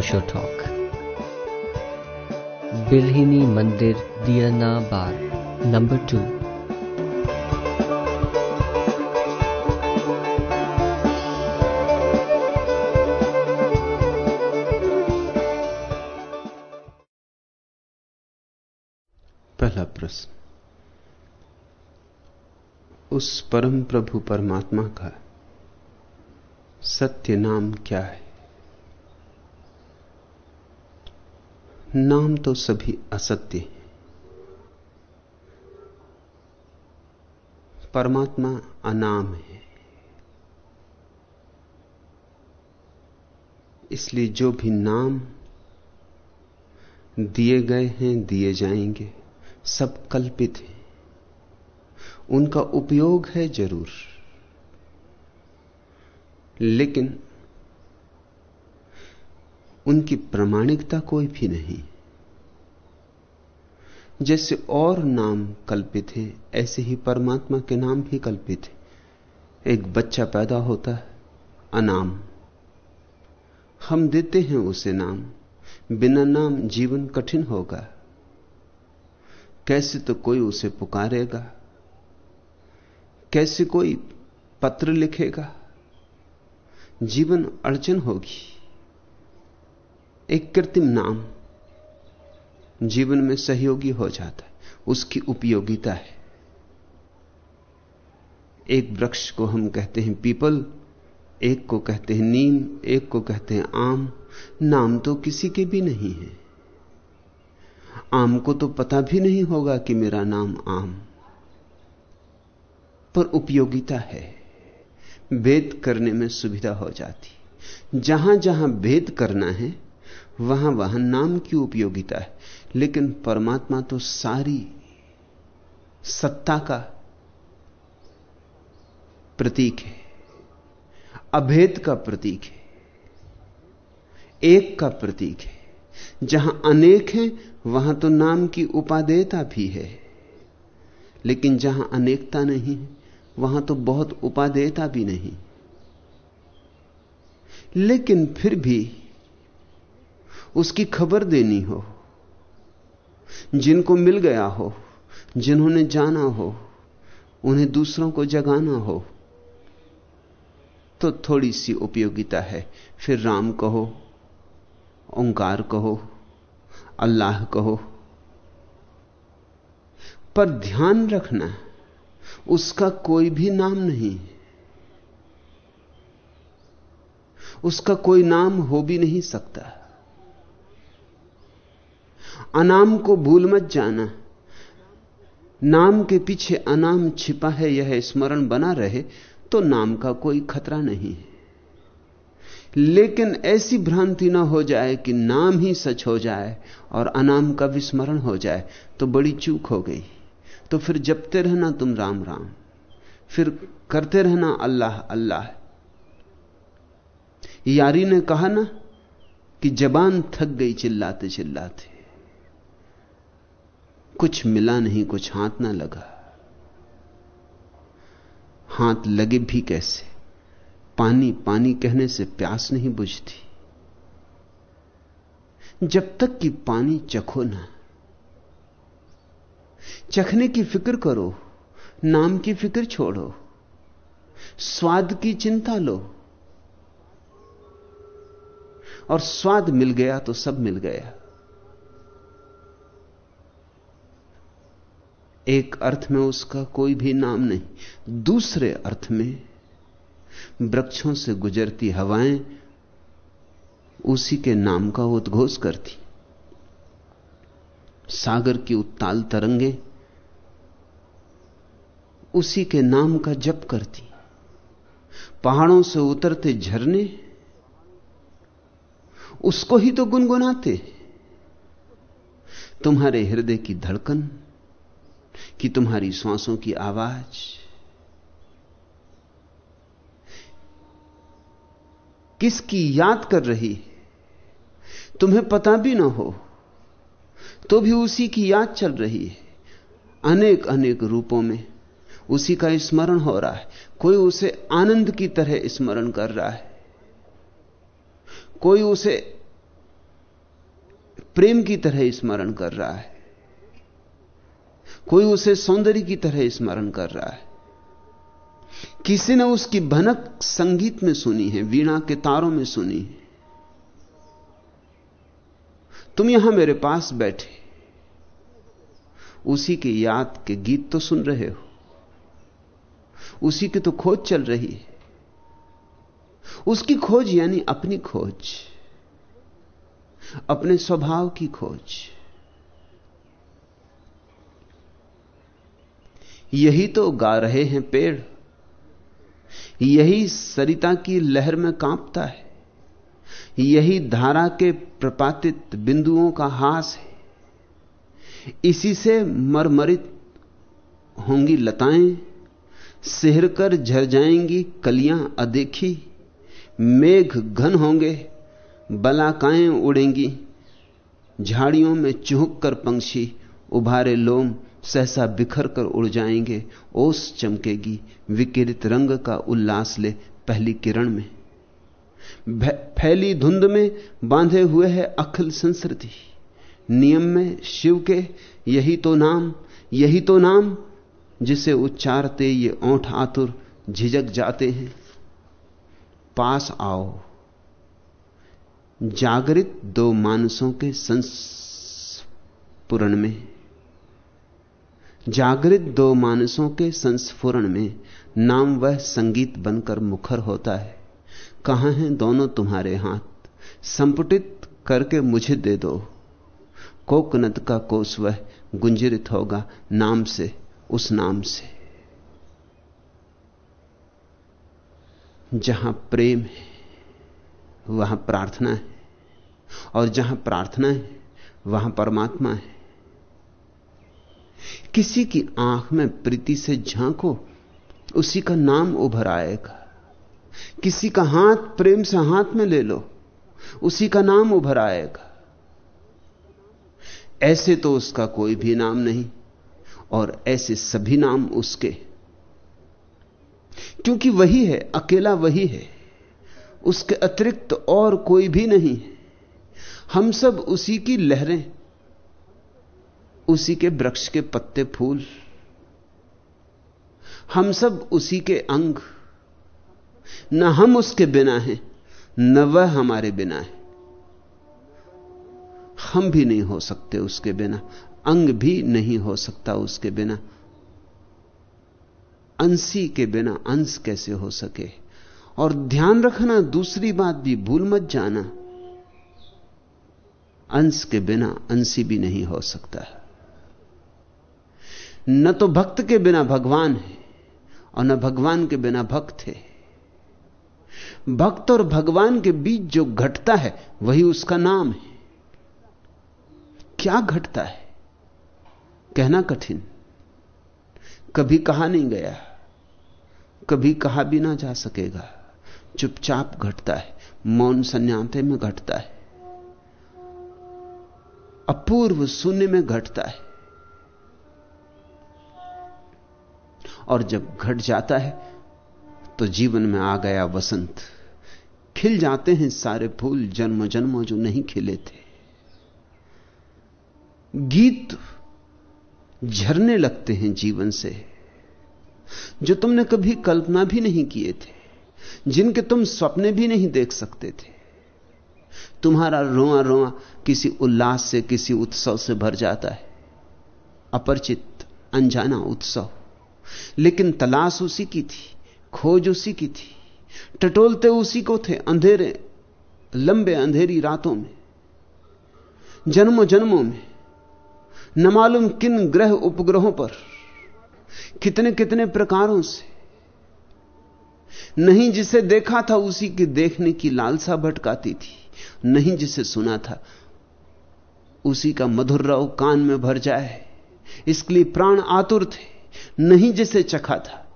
Osho talk बिल्हिनी मंदिर दियना बार number two पहला प्रश्न। उस परम प्रभु परमात्मा का सत्य नाम क्या है? नाम तो सभी असत्य हैं। परमात्मा अनाम है। इसलिए जो भी नाम दिए गए हैं, दिए जाएँगे, सब कल्पित हैं। उनका उपयोग है ज़रूर। लेकिन उनकी प्रमाणिकता कोई भी नहीं। जैसे और नाम कल्पित है, ऐसे ही परमात्मा के नाम भी कल्पित है। एक बच्चा पैदा होता है, अनाम। हम देते हैं उसे नाम। बिना नाम जीवन कठिन होगा। कैसे तो कोई उसे पुकारेगा? कैसे कोई पत्र लिखेगा? जीवन अड़चन होगी। एक कृत्रिम नाम जीवन में सहयोगी हो जाता है, उसकी उपयोगिता है। एक वृक्ष को हम कहते हैं पीपल, एक को कहते हैं नीम, एक को कहते हैं आम। नाम तो किसी के भी नहीं है। आम को तो पता भी नहीं होगा कि मेरा नाम आम। पर उपयोगिता है। भेद करने में सुविधा हो जाती। जहाँ जहाँ भेद करना है वहाँ वहाँ नाम की उपयोगिता है। लेकिन परमात्मा तो सारी सत्ता का प्रतीक है। अभेद का प्रतीक है। एक का प्रतीक है। जहाँ अनेक हैं, वहाँ तो नाम की उपादेयता भी है। लेकिन जहाँ अनेकता नहीं है, वहाँ तो बहुत उपादेयता भी नहीं। लेकिन फिर भी उसकी खबर देनी हो, जिनको मिल गया हो, जिन्होंने जाना हो, उन्हें दूसरों को जगाना हो तो थोड़ी सी उपयोगिता है। फिर राम कहो, ओंकार कहो, अल्लाह कहो। पर ध्यान रखना, उसका कोई भी नाम नहीं। उसका कोई नाम हो भी नहीं सकता। अनाम को भूल मत जाना। नाम के पीछे अनाम छिपा है, यह स्मरण बना रहे तो नाम का कोई खतरा नहीं है। लेकिन ऐसी भ्रांति ना हो जाए कि नाम ही सच हो जाए और अनाम का विस्मरण हो जाए तो बड़ी चूक हो गई। तो फिर जपते रहना तुम राम राम, फिर करते रहना अल्लाह अल्लाह। यारी ने कहा ना कि जबान थक गई चिल्लाते चिल्लाते। कुछ मिला नहीं, कुछ हाथ ना लगा। हाथ लगे भी कैसे? पानी पानी कहने से प्यास नहीं बुझती। जब तक कि पानी चखो ना, चखने की फ़िक्र करो, नाम की फ़िक्र छोड़ो, स्वाद की चिंता लो। और स्वाद मिल गया तो सब मिल गया। एक अर्थ में उसका कोई भी नाम नहीं। दूसरे अर्थ में वृक्षों से गुजरती हवाएँ उसी के नाम का उद्घोष करती। सागर की उत्ताल तरंगे उसी के नाम का जप करती। पहाड़ों से उतरते झरने उसको ही तो गुनगुनाते। तुम्हारे हृदय की धड़कन कि तुम्हारी श्वासों की आवाज़ किसकी याद कर रही तुम्हें पता भी ना हो तो भी उसी की याद चल रही है। अनेक अनेक रूपों में उसी का स्मरण हो रहा है। कोई उसे आनंद की तरह स्मरण कर रहा है। कोई उसे प्रेम की तरह स्मरण कर रहा है। कोई उसे सौंदर्य की तरह स्मरण कर रहा है। किसी ने उसकी भनक संगीत में सुनी है, वीणा के तारों में सुनी है। तुम यहाँ मेरे पास बैठे। उसी की याद के गीत तो सुन रहे हो। उसी की तो खोज चल रही है। उसकी खोज यानी अपनी खोज। अपने स्वभाव की खोज। यही तो गा रहे हैं पेड़। यही सरिता की लहर में कांपता है। यही धारा के प्रपातित बिंदुओं का हास है। इसी से मरमरित होंगी लताएँ, सिहर कर झर जाएँगी कलियाँ अदेखी मेघ घन होंगे, बलाकाएँ उड़ेंगी, झाड़ियों में चुहक कर पंक्षी उभारे लोम सहसा बिखर कर उड़ जाएँगे। ओस चमकेगी। विकिरित रंग का उल्लास ले पहली किरण में। फैली धुंध में बांधे हुए है अखिल संस्कृति नियम में शिव के यही तो नाम, यही तो नाम, जिसे उच्चारते ये ओंठ आतुर झिझक जाते हैं। पास आओ। जागृत दो मानसों के संस्पुरण में। जागृत दो मानसों के संस्फुरण में नाम वह संगीत बनकर मुखर होता है। कहाँ हैं दोनों तुम्हारे हाथ? संपुटित करके मुझे दे दो। कोकनद का कोस वह गुंजरित होगा नाम से, उस नाम से। जहाँ प्रेम है, वहाँ प्रार्थना है। और जहाँ प्रार्थना है, वहाँ परमात्मा है। किसी की आँख में प्रीति से झांको, उसी का नाम उभर आएगा। किसी का हाथ प्रेम से हाथ में ले लो, उसी का नाम उभर आएगा। ऐसे तो उसका कोई भी नाम नहीं, और ऐसे सभी नाम उसके। क्योंकि वही है, अकेला वही है। उसके अतिरिक्त और कोई भी नहीं हम सब उसी की लहरें उसी के वृक्ष के पत्ते फूल। हम सब उसी के अंग। न हम उसके बिना हैं, न वह हमारे बिना है। हम भी नहीं हो सकते उसके बिना, अंग भी नहीं हो सकता उसके बिना। अंशी के बिना अंश कैसे हो सके? और ध्यान रखना, दूसरी बात भी, भूल मत जाना। अंश के बिना अंशी भी नहीं हो सकता। न तो भक्त के बिना भगवान है और न भगवान के बिना भक्त है। भक्त और भगवान के बीच जो घटता है, वही उसका नाम है। क्या घटता है? कहना कठिन। कभी कहा नहीं गया। कभी कहा भी ना जा सकेगा। चुपचाप घटता है। मौन संन्याते में घटता है। अपूर्व शून्य में घटता है। और जब घट जाता है तो जीवन में आ गया वसंत। खिल जाते हैं सारे फूल जन्म जन्मों जो नहीं खिले थे। गीत झरने लगते हैं जीवन से, जो तुमने कभी कल्पना भी नहीं किए थे, जिनके तुम सपने भी नहीं देख सकते थे। तुम्हारा रोआ रोआ किसी उल्लास से, किसी उत्सव से भर जाता है। अपरिचित, अनजाना उत्सव। लेकिन तलाश उसी की थी, खोज उसी की थी। टटोलते उसी को थे अंधेरे, लंबे अंधेरी रातों में जन्मों जन्मों में। न मालूम किन ग्रह उपग्रहों पर कितने कितने प्रकारों से। नहीं जिसे देखा था उसी की देखने की लालसा भटकाती थी, नहीं जिसे सुना था उसी का मधुर रव कान में भर जाए। इसके लिए प्राण आतुर थे। नहीं जिसे चखा था।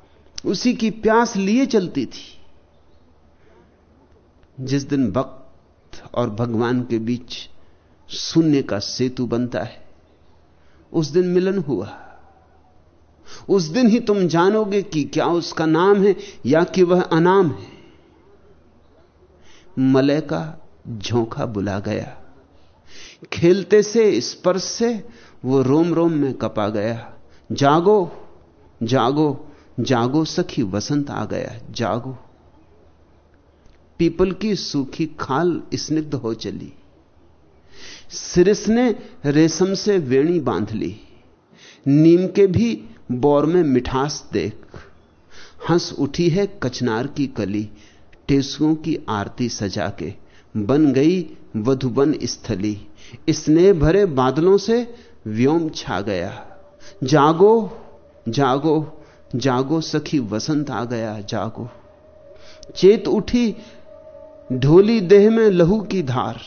उसी की प्यास लिए चलती थी। जिस दिन भक्त और भगवान के बीच शून्य का सेतु बनता है, उस दिन मिलन हुआ। उस दिन ही तुम जानोगे कि क्या उसका नाम है, या कि वह अनाम है। मलय का झोंका बुला गया। खेलते से, स्पर्श से वो रोम रोम में कपा गया। जागो। जागो जागो सखी, वसंत आ गया जागो। पीपल की सूखी खाल स्निग्ध हो चली। सिरिस ने रेशम से वेणी बाँध ली। नीम के भी बौर में मिठास देख। हंस उठी है कचनार की कली, टेसुओं की आरती सजा के। बन गई वधुबन स्थली। स्नेह भरे बादलों से व्योम छा गया। जागो। जागो जागो सखी, वसंत आ गया, जागो। चेत उठी, ढोली देह में लहू की धार।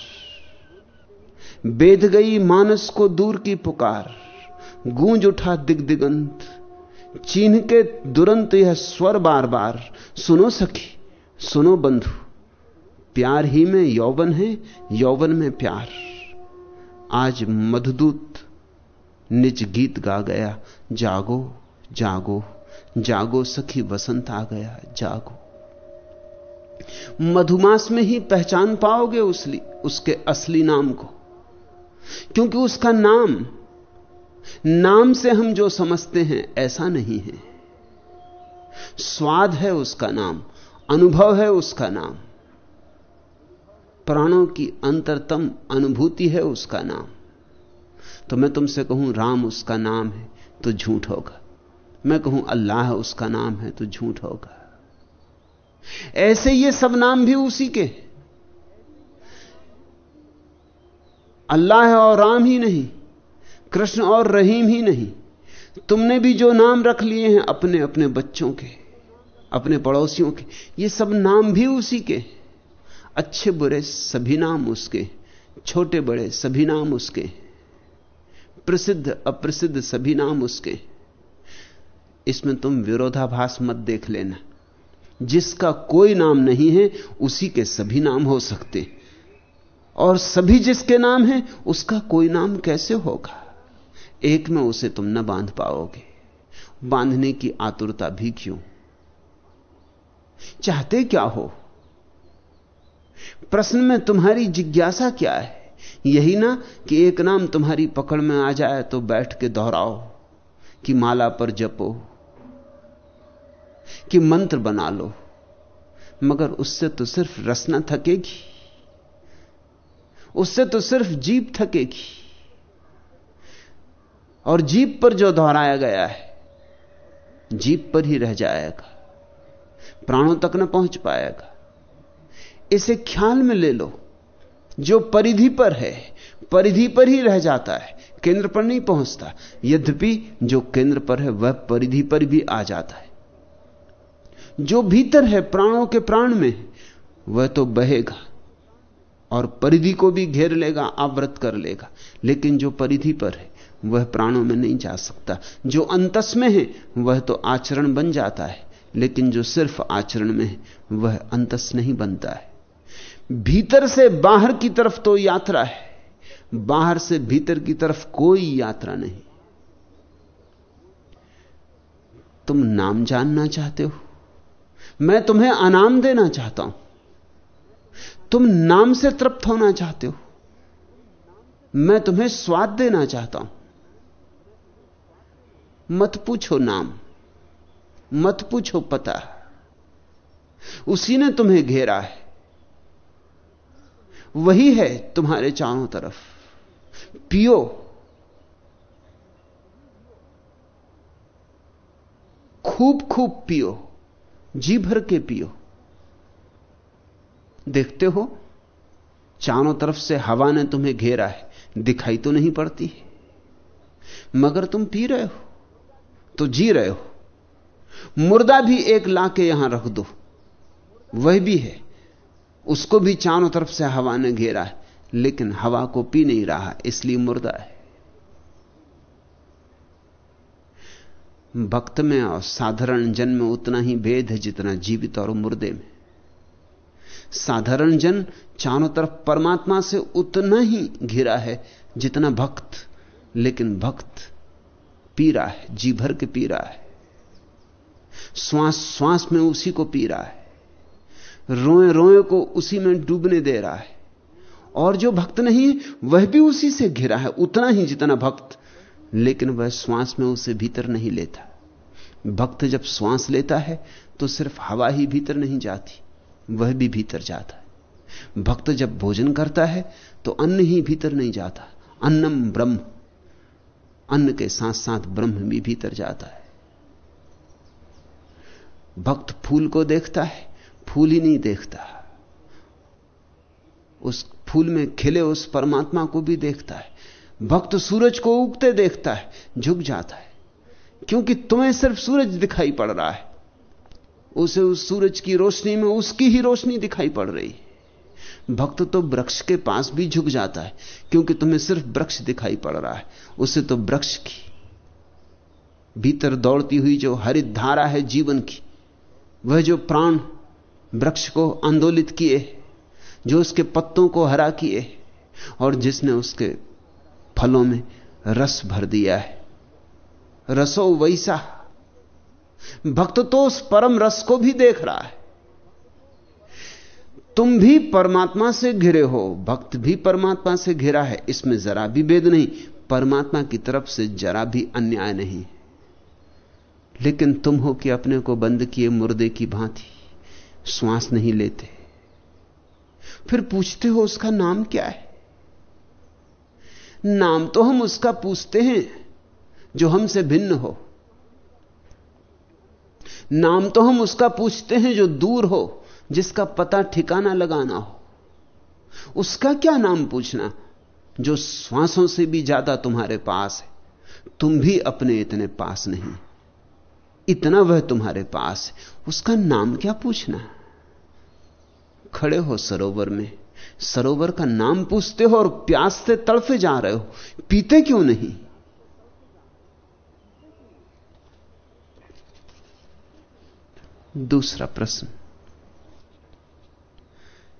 बेध गई मानस को दूर की पुकार। गूंज उठा दिग्दिगंत। चीन्ह के दुरंत यह स्वर बार बार सुनो सखी, सुनो बंधु। प्यार ही में यौवन है, यौवन में प्यार। आज मधुदूत निज गीत गा गया, जागो। जागो जागो सखी, वसंत आ गया, जागो। मधुमास में ही पहचान पाओगे उसली, उसके असली नाम को। क्योंकि उसका नाम नाम से हम जो समझते हैं, ऐसा नहीं है। स्वाद है उसका नाम, अनुभव है उसका नाम। प्राणों की अंतरतम अनुभूति है उसका नाम। तो मैं तुमसे कहूँ, राम उसका नाम है तो झूठ होगा। मैं कहूँ, अल्लाह उसका नाम है तो झूठ होगा। ऐसे ये सब नाम भी उसी के। अल्लाह और राम ही नहीं, कृष्ण और रहीम ही नहीं। तुमने भी जो नाम रख लिए हैं, अपने अपने बच्चों के, अपने पड़ोसियों के, ये सब नाम भी उसी के। अच्छे बुरे सभी नाम उसके, छोटे बड़े सभी नाम उसके, प्रसिद्ध, अप्रसिद्ध सभी नाम उसके। इसमें तुम विरोधाभास मत देख लेना। जिसका कोई नाम नहीं है, उसी के सभी नाम हो सकते। और सभी जिसके नाम हैं, उसका कोई नाम कैसे होगा? एक में उसे तुम न बाँध पाओगे। बांधने की आतुरता भी क्यों? चाहते क्या हो? प्रश्न में तुम्हारी जिज्ञासा क्या है? यही ना कि एक नाम तुम्हारी पकड़ में आ जाए तो बैठ के दोहराओ, कि माला पर जपो कि मंत्र बना लो। मगर उससे तो सिर्फ़ रसना थकेगी। उससे तो सिर्फ़ जीप थकेगी। और जीप पर जो दोहराया गया है, जीप पर ही रह जाएगा। प्राणों तक न पहुँच पाएगा। इसे ख्याल में ले लो। जो परिधि पर है, परिधि पर ही रह जाता है, केंद्र पर नहीं पहुँचता। यद्यपि जो केंद्र पर है, वह परिधि पर भी आ जाता है। जो भीतर है प्राणों के प्राण में, वह तो बहेगा और परिधि को भी घेर लेगा, आवृत कर लेगा। लेकिन जो परिधि पर है, वह प्राणों में नहीं जा सकता। जो अंतस में है, वह तो आचरण बन जाता है। लेकिन जो सिर्फ़ आचरण में है, वह अंतस नहीं बनता है। भीतर से बाहर की तरफ़ तो यात्रा है। बाहर से भीतर की तरफ़ कोई यात्रा नहीं। तुम नाम जानना चाहते हो? मैं तुम्हें अनाम देना चाहता हूँ। तुम नाम से तृप्त होना चाहते हो। मैं तुम्हें स्वाद देना चाहता हूँ। मत पूछो नाम, मत पूछो पता। उसी ने तुम्हें घेरा है। वही है तुम्हारे चारों तरफ़। पियो। खूब खूब पियो। जी भर के पियो। देखते हो, चारों तरफ़ से हवा ने तुम्हें घेरा है, दिखाई तो नहीं पड़ती मगर तुम पी रहे हो तो जी रहे हो। मुर्दा भी एक ला के यहाँ रख दो। वह भी है, उसको भी चारों तरफ़ से हवा ने घेरा है, लेकिन हवा को पी नहीं रहा, इसलिए मुर्दा है। भक्त में और साधारण जन में उतना ही भेद है जितना जीवित और मुर्दे में। साधारण जन चारों तरफ़ परमात्मा से उतना ही घिरा है जितना भक्त, लेकिन भक्त पी रहा है जी भर के पी रहा है। श्वास श्वास में उसी को पी रहा है। रोए रोए को उसी में डूबने दे रहा है। और जो भक्त नहीं, वह भी उसी से घिरा है, उतना ही जितना भक्त लेकिन वह श्वास में उसे भीतर नहीं लेता। भक्त जब श्वास लेता है तो सिर्फ़ हवा ही भीतर नहीं जाती, वह भी भीतर जाता है। भक्त जब भोजन करता है तो अन्न ही भीतर नहीं जाता, अन्नम ब्रह्म। अन्न के साथ साथ ब्रह्म भी भीतर जाता है। भक्त फूल को देखता है, फूल ही नहीं देखता। उस फूल में खिले उस परमात्मा को भी देखता है। भक्त सूरज को उगते देखता है, झुक जाता है, क्योंकि तुम्हें सिर्फ़ सूरज दिखाई पड़ रहा है। उसे उस सूरज की रोशनी में उसकी ही रोशनी दिखाई पड़ रही भक्त तो वृक्ष के पास भी झुक जाता है, क्योंकि तुम्हें सिर्फ़ वृक्ष दिखाई पड़ रहा है। उसे तो वृक्ष की भीतर दौड़ती हुई जो हरित धारा है जीवन की, वह जो प्राण वृक्ष को आंदोलित किए, जो उसके पत्तों को हरा किए, और जिसने उसके फलों में रस भर दिया है। रसो वैसा। भक्त तो उस परम रस को भी देख रहा है। तुम भी परमात्मा से घिरे हो, भक्त भी परमात्मा से घिरा है। इसमें जरा भी भेद नहीं, परमात्मा की तरफ़ से जरा भी अन्याय नहीं। लेकिन तुम हो कि अपने को बंद किए मुर्दे की भांति, श्वास नहीं लेते। फिर पूछते हो उसका नाम क्या है? नाम तो हम उसका पूछते हैं, जो हमसे भिन्न हो। नाम तो हम उसका पूछते हैं, जो दूर हो, जिसका पता ठिकाना लगाना हो। उसका क्या नाम पूछना? जो श्वासों से भी ज़्यादा तुम्हारे पास है। तुम भी अपने इतने पास नहीं। इतना वह तुम्हारे पास है। उसका नाम क्या पूछना? खड़े हो सरोवर में। सरोवर का नाम पूछते हो और प्यास से तड़फे जा रहे हो। पीते क्यों नहीं? दूसरा प्रश्न।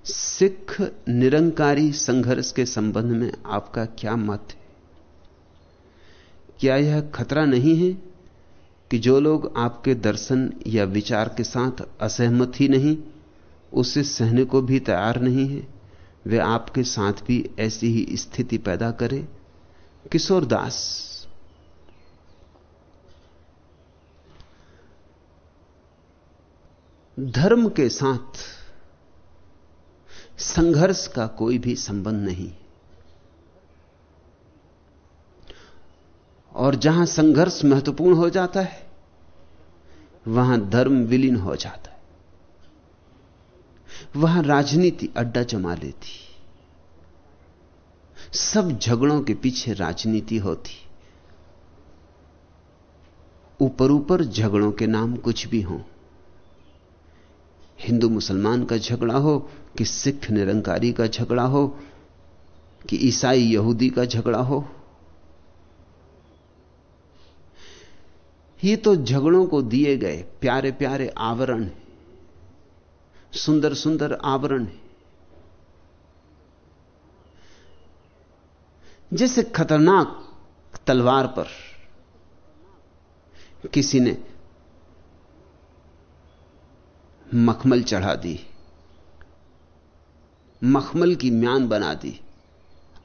सिख निरंकारी संघर्ष के संबंध में आपका क्या मत है? क्या यह खतरा नहीं है कि जो लोग आपके दर्शन या विचार के साथ असहमत ही नहीं, उसे सहने को भी तैयार नहीं है? वे आपके साथ भी ऐसी ही स्थिति पैदा करें। किशोर दास। धर्म के साथ संघर्ष का कोई भी संबंध नहीं। और जहाँ संघर्ष महत्वपूर्ण हो जाता है, वहाँ धर्म विलीन हो जाता है। वहाँ राजनीति अड्डा जमा लेती। सब झगड़ों के पीछे राजनीति होती। ऊपर ऊपर झगड़ों के नाम कुछ भी हो। हिंदू मुसलमान का झगड़ा हो, कि सिख निरंकारी का झगड़ा हो, कि ईसाई यहूदी का झगड़ा हो। ये तो झगड़ों को दिए गए प्यारे प्यारे आवरण सुंदर सुंदर आवरण है। जैसे खतरनाक तलवार पर किसी ने मखमल चढ़ा दी, मखमल की म्यान बना दी,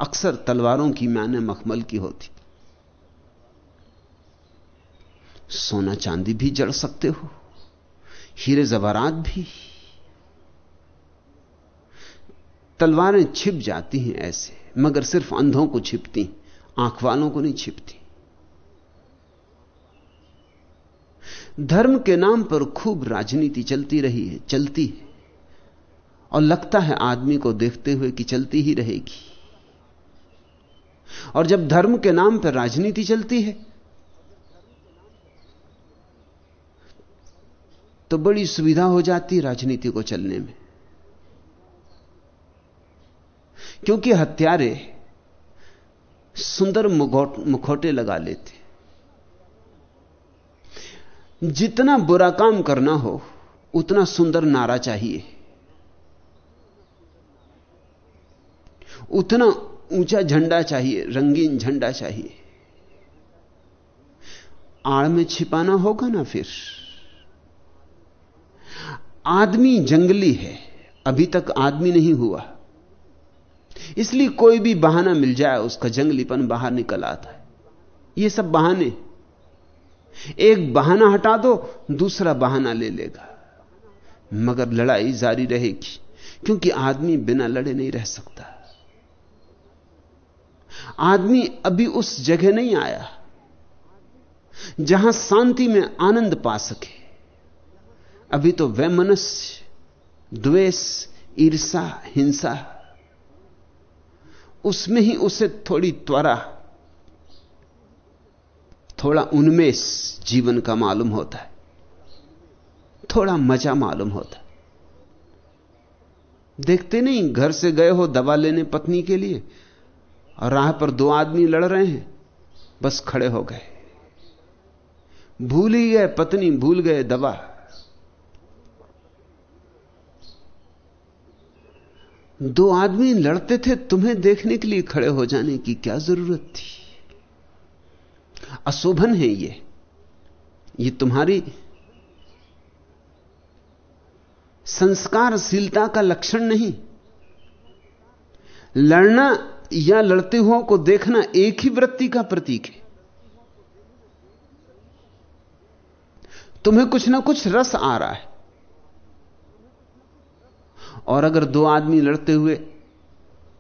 अक्सर तलवारों की म्याने मखमल की होती। सोना चांदी भी जड़ सकते हो, हीरे जवारात भी। तलवारें छिप जाती हैं ऐसे, मगर सिर्फ़ अंधों को छिपती आँख वालों को नहीं छिपती। धर्म के नाम पर खूब राजनीति चलती रही है, चलती है। और लगता है आदमी को देखते हुए कि चलती ही रहेगी। और जब धर्म के नाम पर राजनीति चलती है तो बड़ी सुविधा हो जाती राजनीति को चलने में। क्योंकि हत्यारे सुंदर मुखौटे लगा लेते। जितना बुरा काम करना हो, उतना सुंदर नारा चाहिए। उतना ऊँचा झंडा चाहिए, रंगीन झंडा चाहिए। आड़ में छिपाना होगा ना फिर? आदमी जंगली है, अभी तक आदमी नहीं हुआ। इसलिए कोई भी बहाना मिल जाए, उसका जंगलीपन बाहर निकल आता है। ये सब बहाने। एक बहाना हटा दो, दूसरा बहाना ले लेगा। मगर लड़ाई जारी रहेगी, क्योंकि आदमी बिना लड़े नहीं रह सकता। आदमी अभी उस जगह नहीं आया, जहाँ शांति में आनंद पा सके। अभी तो वैमनस्य द्वेष ईर्षा हिंसा उसमें ही उसे थोड़ी त्वरा, थोड़ा उन्मेष जीवन का मालूम होता है, थोड़ा मज़ा मालूम होता है। देखते नहीं, घर से गए हो दवा लेने पत्नी के लिए, और राह पर दो आदमी लड़ रहे हैं, बस खड़े हो गए। भूल ही गए पत्नी, भूल गए दवा। दो आदमी लड़ते थे, तुम्हें देखने के लिए खड़े हो जाने की क्या ज़रूरत थी? अशोभन है ये। ये तुम्हारी संस्कारशीलता का लक्षण नहीं। लड़ना या लड़ते हुओं को देखना एक ही वृत्ति का प्रतीक है। तुम्हें कुछ ना कुछ रस आ रहा है। और अगर दो आदमी लड़ते हुए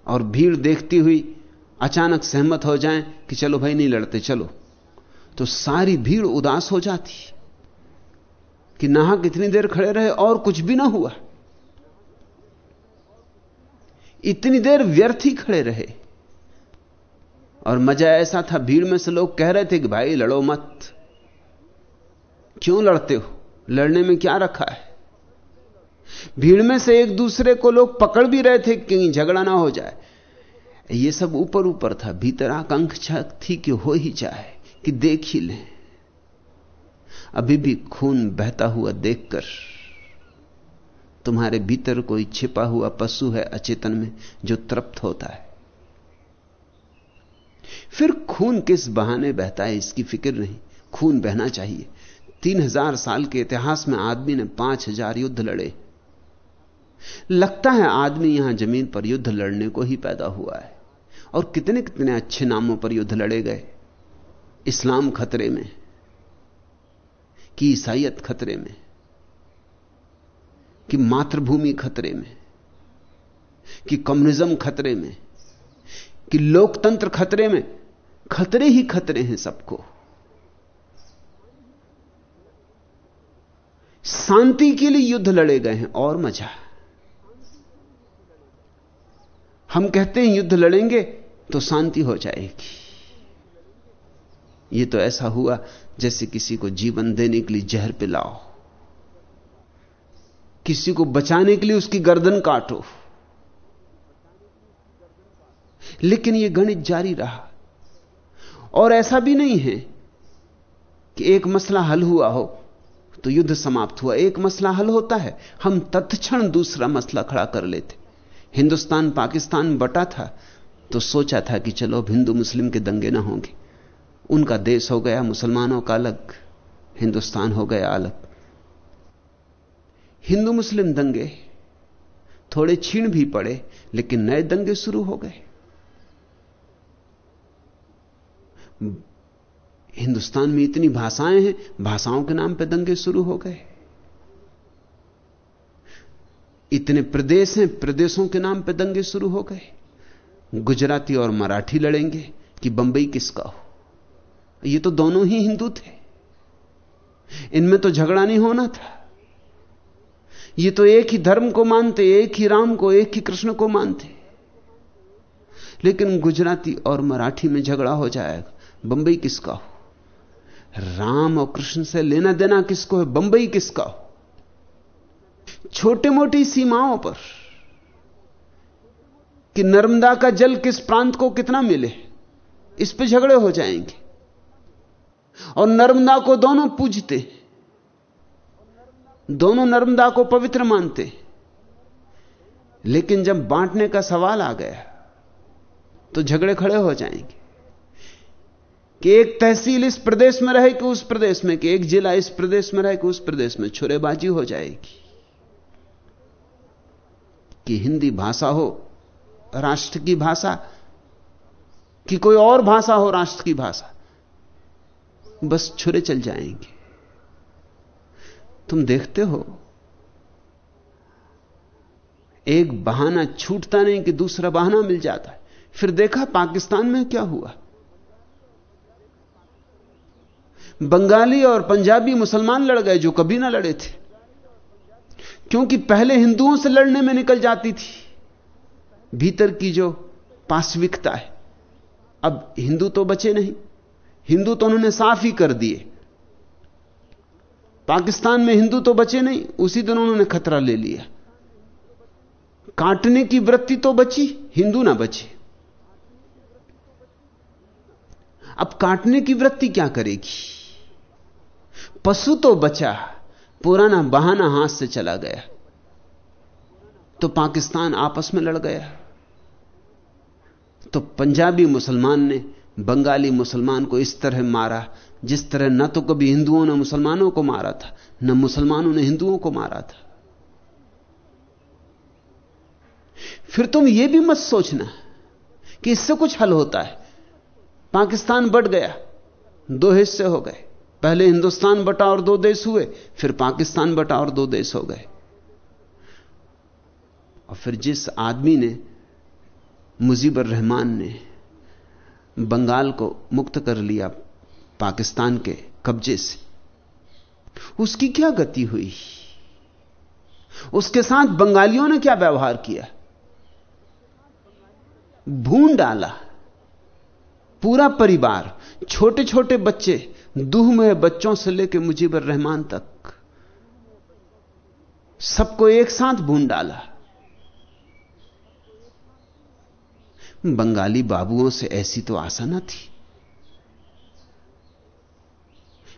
और भीड़ देखती हुई अचानक सहमत हो जाएँ कि चलो भाई नहीं लड़ते, चलो। तो सारी भीड़ उदास हो जाती। कि नहा कितनी देर खड़े रहे और कुछ भी ना हुआ। इतनी देर व्यर्थ ही खड़े रहे। और मज़ा ऐसा था, भीड़ में से लोग कह रहे थे कि भाई लड़ो मत। क्यों लड़ते हो? लड़ने में क्या रखा है? भीड़ में से एक दूसरे को लोग पकड़ भी रहे थे कि झगड़ा ना हो जाए। ये सब ऊपर ऊपर था, भीतर आकांक्षा थी कि हो ही जाए, कि देख ही लें। अभी भी खून बहता हुआ देखकर तुम्हारे भीतर कोई छिपा हुआ पशु है अचेतन में जो तृप्त होता है। फिर खून किस बहाने बहता है, इसकी फ़िक्र नहीं। खून बहना चाहिए। तीन हज़ार साल के इतिहास में आदमी ने पाँच हज़ार युद्ध लड़े। लगता है आदमी यहाँ ज़मीन पर युद्ध लड़ने को ही पैदा हुआ है। और कितने कितने अच्छे नामों पर युद्ध लड़े गए। इस्लाम खतरे में, कि ईसाइत खतरे में, कि मातृभूमि खतरे में, कि कम्युनिज्म खतरे में, कि लोकतंत्र खतरे में, खतरे ही खतरे हैं सबको। शांति के लिए युद्ध लड़े गए हैं, और मज़ा। हम कहते हैं युद्ध लड़ेंगे तो शांति हो जाएगी। यह तो ऐसा हुआ जैसे किसी को जीवन देने के लिए जहर पिलाओ। किसी को बचाने के लिए उसकी गर्दन काटो। लेकिन यह गणित जारी रहा। और ऐसा भी नहीं है कि एक मसला हल हुआ हो तो युद्ध समाप्त हुआ। एक मसला हल होता है, हम तत्क्षण दूसरा मसला खड़ा कर लेते। हिंदुस्तान पाकिस्तान बटा था तो सोचा था कि चलो अब हिंदू मुस्लिम के दंगे ना होंगे। उनका देश हो गया, मुसलमानों का अलग, हिंदुस्तान हो गया अलग। हिंदू मुस्लिम दंगे, थोड़े छीण भी पड़े, लेकिन नए दंगे शुरू हो गए। हिंदुस्तान में इतनी भाषाएँ हैं, भाषाओं के नाम पे दंगे शुरू हो गए। इतने प्रदेश हैं, प्रदेशों के नाम पे दंगे शुरू हो गए। गुजराती और मराठी लड़ेंगे कि बंबई किसका हो? ये तो दोनों ही हिंदू थे। इनमें तो झगड़ा नहीं होना था। ये तो एक ही धर्म को मानते, एक ही राम को, एक ही कृष्ण को मानते। लेकिन गुजराती और मराठी में झगड़ा हो जाएगा। बंबई किसका हो? राम और कृष्ण से लेना देना किसको है? बंबई किसका हो? छोटे मोटी सीमाओं पर कि नर्मदा का जल किस प्रांत को कितना मिले, इस पे झगड़े हो जाएँगे। और नर्मदा को दोनों पूजते, दोनों नर्मदा को पवित्र मानते। लेकिन जब बांटने का सवाल आ गया तो झगड़े खड़े हो जाएँगे। कि एक तहसील इस प्रदेश में रहे कि उस प्रदेश में, कि एक जिला इस प्रदेश में रहे कि उस प्रदेश में छुरेबाजी हो जाएगी। कि हिंदी भाषा हो, राष्ट्र की भाषा, कि कोई और भाषा हो, राष्ट्र की भाषा, बस छुरे चल जाएँगे। तुम देखते हो, एक बहाना छूटता नहीं कि दूसरा बहाना मिल जाता है। फिर देखा पाकिस्तान में क्या हुआ? बंगाली और पंजाबी मुसलमान लड़ गए जो कभी ना लड़े थे। क्योंकि पहले हिंदुओं से लड़ने में निकल जाती थी। भीतर की जो पाश्विकता है, अब हिंदू तो बचे नहीं। हिंदू तो उन्होंने साफ़ ही कर दिए। पाकिस्तान में हिंदू तो बचे नहीं, उसी दिन उन्होंने खतरा ले लिया। काटने की वृत्ति तो बची, हिंदू ना बचे। अब काटने की वृत्ति क्या करेगी? पशु तो बचा पुराना बहाना हाथ से चला गया। तो पाकिस्तान आपस में लड़ गया। तो पंजाबी मुसलमान ने बंगाली मुसलमान को इस तरह मारा, जिस तरह न तो कभी हिंदुओं ने मुसलमानों को मारा था, न मुसलमानों ने हिंदुओं को मारा था। फिर तुम यह भी मत सोचना कि इससे कुछ हल होता है। पाकिस्तान बढ़ गया, दो हिस्से हो गए। पहले हिंदुस्तान बटा और दो देश हुए, फिर पाकिस्तान बटा और दो देश हो गए। और फिर जिस आदमी ने, मुजीबर रहमान ने बंगाल को मुक्त कर लिया पाकिस्तान के कब्जे से, उसकी क्या गति हुई? उसके साथ बंगालियों ने क्या व्यवहार किया? भून डाला। पूरा परिवार छोटे छोटे बच्चे दूह में बच्चों से लेकर मुजीबर रहमान तक सबको एक साथ भून डाला। बंगाली बाबुओं से ऐसी तो आशा न थी।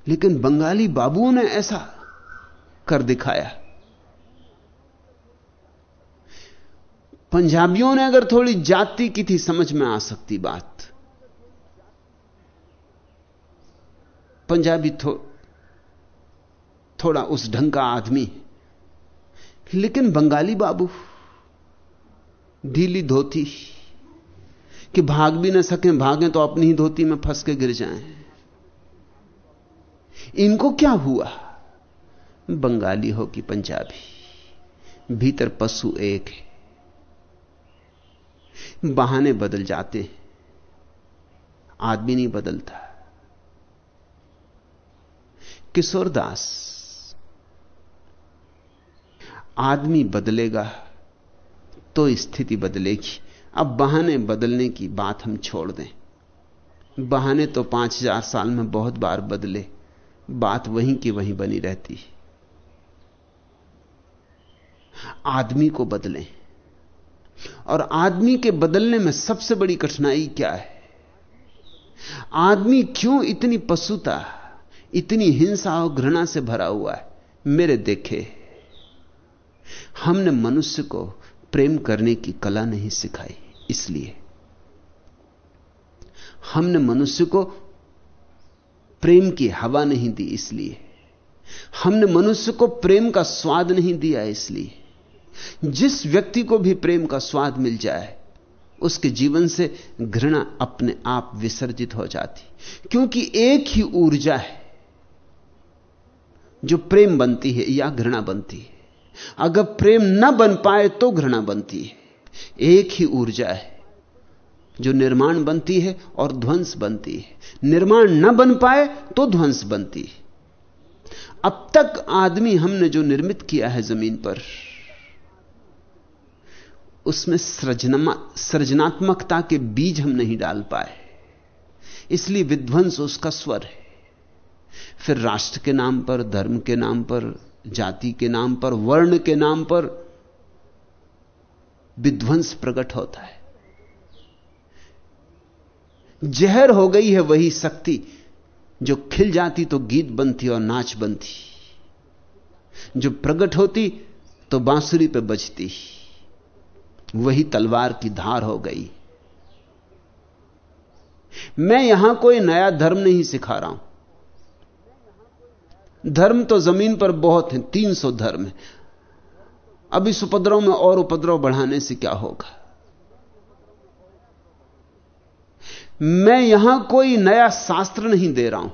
लेकिन बंगाली बाबुओं ने ऐसा कर दिखाया। पंजाबियों ने अगर थोड़ी जाति की थी, समझ में आ सकती बात। पंजाबी थो, थोड़ा उस ढंग का आदमी लेकिन बंगाली बाबू ढीली धोती कि भाग भी ना सकें भागें तो अपनी ही धोती में फंस के गिर जाएँ। इनको क्या हुआ? बंगाली हो कि पंजाबी भीतर पशु एक है। बहाने बदल जाते हैं। आदमी नहीं बदलता। किशोरदास आदमी बदलेगा तो स्थिति बदलेगी। अब बहाने बदलने की बात हम छोड़ दें। बहाने तो पाँच हज़ार साल में बहुत बार बदले। बात वहीं की वहीं बनी रहती। है आदमी को बदलें। और आदमी के बदलने में सबसे बड़ी कठिनाई क्या है? आदमी क्यों इतनी पशुता? इतनी हिंसा और घृणा से भरा हुआ है। मेरे देखे, हमने मनुष्य को प्रेम करने की कला नहीं सिखाई, इसलिए। हमने मनुष्य को प्रेम की हवा नहीं दी, इसलिए। हमने मनुष्य को प्रेम का स्वाद नहीं दिया, इसलिए। जिस व्यक्ति को भी प्रेम का स्वाद मिल जाए, उसके जीवन से घृणा अपने आप विसर्जित हो जाती। क्योंकि एक ही ऊर्जा है जो प्रेम बनती है, या घृणा बनती है। अगर प्रेम न बन पाए तो घृणा बनती है। एक ही ऊर्जा है, जो निर्माण बनती है और ध्वंस बनती है। निर्माण न बन पाए तो ध्वंस बनती है। अब तक आदमी हमने जो निर्मित किया है ज़मीन पर, उसमें सृजनात्मकता के बीज हम नहीं डाल पाए। इसलिए विध्वंस उसका स्वर है। फिर राष्ट्र के नाम पर, धर्म के नाम पर, जाति के नाम पर, वर्ण के नाम पर विध्वंस प्रकट होता है। जहर हो गई है वही शक्ति जो खिल जाती तो गीत बनती और नाच बनती, जो प्रकट होती तो बांसुरी पे बजती, वही तलवार की धार हो गई। मैं यहाँ कोई नया धर्म नहीं सिखा रहा हूँ। धर्म तो ज़मीन पर बहुत है, तीन सौ धर्म है। अब इस उपद्रव में और उपद्रव बढ़ाने से क्या होगा? मैं यहाँ कोई नया शास्त्र नहीं दे रहा हूँ।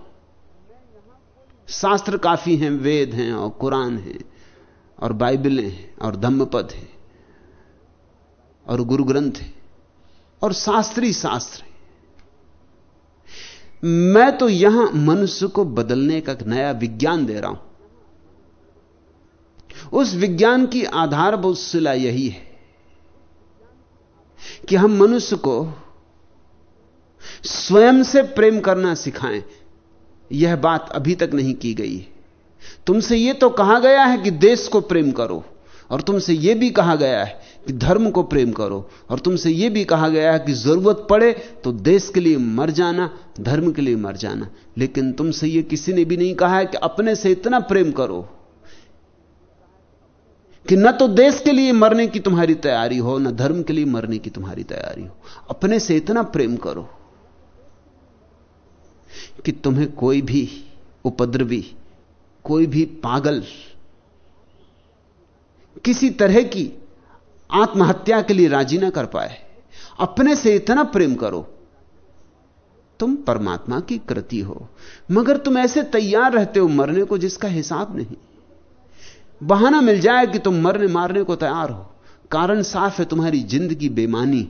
शास्त्र काफ़ी हैं, वेद हैं और कुरान है और बाइबलें हैं और धम्मपद है और गुरु ग्रंथ है और शास्त्री शास्त्र मैं तो यहाँ मनुष्य को बदलने का नया विज्ञान दे रहा हूँ। उस विज्ञान की आधारभूत शिला यही है कि हम मनुष्य को स्वयं से प्रेम करना सिखाएँ। यह बात अभी तक नहीं की गई तुमसे यह तो कहा गया है कि देश को प्रेम करो। और तुमसे यह भी कहा गया है कि धर्म को प्रेम करो। और तुमसे यह भी कहा गया है कि ज़रूरत पड़े तो देश के लिए मर जाना, धर्म के लिए मर जाना। लेकिन तुमसे यह किसी ने भी नहीं कहा है कि अपने से इतना प्रेम करो कि न तो देश के लिए मरने की तुम्हारी तैयारी हो, न धर्म के लिए मरने की तुम्हारी तैयारी हो। अपने से इतना प्रेम करो कि तुम्हें कोई भी उपद्रवी, कोई भी पागल किसी तरह की आत्महत्या के लिए राज़ी ना कर पाए। अपने से इतना प्रेम करो। तुम परमात्मा की कृति हो। मगर तुम ऐसे तैयार रहते हो मरने को जिसका हिसाब नहीं। बहाना मिल जाए कि तुम मरने मारने को तैयार हो। कारण साफ़ है तुम्हारी ज़िंदगी बेमानी।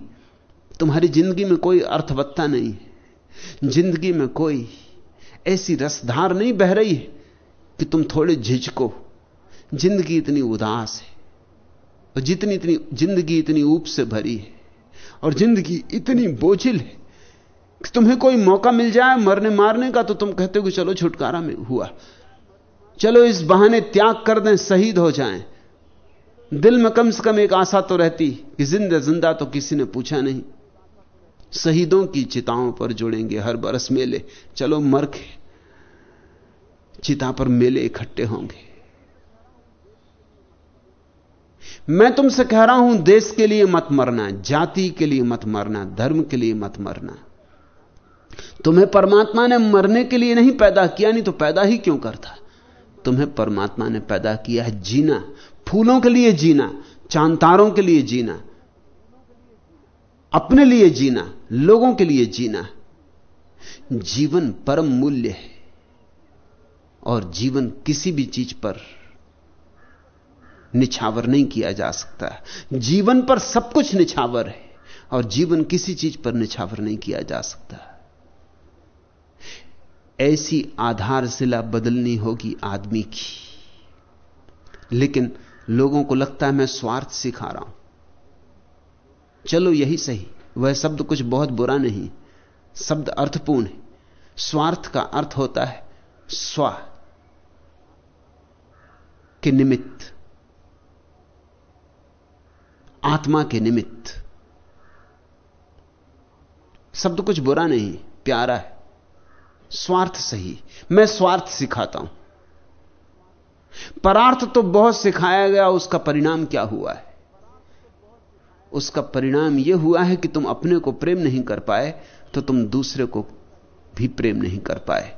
तुम्हारी ज़िंदगी में कोई अर्थवत्ता नहीं है। ज़िंदगी में कोई ऐसी रसधार नहीं बह रही है कि तुम थोड़े झिझको। ज़िंदगी इतनी उदास है। और जितनी इतनी ज़िंदगी इतनी ऊप से भरी है और ज़िंदगी इतनी बोझिल है कि तुम्हें कोई मौका मिल जाए मरने मारने का तो तुम कहते हो कि चलो छुटकारा में हुआ। चलो इस बहाने त्याग कर दें, शहीद हो जाएँ। दिल में कम से कम एक आशा तो रहती कि ज़िंदा ज़िंदा तो किसी ने पूछा नहीं। शहीदों की चिताओं पर जुड़ेंगे हर बरस मेले। चलो मर के चिता पर मेले इकट्ठे होंगे। मैं तुमसे कह रहा हूँ, देश के लिए मत मरना, जाति के लिए मत मरना, धर्म के लिए मत मरना। तुम्हें परमात्मा ने मरने के लिए नहीं पैदा किया, नहीं तो पैदा ही क्यों करता? तुम्हें परमात्मा ने पैदा किया है जीना, फूलों के लिए जीना, चांतारों के लिए जीना, अपने लिए जीना, लोगों के लिए जीना। जीवन परम मूल्य है, और जीवन किसी भी चीज़ पर निछावर नहीं किया जा सकता। जीवन पर सब कुछ निछावर है और जीवन किसी चीज़ पर निछावर नहीं किया जा सकता। ऐसी आधारशिला बदलनी होगी आदमी की। लेकिन लोगों को लगता है मैं स्वार्थ सिखा रहा हूँ। चलो यही सही, वह शब्द कुछ बहुत बुरा नहीं, शब्द अर्थपूर्ण है। स्वार्थ का अर्थ होता है स्व के निमित्त। आत्मा के निमित्त। शब्द कुछ बुरा नहीं, प्यारा है। स्वार्थ सही। मैं स्वार्थ सिखाता हूँ। परार्थ तो बहुत सिखाया गया, उसका परिणाम क्या हुआ है? उसका परिणाम यह हुआ है कि तुम अपने को प्रेम नहीं कर पाए तो तुम दूसरे को भी प्रेम नहीं कर पाए।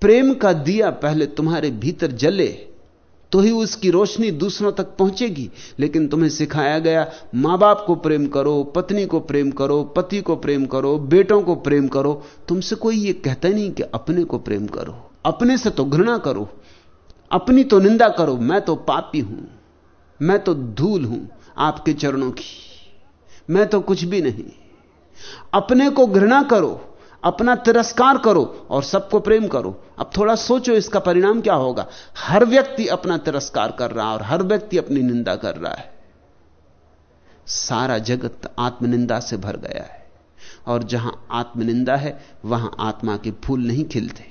प्रेम का दिया पहले तुम्हारे भीतर जले तो ही उसकी रोशनी दूसरों तक पहुंचेगी। लेकिन तुम्हें सिखाया गया माँ बाप को प्रेम करो, पत्नी को प्रेम करो, पति को प्रेम करो, बेटों को प्रेम करो। तुमसे कोई यह कहता नहीं कि अपने को प्रेम करो। अपने से तो घृणा करो। अपनी तो निंदा करो। मैं तो पापी हूँ। मैं तो धूल हूँ आपके चरणों की। मैं तो कुछ भी नहीं। अपने को घृणा करो। अपना तिरस्कार करो और सबको प्रेम करो। अब थोड़ा सोचो इसका परिणाम क्या होगा। हर व्यक्ति अपना तिरस्कार कर रहा है और हर व्यक्ति अपनी निंदा कर रहा है। सारा जगत आत्मनिंदा से भर गया है। और जहाँ आत्मनिंदा है, वहाँ आत्मा के फूल नहीं खिलते।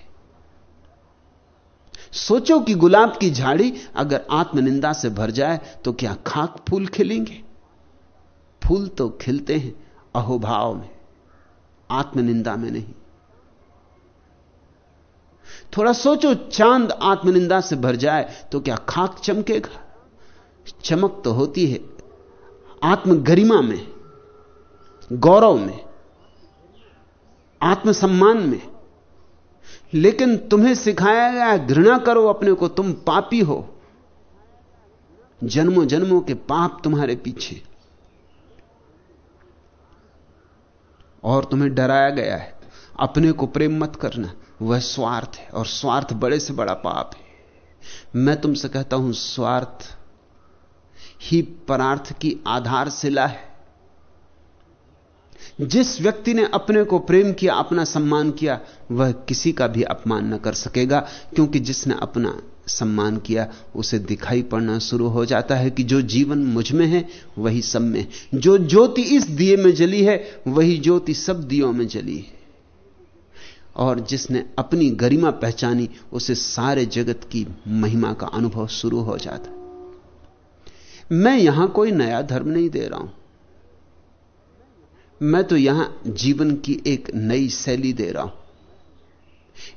सोचो कि गुलाब की झाड़ी अगर आत्मनिंदा से भर जाए तो क्या खाक फूल खिलेंगे? फूल तो खिलते हैं अहोभाव में। आत्मनिंदा में नहीं। थोड़ा सोचो, चाँद आत्मनिंदा से भर जाए तो क्या खाक चमकेगा? चमक तो होती है आत्मगरिमा में, गौरव में, आत्मसम्मान में। लेकिन तुम्हें सिखाया गया घृणा करो अपने को, तुम पापी हो। जन्मों जन्मों के पाप तुम्हारे पीछे। और तुम्हें डराया गया है। अपने को प्रेम मत करना। वह स्वार्थ है और स्वार्थ बड़े से बड़ा पाप है। मैं तुमसे कहता हूँ, स्वार्थ ही परार्थ की आधारशिला है। जिस व्यक्ति ने अपने को प्रेम किया, अपना सम्मान किया, वह किसी का भी अपमान न कर सकेगा, क्योंकि जिसने अपना सम्मान किया, उसे दिखाई पड़ना शुरू हो जाता है कि जो जीवन मुझमें है, वही सब में। जो ज्योति इस दिए में जली है, वही ज्योति सब दियों में जली है। और जिसने अपनी गरिमा पहचानी, उसे सारे जगत की महिमा का अनुभव शुरू हो जाता मैं यहाँ कोई नया धर्म नहीं दे रहा हूँ। मैं तो यहाँ जीवन की एक नई शैली दे रहा हूँ।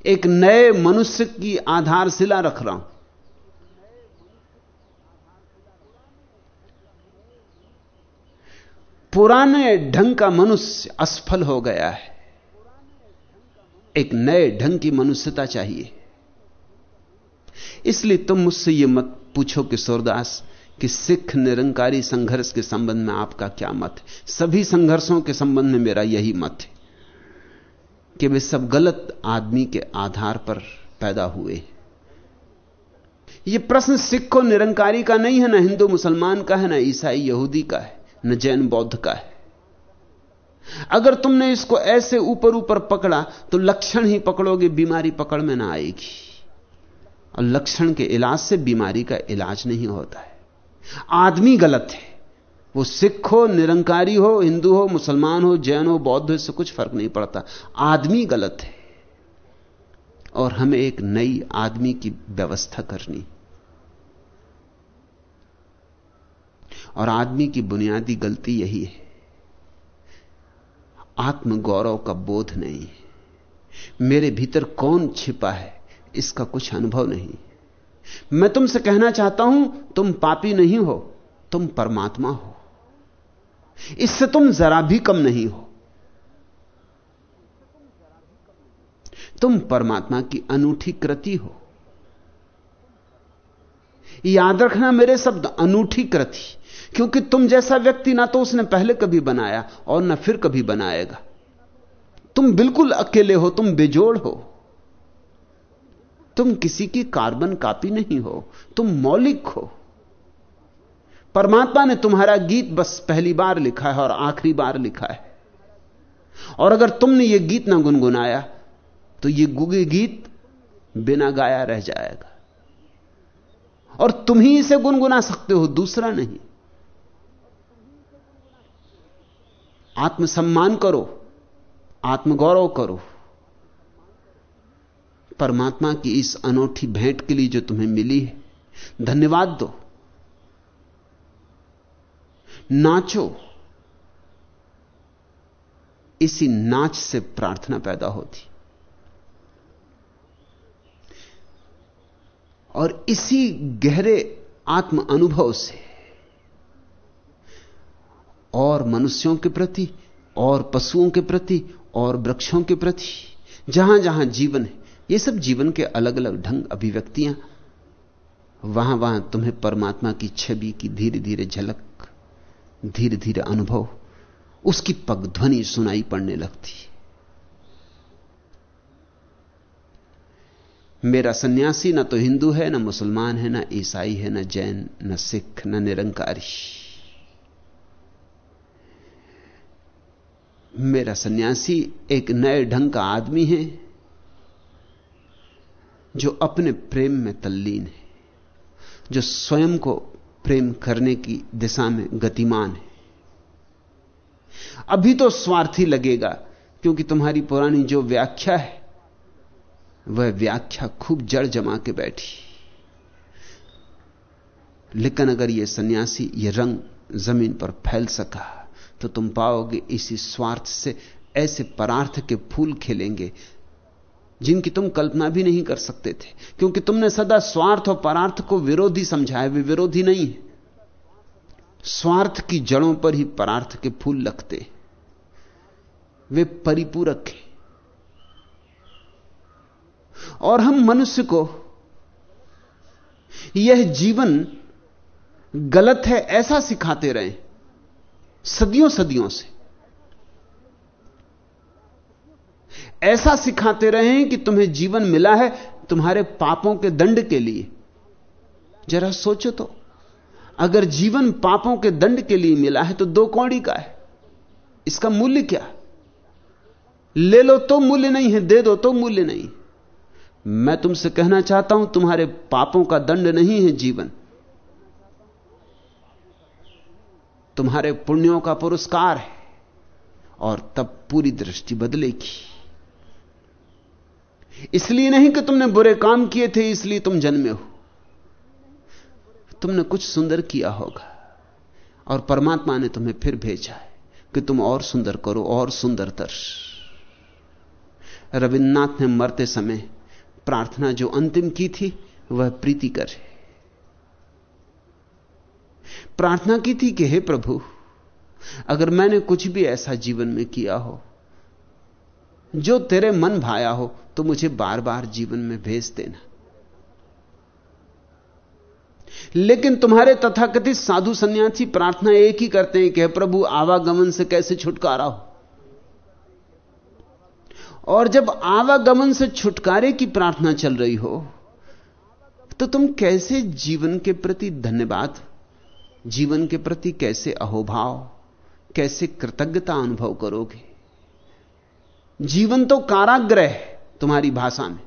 एक नए मनुष्य की आधारशिला रख रहा हूँ। पुराने ढंग का मनुष्य असफल हो गया है। एक नए ढंग की मनुष्यता चाहिए। इसलिए तुम मुझसे यह मत पूछो कि सूरदास, कि सिख निरंकारी संघर्ष के संबंध में आपका क्या मत है? सभी संघर्षों के संबंध में मेरा यही मत है। कि वे सब गलत आदमी के आधार पर पैदा हुए। यह प्रश्न सिख सिखों निरंकारी का नहीं है, ना हिंदू मुसलमान का है, ना ईसाई यहूदी का है, न जैन बौद्ध का है। अगर तुमने इसको ऐसे ऊपर ऊपर पकड़ा तो लक्षण ही पकड़ोगे, बीमारी पकड़ में ना आएगी। और लक्षण के इलाज से बीमारी का इलाज नहीं होता है। आदमी गलत है। वो सिख हो, निरंकारी हो, हिंदू हो, मुसलमान हो, जैन हो, बौद्ध इससे कुछ फ़र्क नहीं पड़ता। आदमी गलत है। और हमें एक नई आदमी की व्यवस्था करनी। और आदमी की बुनियादी गलती यही है। आत्मगौरव का बोध नहीं मेरे भीतर कौन छिपा है, इसका कुछ अनुभव नहीं मैं तुमसे कहना चाहता हूँ, तुम पापी नहीं हो, तुम परमात्मा हो। इससे तुम जरा भी कम नहीं हो। तुम परमात्मा की अनूठी कृति हो। याद रखना मेरे शब्द, अनूठी कृति। क्योंकि तुम जैसा व्यक्ति ना तो उसने पहले कभी बनाया और ना फिर कभी बनाएगा। तुम बिल्कुल अकेले हो, तुम बेजोड़ हो। तुम किसी की कार्बन कापी नहीं हो, तुम मौलिक हो। परमात्मा ने तुम्हारा गीत बस पहली बार लिखा है और आखिरी बार लिखा है। और अगर तुमने यह गीत ना गुनगुनाया तो यह गुगे गीत बिना गाया रह जाएगा। और तुम ही इसे गुनगुना सकते हो, दूसरा नहीं। आत्मसम्मान करो, आत्मगौरव करो। परमात्मा की इस अनोखी भेंट के लिए जो तुम्हें मिली है, धन्यवाद दो। नाचो। इसी नाच से प्रार्थना पैदा होती। और इसी गहरे आत्म अनुभव से और मनुष्यों के प्रति, और पशुओं के प्रति, और वृक्षों के प्रति जहाँ जहाँ जीवन है, ये सब जीवन के अलग अलग ढंग अभिव्यक्तियाँ वहाँ वहाँ तुम्हें परमात्मा की छवि की धीरे धीरे झलक धीरे धीरे अनुभव, उसकी पगध्वनि सुनाई पड़ने लगती। मेरा सन्यासी ना तो हिंदू है, ना मुसलमान है, ना ईसाई है, ना जैन, ना सिख, ना निरंकारी। मेरा सन्यासी एक नए ढंग का आदमी है, जो अपने प्रेम में तल्लीन है, जो स्वयं को प्रेम करने की दिशा में गतिमान है। अभी तो स्वार्थी लगेगा, क्योंकि तुम्हारी पुरानी जो व्याख्या है, वह व्याख्या खूब जड़ जमा के बैठी। लेकिन अगर यह सन्यासी यह रंग ज़मीन पर फैल सका तो तुम पाओगे इसी स्वार्थ से ऐसे परार्थ के फूल खिलेंगे जिनकी तुम कल्पना भी नहीं कर सकते थे। क्योंकि तुमने सदा स्वार्थ और परार्थ को विरोधी समझा है वे विरोधी नहीं है। स्वार्थ की जड़ों पर ही परार्थ के फूल लगते वे परिपूरक हैं। और हम मनुष्य को यह जीवन गलत है ऐसा सिखाते रहे। सदियों सदियों से। ऐसा सिखाते रहे कि तुम्हें जीवन मिला है तुम्हारे पापों के दंड के लिए। जरा सोचो तो अगर जीवन पापों के दंड के लिए मिला है तो दो कौड़ी का है। इसका मूल्य क्या? ले लो तो मूल्य नहीं है, दे दो तो मूल्य नहीं। मैं तुमसे कहना चाहता हूँ, तुम्हारे पापों का दंड नहीं है जीवन। तुम्हारे पुण्यों का पुरस्कार है और तब पूरी दृष्टि बदलेगी। इसलिए नहीं कि तुमने बुरे काम किए थे, इसलिए तुम जन्मे हो। तुमने कुछ सुंदर किया होगा और परमात्मा ने तुम्हें फिर भेजा है कि तुम और सुंदर करो, और सुंदरतर रविन्द्रनाथ ने मरते समय प्रार्थना जो अंतिम की थी, वह प्रीति कर प्रार्थना की थी कि, हे प्रभु, अगर मैंने कुछ भी ऐसा जीवन में किया हो जो तेरे मन भाया हो तो मुझे बार बार जीवन में भेज देना। लेकिन तुम्हारे तथाकथित साधु सन्यासी प्रार्थना एक ही करते हैं कि प्रभु, आवागमन से कैसे छुटकारा हो? और जब आवागमन से छुटकारे की प्रार्थना चल रही हो तो तुम कैसे जीवन के प्रति धन्यवाद, जीवन के प्रति कैसे अहोभाव, कैसे कृतज्ञता अनुभव करोगे? जीवन तो काराग्रह है तुम्हारी भाषा में।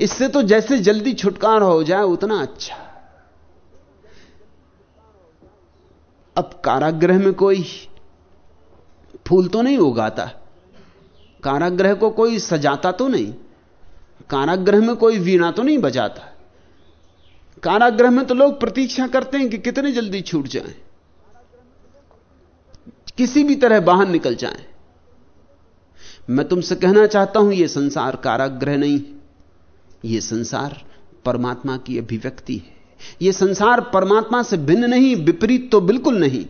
इससे तो जैसे जल्दी छुटकारा हो जाए, उतना अच्छा। अब कारागृह में कोई फूल तो नहीं उगाता। कारागृह को कोई सजाता तो नहीं। कारागृह में कोई वीणा तो नहीं बजाता। कारागृह में तो लोग प्रतीक्षा करते हैं कि कितने जल्दी छूट जाएँ। किसी भी तरह बाहर निकल जाएँ। मैं तुमसे कहना चाहता हूँ यह संसार काराग्रह नहीं यह संसार परमात्मा की अभिव्यक्ति है। यह संसार परमात्मा से भिन्न नहीं, विपरीत तो बिल्कुल नहीं।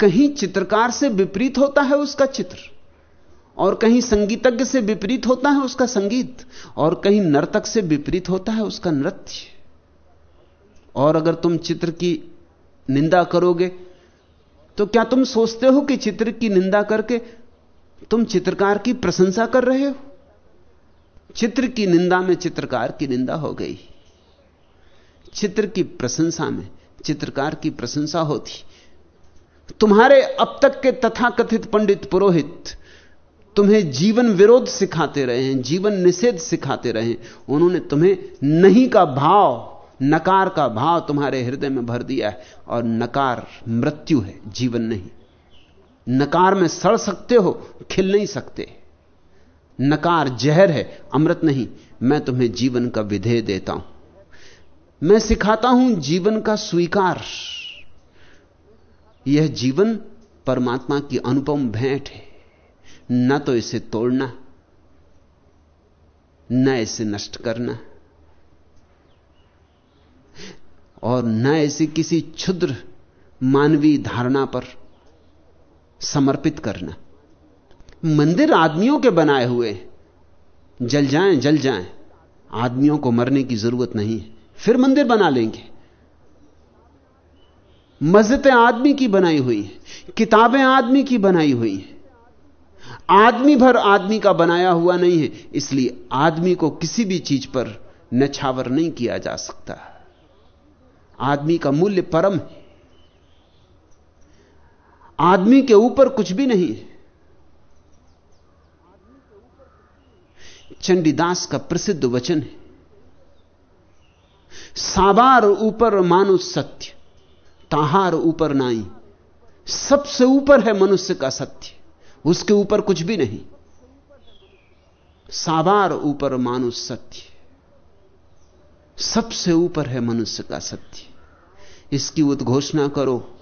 कहीं चित्रकार से विपरीत होता है उसका चित्र, और कहीं संगीतज्ञ से विपरीत होता है उसका संगीत, और कहीं नर्तक से विपरीत होता है उसका नृत्य। और अगर तुम चित्र की निंदा करोगे तो क्या तुम सोचते हो कि चित्र की निंदा करके तुम चित्रकार की प्रशंसा कर रहे हो। चित्र की निंदा में चित्रकार की निंदा हो गई। चित्र की प्रशंसा में चित्रकार की प्रशंसा होती। तुम्हारे अब तक के तथाकथित पंडित पुरोहित तुम्हें जीवन विरोध सिखाते रहे हैं, जीवन निषेध सिखाते रहे हैं। उन्होंने तुम्हें नहीं का भाव, नकार का भाव तुम्हारे हृदय में भर दिया है और नकार मृत्यु है, जीवन नहीं। नकार में सड़ सकते हो, खिल नहीं सकते। नकार जहर है, अमृत नहीं। मैं तुम्हें जीवन का विधेय देता हूँ। मैं सिखाता हूँ जीवन का स्वीकार। यह जीवन परमात्मा की अनुपम भेंट है। न तो इसे तोड़ना, न इसे नष्ट करना, और न इसे किसी क्षुद्र मानवीय धारणा पर समर्पित करना। मंदिर आदमियों के बनाए हुए जल जाएँ जल जाएँ। आदमियों को मरने की ज़रूरत नहीं है। फिर मंदिर बना लेंगे। मस्जिदें आदमी की बनाई हुई हैं। किताबें आदमी की बनाई हुई हैं। आदमी भर आदमी का बनाया हुआ नहीं है। इसलिए आदमी को किसी भी चीज़ पर नछावर नहीं किया जा सकता। आदमी का मूल्य परम है। आदमी के ऊपर कुछ भी नहीं है। चंडीदास का प्रसिद्ध वचन है, साबार ऊपर मानुष सत्य, ताहार ऊपर नाई। सबसे ऊपर है मनुष्य का सत्य, उसके ऊपर कुछ भी नहीं। साबार ऊपर मानुष सत्य, सबसे ऊपर है मनुष्य का सत्य। इसकी उद्घोषणा करो।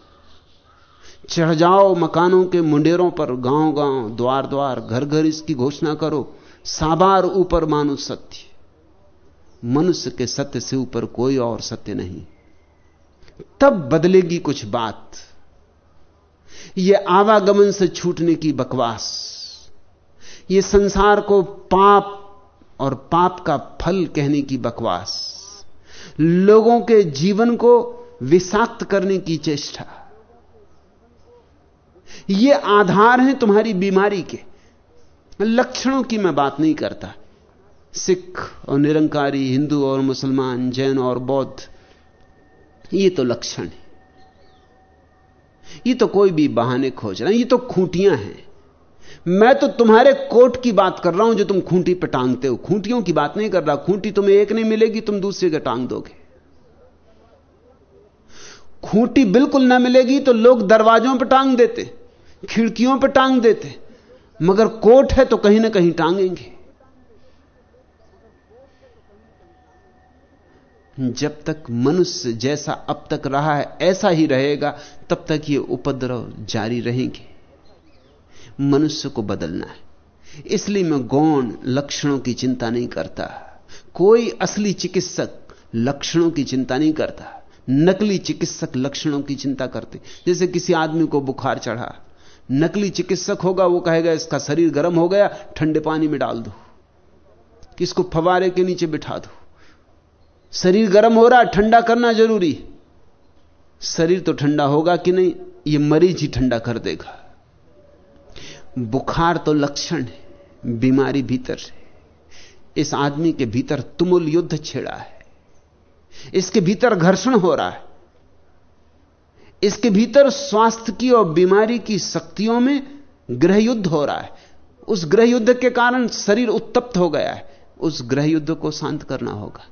चढ़ जाओ मकानों के मुंडेरों पर गाँव गाँव द्वार द्वार घर घर इसकी घोषणा करो। साबार ऊपर मानो सत्य। मनुष्य के सत्य से ऊपर कोई और सत्य नहीं। तब बदलेगी कुछ बात। यह आवागमन से छूटने की बकवास। ये संसार को पाप और पाप का फल कहने की बकवास। लोगों के जीवन को विषाक्त करने की चेष्टा। ये आधार हैं तुम्हारी बीमारी के। लक्षणों की मैं बात नहीं करता। सिख और निरंकारी, हिंदू और मुसलमान, जैन और बौद्ध, ये तो लक्षण है। ये तो कोई भी बहाने खोज रहा है, ये तो खूंटियाँ हैं। मैं तो तुम्हारे कोट की बात कर रहा हूँ जो तुम खूंटी पर टांगते हो। खूंटियों की बात नहीं कर रहा, खूंटी तुम्हें एक नहीं मिलेगी, तुम दूसरे के टांग दोगे। खूंटी बिल्कुल ना मिलेगी तो लोग दरवाजों पर टांग देते। खिड़कियों पर टांग देते, मगर कोट है तो कहीं ना कहीं टांगेंगे। जब तक मनुष्य जैसा अब तक रहा है, ऐसा ही रहेगा, तब तक ये उपद्रव जारी रहेंगे। मनुष्य को बदलना है। इसलिए मैं गौण लक्षणों की चिंता नहीं करता। कोई असली चिकित्सक लक्षणों की चिंता नहीं करता। नकली चिकित्सक लक्षणों की चिंता करते। जैसे किसी आदमी को बुखार चढ़ा नकली चिकित्सक होगा, वो कहेगा, इसका शरीर गर्म हो गया, ठंडे पानी में डाल दो। किसको फवारे के नीचे बिठा दो। शरीर गर्म हो रहा, ठंडा करना ज़रूरी। शरीर तो ठंडा होगा कि नहीं, ये मरीज़ ही ठंडा कर देगा। बुखार तो लक्षण है, बीमारी भीतर है। इस आदमी के भीतर तुमुल युद्ध छेड़ा है। इसके भीतर घर्षण हो रहा है। इसके भीतर स्वास्थ्य की और बीमारी की शक्तियों में ग्रह युद्ध हो रहा है। उस ग्रह युद्ध के कारण शरीर उत्तप्त हो गया है। उस ग्रह युद्ध को शांत करना होगा।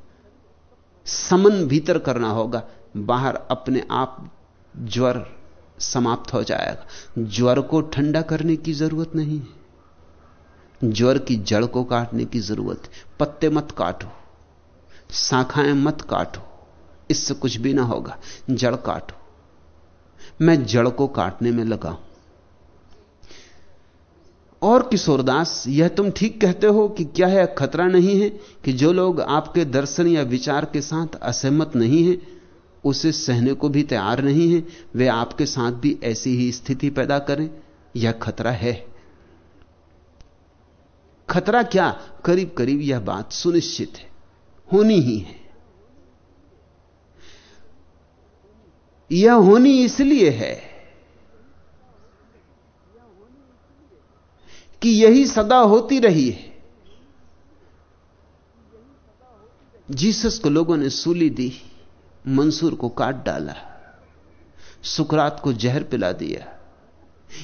समन भीतर करना होगा। बाहर अपने आप ज्वर समाप्त हो जाएगा। ज्वर को ठंडा करने की ज़रूरत नहीं है। ज्वर की जड़ को काटने की ज़रूरत है। पत्ते मत काटो। शाखाएँ मत काटो। इससे कुछ भी ना होगा। जड़ काटो। मैं जड़ को काटने में लगा और किशोरदास, यह तुम ठीक कहते हो कि क्या है खतरा नहीं है कि जो लोग आपके दर्शन या विचार के साथ असहमत नहीं है, उसे सहने को भी तैयार नहीं है, वे आपके साथ भी ऐसी ही स्थिति पैदा करें? यह खतरा है। खतरा क्या? करीब करीब यह बात सुनिश्चित है। होनी ही है। यह होनी इसलिए है कि यही सदा होती रही है। जीसस को लोगों ने सूली दी, मंसूर को काट डाला, सुकरात को जहर पिला दिया।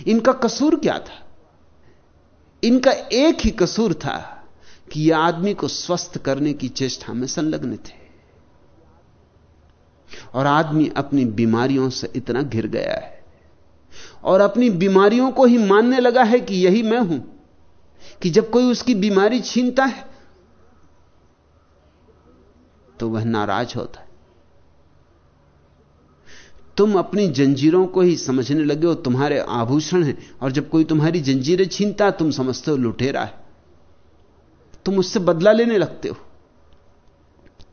इनका कसूर क्या था? इनका एक ही कसूर था कि यह आदमी को स्वस्थ करने की चेष्टा में संलग्न थे। और आदमी अपनी बीमारियों से इतना घिर गया है। और अपनी बीमारियों को ही मानने लगा है कि यही मैं हूँ, कि जब कोई उसकी बीमारी छीनता है तो वह नाराज़ होता है। तुम अपनी जंजीरों को ही समझने लगे हो, तुम्हारे आभूषण हैं, और जब कोई तुम्हारी जंजीरें छीनता तुम समझते हो लुटेरा है। तुम उससे बदला लेने लगते हो।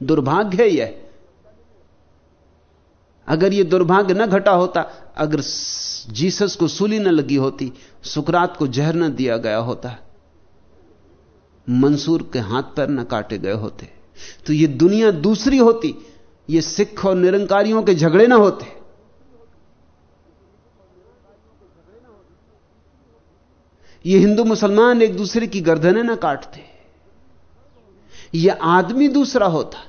दुर्भाग्य है यह। अगर यह दुर्भाग्य न घटा होता, अगर जीसस को सूली न लगी होती, सुकरात को जहर न दिया गया होता, मंसूर के हाथ पैर न काटे गए होते तो यह दुनिया दूसरी होती, ये सिख और निरंकारियों के झगड़े ना होते। ये हिंदू मुसलमान एक दूसरे की गर्दनें ना काटते यह आदमी दूसरा होता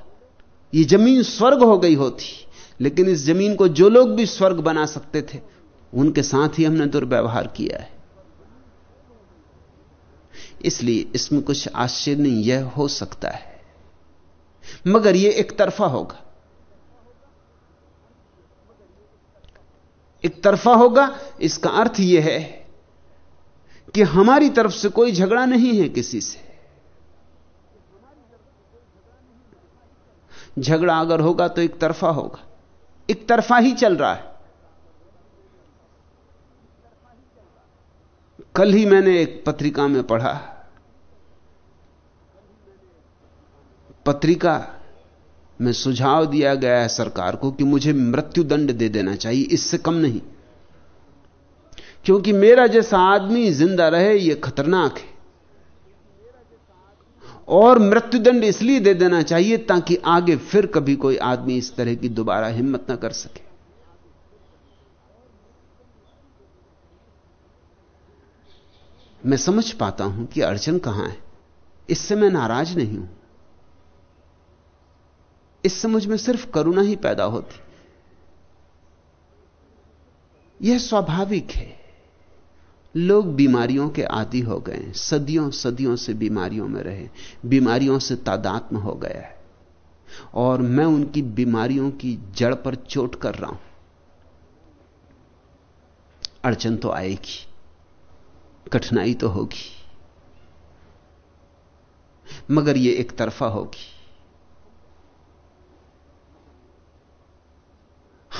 यह ज़मीन स्वर्ग हो गई होती। लेकिन इस ज़मीन को जो लोग भी स्वर्ग बना सकते थे, उनके साथ ही हमने दुर्व्यवहार किया है। इसलिए इसमें कुछ आश्चर्य नहीं यह हो सकता है। मगर यह एक तरफा होगा। एक तरफा होगा, इसका अर्थ यह है कि हमारी तरफ़ से कोई झगड़ा नहीं है किसी से। झगड़ा अगर होगा तो एक तरफा होगा। एक तरफा ही चल रहा है। कल ही मैंने एक पत्रिका में पढ़ा। पत्रिका में सुझाव दिया गया है सरकार को कि मुझे मृत्यु दंड दे देना चाहिए, इससे कम नहीं। क्योंकि मेरा जैसा आदमी ज़िंदा रहे यह खतरनाक है। और मृत्युदंड इसलिए दे देना चाहिए ताकि आगे फिर कभी कोई आदमी इस तरह की दोबारा हिम्मत ना कर सके। मैं समझ पाता हूँ कि अड़चन कहाँ है। इससे मैं नाराज़ नहीं हूँ। इस समझ में सिर्फ़ करुणा ही पैदा होती। यह स्वाभाविक है। लोग बीमारियों के आदि हो गए सदियों सदियों से बीमारियों में रहे। बीमारियों से तादात्म हो गया है। और मैं उनकी बीमारियों की जड़ पर चोट कर रहा हूँ। अड़चन तो आएगी। कठिनाई तो होगी। मगर यह एक तरफा होगी।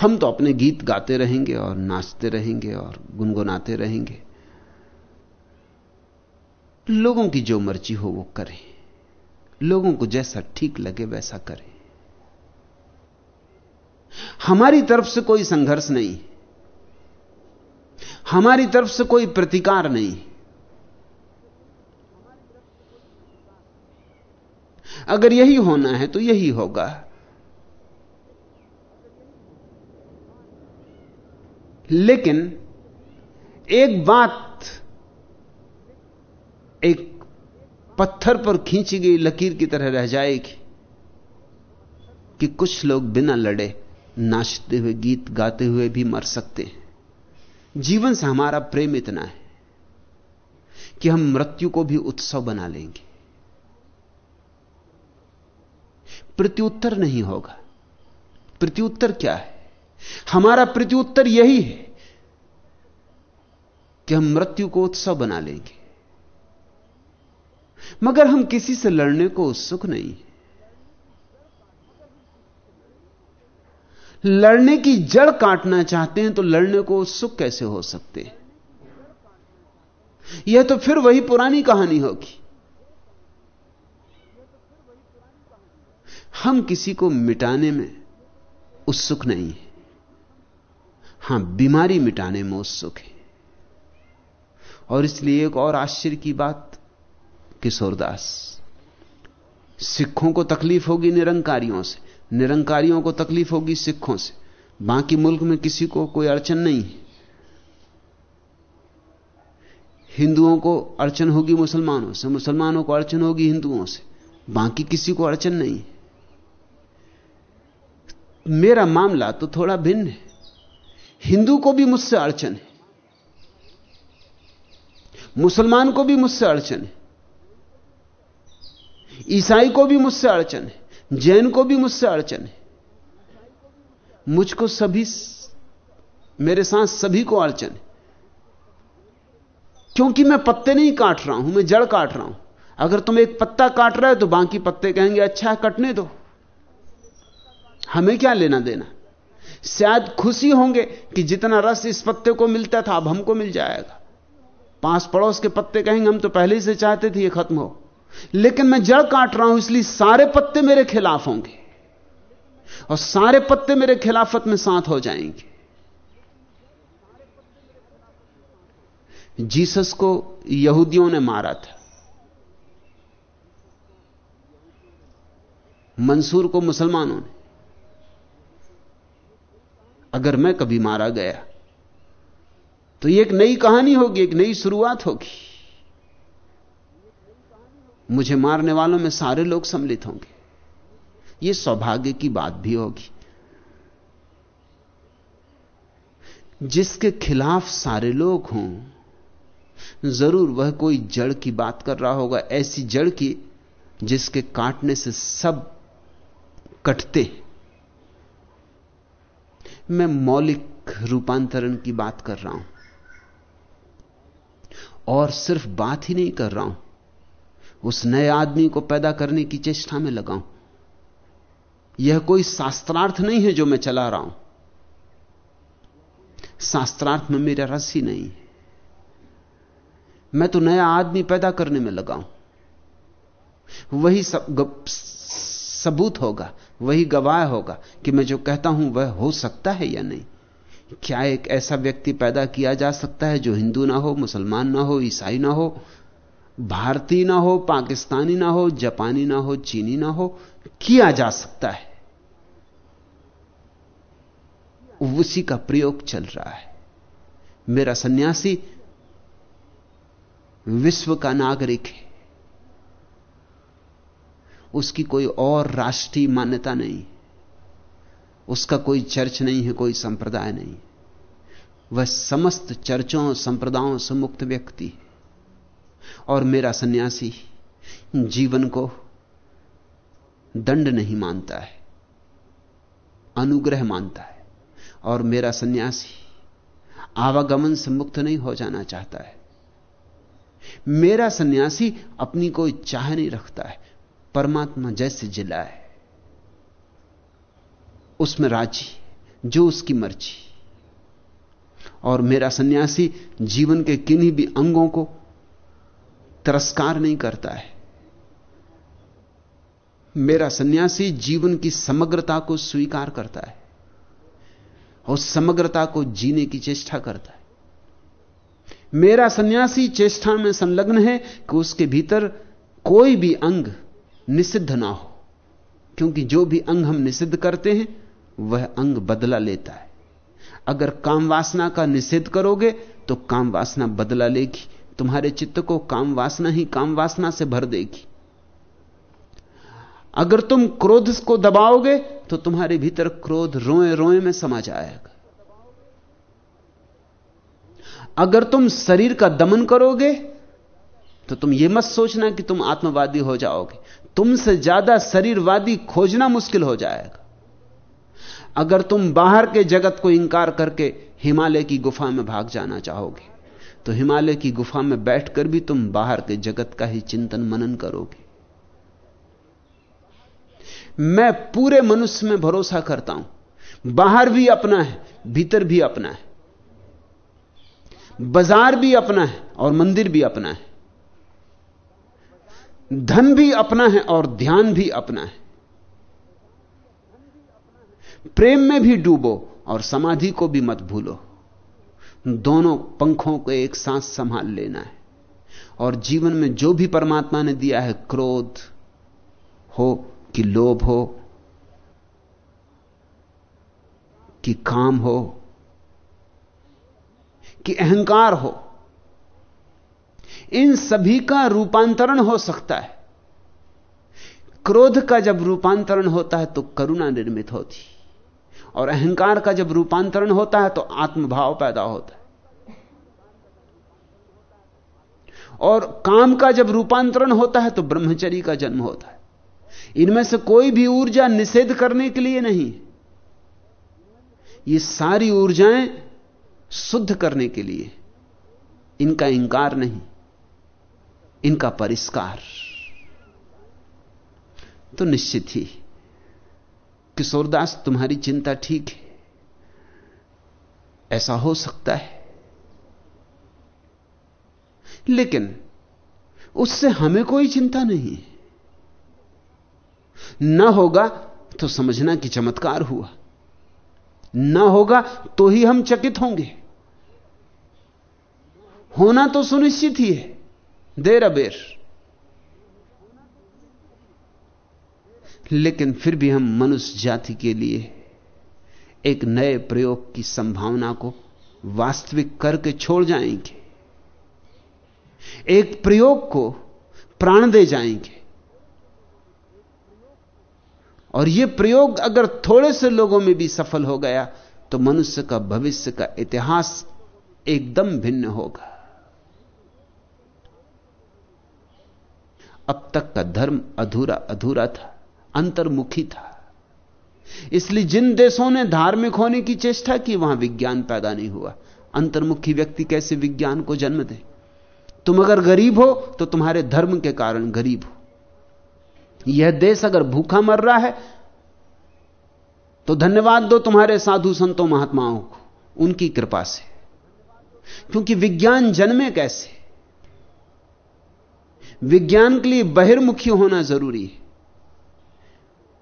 हम तो अपने गीत गाते रहेंगे और नाचते रहेंगे और गुनगुनाते रहेंगे। लोगों की जो मर्ज़ी हो वो करें। लोगों को जैसा ठीक लगे वैसा करें। हमारी तरफ़ से कोई संघर्ष नहीं। हमारी तरफ़ से कोई प्रतिकार नहीं। अगर यही होना है तो यही होगा। लेकिन एक बात एक पत्थर पर खींची गई लकीर की तरह रह जाएगी कि कुछ लोग बिना लड़े नाचते हुए, गीत गाते हुए भी मर सकते हैं। जीवन से हमारा प्रेम इतना है कि हम मृत्यु को भी उत्सव बना लेंगे। प्रत्युत्तर नहीं होगा। प्रत्युत्तर क्या है? हमारा प्रत्युत्तर यही है कि हम मृत्यु को उत्सव बना लेंगे। मगर हम किसी से लड़ने को उत्सुक नहीं। लड़ने की जड़ काटना चाहते हैं तो लड़ने को उत्सुक कैसे हो सकते हैं? यह तो फिर वही पुरानी कहानी होगी। हम किसी को मिटाने में उत्सुक नहीं है। हाँ, बीमारी मिटाने में उत्सुक है। और इसलिए एक और आश्चर्य की बात किशोरदास सिखों को तकलीफ़ होगी निरंकारियों से। निरंकारियों को तकलीफ़ होगी सिखों से। बाकी मुल्क में किसी को कोई अड़चन नहीं है। हिंदुओं को अड़चन होगी मुसलमानों से। मुसलमानों को अड़चन होगी हिंदुओं से। बाकी किसी को अड़चन नहीं मेरा मामला तो थोड़ा भिन्न है। हिंदू को भी मुझसे अड़चन है। मुसलमान को भी मुझसे अड़चन है। ईसाई को भी मुझसे अड़चन है, जैन को भी मुझसे अड़चन है। मुझको सभी मेरे साथ सभी को अड़चन है। क्योंकि मैं पत्ते नहीं काट रहा हूँ, मैं जड़ काट रहा हूँ। अगर तुम एक पत्ता काट रहे हो तो बाकी पत्ते कहेंगे अच्छा है, कटने दो। हमें क्या लेना देना? शायद खुशी होंगे कि जितना रस इस पत्ते को मिलता था, अब हमको मिल जाएगा। पास पड़ोस के पत्ते कहेंगे, हम तो पहले से चाहते थे, ये खत्म हो। लेकिन मैं जड़ काट रहा हूँ, इसलिए सारे पत्ते मेरे खिलाफ होंगे। और सारे पत्ते मेरे खिलाफत में साथ हो जाएँगे। जीसस को यहूदियों ने मारा था। मंसूर को मुसलमानों ने। अगर मैं कभी मारा गया तो यह एक नई कहानी होगी, एक नई शुरुआत होगी। मुझे मारने वालों में सारे लोग सम्मिलित होंगे। यह सौभाग्य की बात भी होगी। जिसके खिलाफ सारे लोग हों, ज़रूर वह कोई जड़ की बात कर रहा होगा, ऐसी जड़ की जिसके काटने से सब कटते मैं मौलिक रूपांतरण की बात कर रहा हूँ और सिर्फ़ बात ही नहीं कर रहा हूँ। उस नए आदमी को पैदा करने की चेष्टा में लगाऊँ। यह कोई शास्त्रार्थ नहीं है जो मैं चला रहा हूँ। शास्त्रार्थ में मेरा रस ही नहीं है। मैं तो नया आदमी पैदा करने में लगाऊँ। वही सब सबूत होगा, वही गवाह होगा कि मैं जो कहता हूँ वह हो सकता है या नहीं। क्या एक ऐसा व्यक्ति पैदा किया जा सकता है जो हिंदू ना हो, मुसलमान ना हो, ईसाई ना हो भारतीय ना हो, पाकिस्तानी ना हो, जापानी ना हो, चीनी ना हो, किया जा सकता है। उसी का प्रयोग चल रहा है। मेरा सन्यासी विश्व का नागरिक है। उसकी कोई और राष्ट्रीय मान्यता नहीं। उसका कोई चर्च नहीं है, कोई संप्रदाय नहीं। वह समस्त चर्चों संप्रदायों से मुक्त व्यक्ति है। और मेरा सन्यासी जीवन को दंड नहीं मानता है, अनुग्रह मानता है और मेरा सन्यासी आवागमन से मुक्त नहीं हो जाना चाहता है। मेरा सन्यासी अपनी कोई चाह नहीं रखता है, परमात्मा जैसे जिला है, उसमें राज़ी, जो उसकी मर्ज़ी। और मेरा सन्यासी जीवन के किन्हीं भी अंगों को तिरस्कार नहीं करता है। मेरा सन्यासी जीवन की समग्रता को स्वीकार करता है और समग्रता को जीने की चेष्टा करता है। मेरा सन्यासी चेष्टा में संलग्न है कि उसके भीतर कोई भी अंग निषिद्ध ना हो, क्योंकि जो भी अंग हम निषिद्ध करते हैं, वह अंग बदला लेता है। अगर काम वासना का निषेध करोगे तो काम वासना बदला लेगी। तुम्हारे चित्त को काम वासना ही काम वासना से भर देगी। अगर तुम क्रोध को दबाओगे तो तुम्हारे भीतर क्रोध रोए रोए में समा जाएगा। अगर तुम शरीर का दमन करोगे तो तुम यह मत सोचना कि तुम आत्मवादी हो जाओगे। तुमसे ज़्यादा शरीरवादी खोजना मुश्किल हो जाएगा। अगर तुम बाहर के जगत को इंकार करके हिमालय की गुफा में भाग जाना चाहोगे तो हिमालय की गुफा में बैठकर भी तुम बाहर के जगत का ही चिंतन मनन करोगे। मैं पूरे मनुष्य में भरोसा करता हूँ। बाहर भी अपना है, भीतर भी अपना है। बाज़ार भी अपना है और मंदिर भी अपना है। धन भी अपना है और ध्यान भी अपना है। प्रेम में भी डूबो और समाधि को भी मत भूलो। दोनों पंखों को एक साथ संभाल लेना है। और जीवन में जो भी परमात्मा ने दिया है, क्रोध हो कि लोभ हो, कि काम हो, कि अहंकार हो, इन सभी का रूपांतरण हो सकता है। क्रोध का जब रूपांतरण होता है तो करुणा निर्मित होती और अहंकार का जब रूपांतरण होता है तो आत्मभाव पैदा होता है। और काम का जब रूपांतरण होता है तो ब्रह्मचरी का जन्म होता है। इनमें से कोई भी ऊर्जा निषेध करने के लिए नहीं ये सारी ऊर्जाएँ शुद्ध करने के लिए। इनका इंकार नहीं। इनका परिष्कार। तो निश्चित ही किशोरदास तुम्हारी चिंता ठीक है। ऐसा हो सकता है। लेकिन उससे हमें कोई चिंता नहीं न होगा तो समझना कि चमत्कार हुआ। न होगा तो ही हम चकित होंगे। होना तो सुनिश्चित ही है। देर अबेर लेकिन फिर भी हम मनुष्य जाति के लिए एक नए प्रयोग की संभावना को वास्तविक करके छोड़ जाएँगे। एक प्रयोग को प्राण दे जाएँगे। और यह प्रयोग अगर थोड़े से लोगों में भी सफल हो गया तो मनुष्य का भविष्य का इतिहास एकदम भिन्न होगा। अब तक का धर्म अधूरा अधूरा था। अंतर्मुखी था। इसलिए जिन देशों ने धार्मिक होने की चेष्टा की, वहाँ विज्ञान पैदा नहीं हुआ। अंतर्मुखी व्यक्ति कैसे विज्ञान को जन्म दे? तुम अगर गरीब हो तो तुम्हारे धर्म के कारण गरीब हो। यह देश अगर भूखा मर रहा है तो धन्यवाद दो तुम्हारे साधु संतों, महात्माओं को। उनकी कृपा से। क्योंकि विज्ञान जन्मे कैसे? विज्ञान के लिए बहिर्मुखी होना ज़रूरी है।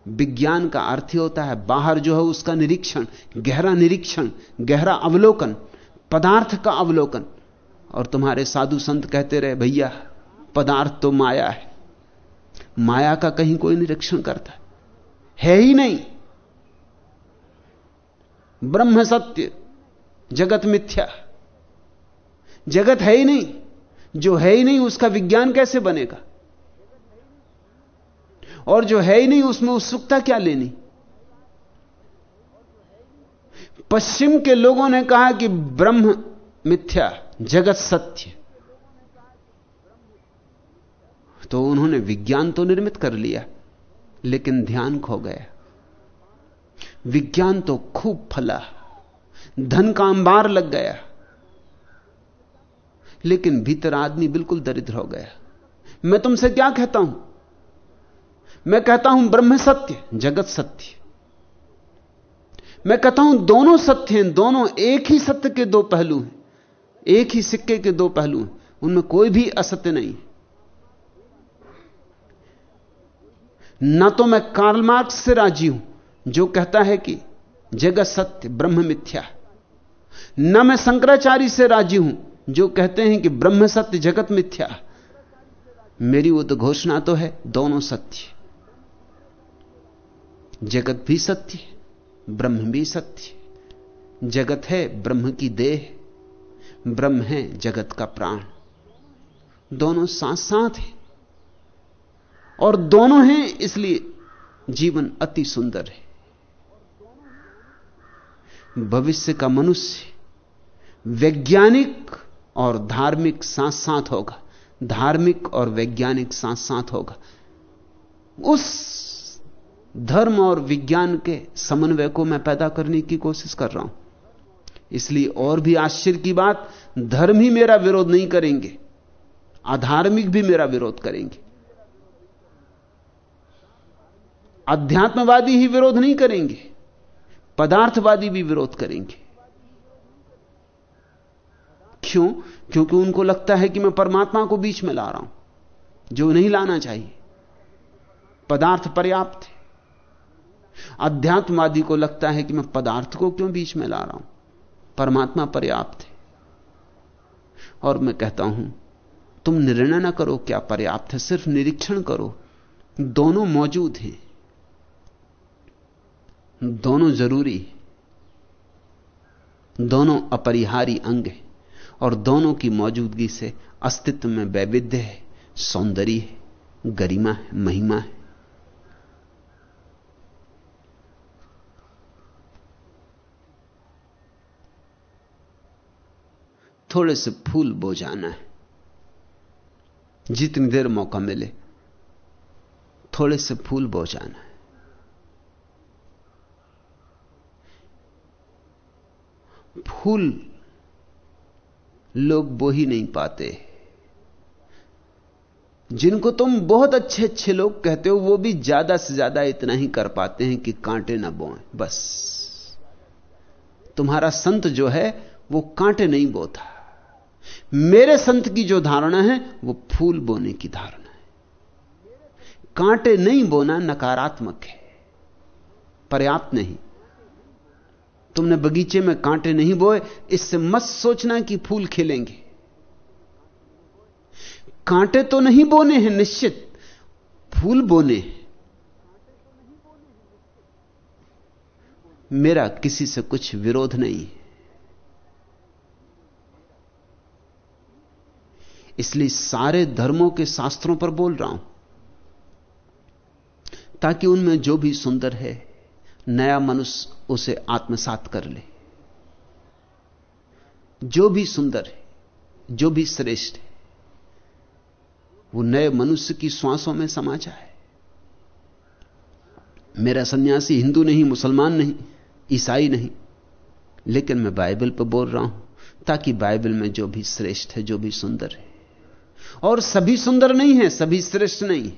विज्ञान का अर्थ होता है बाहर जो है उसका निरीक्षण, गहरा निरीक्षण, गहरा अवलोकन, पदार्थ का अवलोकन। और तुम्हारे साधु संत कहते रहे, भैया, पदार्थ तो माया है। माया का कहीं कोई निरीक्षण करता है ही नहीं। ब्रह्म सत्य, जगत मिथ्या। जगत है ही नहीं। जो है ही नहीं, उसका विज्ञान कैसे बनेगा? और जो है ही नहीं, उसमें उत्सुकता क्या लेनी? पश्चिम के लोगों ने कहा कि ब्रह्म मिथ्या, जगत सत्य। तो उन्होंने विज्ञान तो निर्मित कर लिया, लेकिन ध्यान खो गया। विज्ञान तो खूब फला, धन का अंबार लग गया। लेकिन भीतर आदमी बिल्कुल दरिद्र हो गया। मैं तुमसे क्या कहता हूँ? मैं कहता हूँ ब्रह्म सत्य, जगत सत्य। मैं कहता हूँ दोनों सत्य हैं, दोनों एक ही सत्य के दो पहलू हैं, एक ही सिक्के के दो पहलू हैं, उनमें कोई भी असत्य नहीं। ना तो मैं कार्ल मार्क्स से राज़ी हूँ, जो कहता है कि जगत सत्य, ब्रह्म मिथ्या न मैं शंकराचार्य से राज़ी हूँ, जो कहते हैं कि ब्रह्म सत्य, जगत मिथ्या मेरी वो तो घोषणा तो है, दोनों सत्य। जगत भी सत्य ब्रह्म भी सत्य जगत है, ब्रह्म की देह ब्रह्म है, जगत का प्राण। दोनों साथ साथ हैं और दोनों हैं, इसलिए जीवन अति सुंदर है। भविष्य का मनुष्य वैज्ञानिक और धार्मिक साथ साथ होगा, धार्मिक और वैज्ञानिक साथ साथ होगा। उस धर्म और विज्ञान के समन्वय को मैं पैदा करने की कोशिश कर रहा हूँ। इसलिए और भी आश्चर्य की बात, धर्म ही मेरा विरोध नहीं करेंगे, अधार्मिक भी मेरा विरोध करेंगे। अध्यात्मवादी ही विरोध नहीं करेंगे, पदार्थवादी भी विरोध करेंगे। क्यों? क्योंकि उनको लगता है कि मैं परमात्मा को बीच में ला रहा हूँ, जो नहीं लाना चाहिए। पदार्थ पर्याप्त है। अध्यात्मवादी को लगता है कि मैं पदार्थ को क्यों बीच में ला रहा हूँ? परमात्मा पर्याप्त है। और मैं कहता हूँ, तुम निर्णय ना करो क्या पर्याप्त है, सिर्फ़ निरीक्षण करो। दोनों मौजूद हैं। दोनों ज़रूरी दोनों अपरिहारी अंग हैं। और दोनों की मौजूदगी से अस्तित्व में वैविध्य है, सौंदर्य है, गरिमा है, महिमा है। थोड़े से फूल बो जाना है। जितनी देर मौका मिले, थोड़े से फूल बो जाना है। फूल लोग बो ही नहीं पाते। जिनको तुम बहुत अच्छे अच्छे लोग कहते हो, वो भी ज़्यादा से ज़्यादा इतना ही कर पाते हैं कि कांटे ना बोए, बस। तुम्हारा संत जो है, वो कांटे नहीं बोता। मेरे संत की जो धारणा है, वो फूल बोने की धारणा है। कांटे नहीं बोना नकारात्मक है। पर्याप्त नहीं। तुमने बगीचे में कांटे नहीं बोए, इससे मत सोचना कि फूल खिलेंगे। कांटे तो नहीं बोने हैं, निश्चित। फूल बोने हैं। मेरा किसी से कुछ विरोध नहीं है। इसलिए सारे धर्मों के शास्त्रों पर बोल रहा हूँ। ताकि उनमें जो भी सुंदर है, नया मनुष्य उसे आत्मसात कर ले। जो भी सुंदर है, जो भी श्रेष्ठ है, वो नए मनुष्य की श्वासों में समा जाए। मेरा सन्यासी हिंदू नहीं, मुसलमान नहीं, ईसाई नहीं, लेकिन मैं बाइबल पर बोल रहा हूँ, ताकि बाइबल में जो भी श्रेष्ठ है, जो भी सुंदर है और सभी सुंदर नहीं है, सभी श्रेष्ठ नहीं।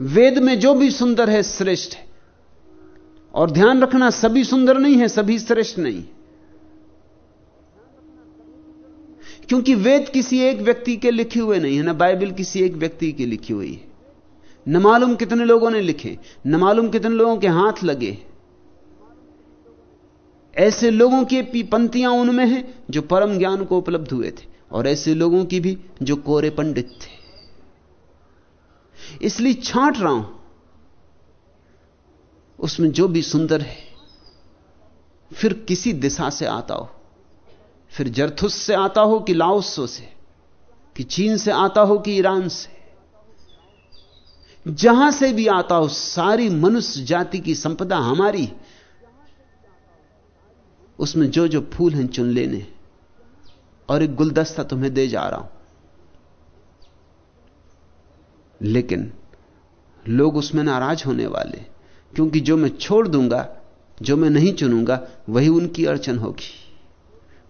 वेद में जो भी सुंदर है, श्रेष्ठ है। और ध्यान रखना, सभी सुंदर नहीं है, सभी श्रेष्ठ नहीं। क्योंकि वेद किसी एक व्यक्ति के लिखे हुए नहीं है, ना बाइबल किसी एक व्यक्ति की लिखी हुई है। न मालूम कितने लोगों ने लिखे, न मालूम कितने लोगों के हाथ लगे। ऐसे लोगों की पंक्तियाँ उनमें हैं जो परम ज्ञान को उपलब्ध हुए थे, और ऐसे लोगों की भी जो कोरे पंडित थे। इसलिए छांट रहा हूँ, उसमें जो भी सुंदर है, फिर किसी दिशा से आता हो, फिर जरथुस से आता हो कि लाओसो से, कि चीन से आता हो कि ईरान से, जहाँ से भी आता हो, सारी मनुष्य जाति की संपदा हमारी उसमें जो जो फूल हैं चुन लेने। और एक गुलदस्ता तुम्हें दे जा रहा हूँ। लेकिन लोग उसमें नाराज़ होने वाले, क्योंकि जो मैं छोड़ दूँगा, जो मैं नहीं चुनूँगा, वही उनकी अड़चन होगी।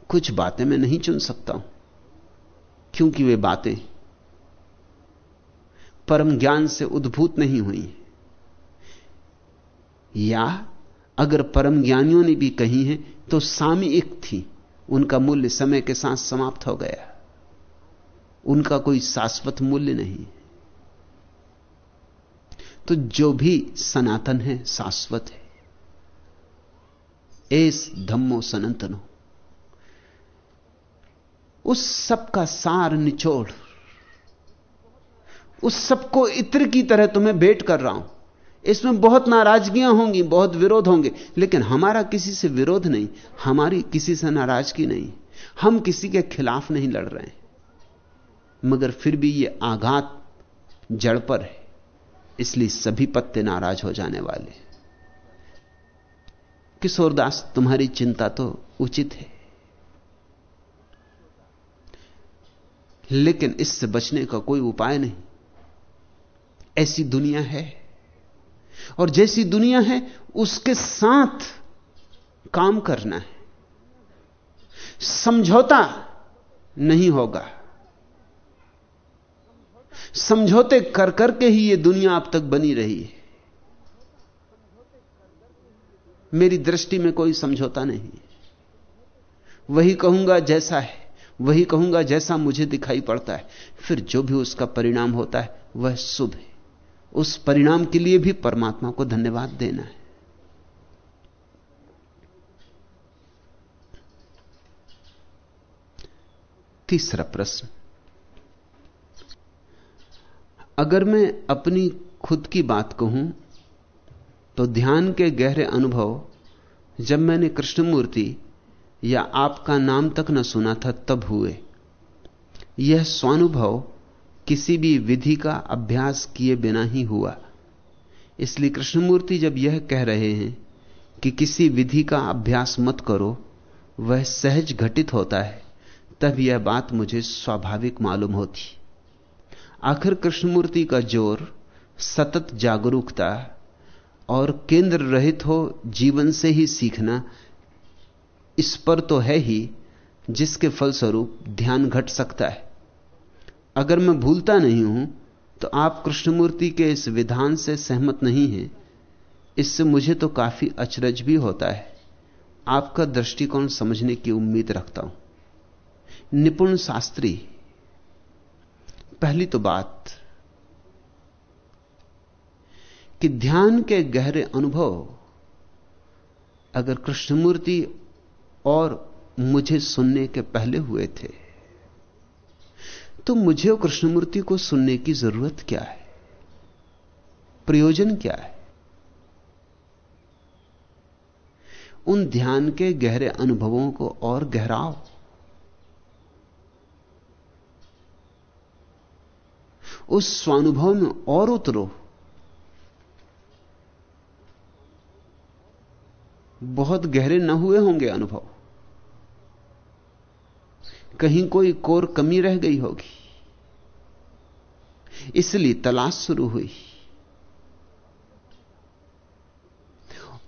कुछ बातें मैं नहीं चुन सकता हूँ, क्योंकि वे बातें परम ज्ञान से उद्भूत नहीं हुई। या अगर परम ज्ञानियों ने भी कही है तो सामयिक थी। उनका मूल्य समय के साथ समाप्त हो गया। उनका कोई शाश्वत मूल्य नहीं। तो जो भी सनातन है, शाश्वत है। एस धम्मो सनातनो। उस सब का सार निचोड़। उस सबको इत्र की तरह तुम्हें भेंट कर रहा हूँ। इसमें बहुत नाराजगियाँ होंगी, बहुत विरोध होंगे, लेकिन हमारा किसी से विरोध नहीं, हमारी किसी से नाराज़गी नहीं, हम किसी के खिलाफ नहीं लड़ रहे हैं। मगर फिर भी यह आघात जड़ पर है, इसलिए सभी पत्ते नाराज़ हो जाने वाले। किशोरदास तुम्हारी चिंता तो उचित है, लेकिन इससे बचने का कोई उपाय नहीं। ऐसी दुनिया है और जैसी दुनिया है, उसके साथ काम करना है। समझौता नहीं होगा। समझौते कर करके ही यह दुनिया अब तक बनी रही है। मेरी दृष्टि में कोई समझौता नहीं वही कहूँगा जैसा है, वही कहूँगा जैसा मुझे दिखाई पड़ता है, फिर जो भी उसका परिणाम होता है, वह शुभ है। उस परिणाम के लिए भी परमात्मा को धन्यवाद देना है। तीसरा प्रश्न। अगर मैं अपनी खुद की बात कहूँ तो ध्यान के गहरे अनुभव, जब मैंने कृष्णमूर्ति या आपका नाम तक न सुना था, तब हुए। यह स्वानुभव किसी भी विधि का अभ्यास किए बिना ही हुआ। इसलिए कृष्णमूर्ति जब यह कह रहे हैं कि किसी विधि का अभ्यास मत करो, वह सहज घटित होता है, तब यह बात मुझे स्वाभाविक मालूम होती। आखिर कृष्णमूर्ति का ज़ोर सतत जागरूकता और केंद्र रहित हो जीवन से ही सीखना इस पर तो है ही जिसके फलस्वरूप ध्यान घट सकता है। अगर मैं भूलता नहीं हूँ तो आप कृष्णमूर्ति के इस विधान से सहमत नहीं हैं। इससे मुझे तो काफ़ी अचरज भी होता है। आपका दृष्टिकोण समझने की उम्मीद रखता हूँ। निपुण शास्त्री, पहली तो बात कि ध्यान के गहरे अनुभव, अगर कृष्णमूर्ति और मुझे सुनने के पहले हुए थे तो मुझे कृष्णमूर्ति को सुनने की ज़रूरत क्या है? प्रयोजन क्या है? उन ध्यान के गहरे अनुभवों को और गहराओ। उस स्वानुभव में और उतरो। बहुत गहरे न हुए होंगे अनुभव। कहीं कोई कोर कमी रह गई होगी। इसलिए तलाश शुरू हुई।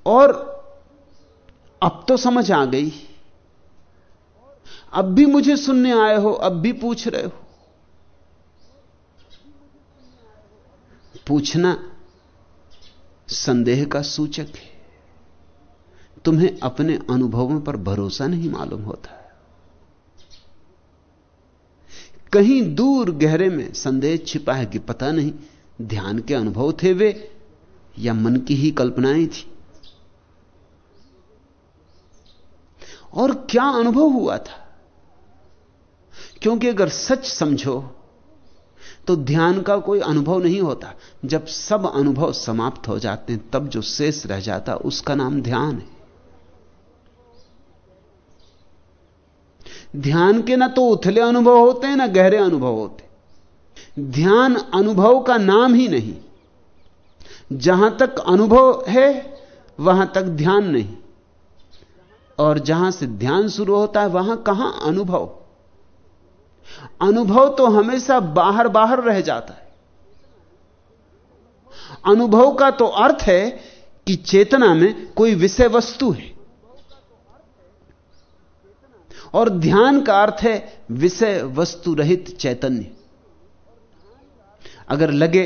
और अब तो समझ आ गई। अब भी मुझे सुनने आए हो, अब भी पूछ रहे हो। पूछना संदेह का सूचक है। तुम्हें अपने अनुभवों पर भरोसा नहीं मालूम होता। कहीं दूर गहरे में संदेह छिपा है कि पता नहीं, ध्यान के अनुभव थे वे, या मन की ही कल्पनाएँ थी। और क्या अनुभव हुआ था? क्योंकि अगर सच समझो तो ध्यान का कोई अनुभव नहीं होता। जब सब अनुभव समाप्त हो जाते हैं, तब जो शेष रह जाता, उसका नाम ध्यान है। ध्यान के ना तो उथले अनुभव होते हैं, ना गहरे अनुभव होते ध्यान अनुभव का नाम ही नहीं। जहाँ तक अनुभव है, वहाँ तक ध्यान नहीं। और जहाँ से ध्यान शुरू होता है, वहाँ कहाँ अनुभव? अनुभव तो हमेशा बाहर बाहर रह जाता है। अनुभव का तो अर्थ है कि चेतना में कोई विषय वस्तु है। और ध्यान का अर्थ है विषय वस्तु रहित चैतन्य। अगर लगे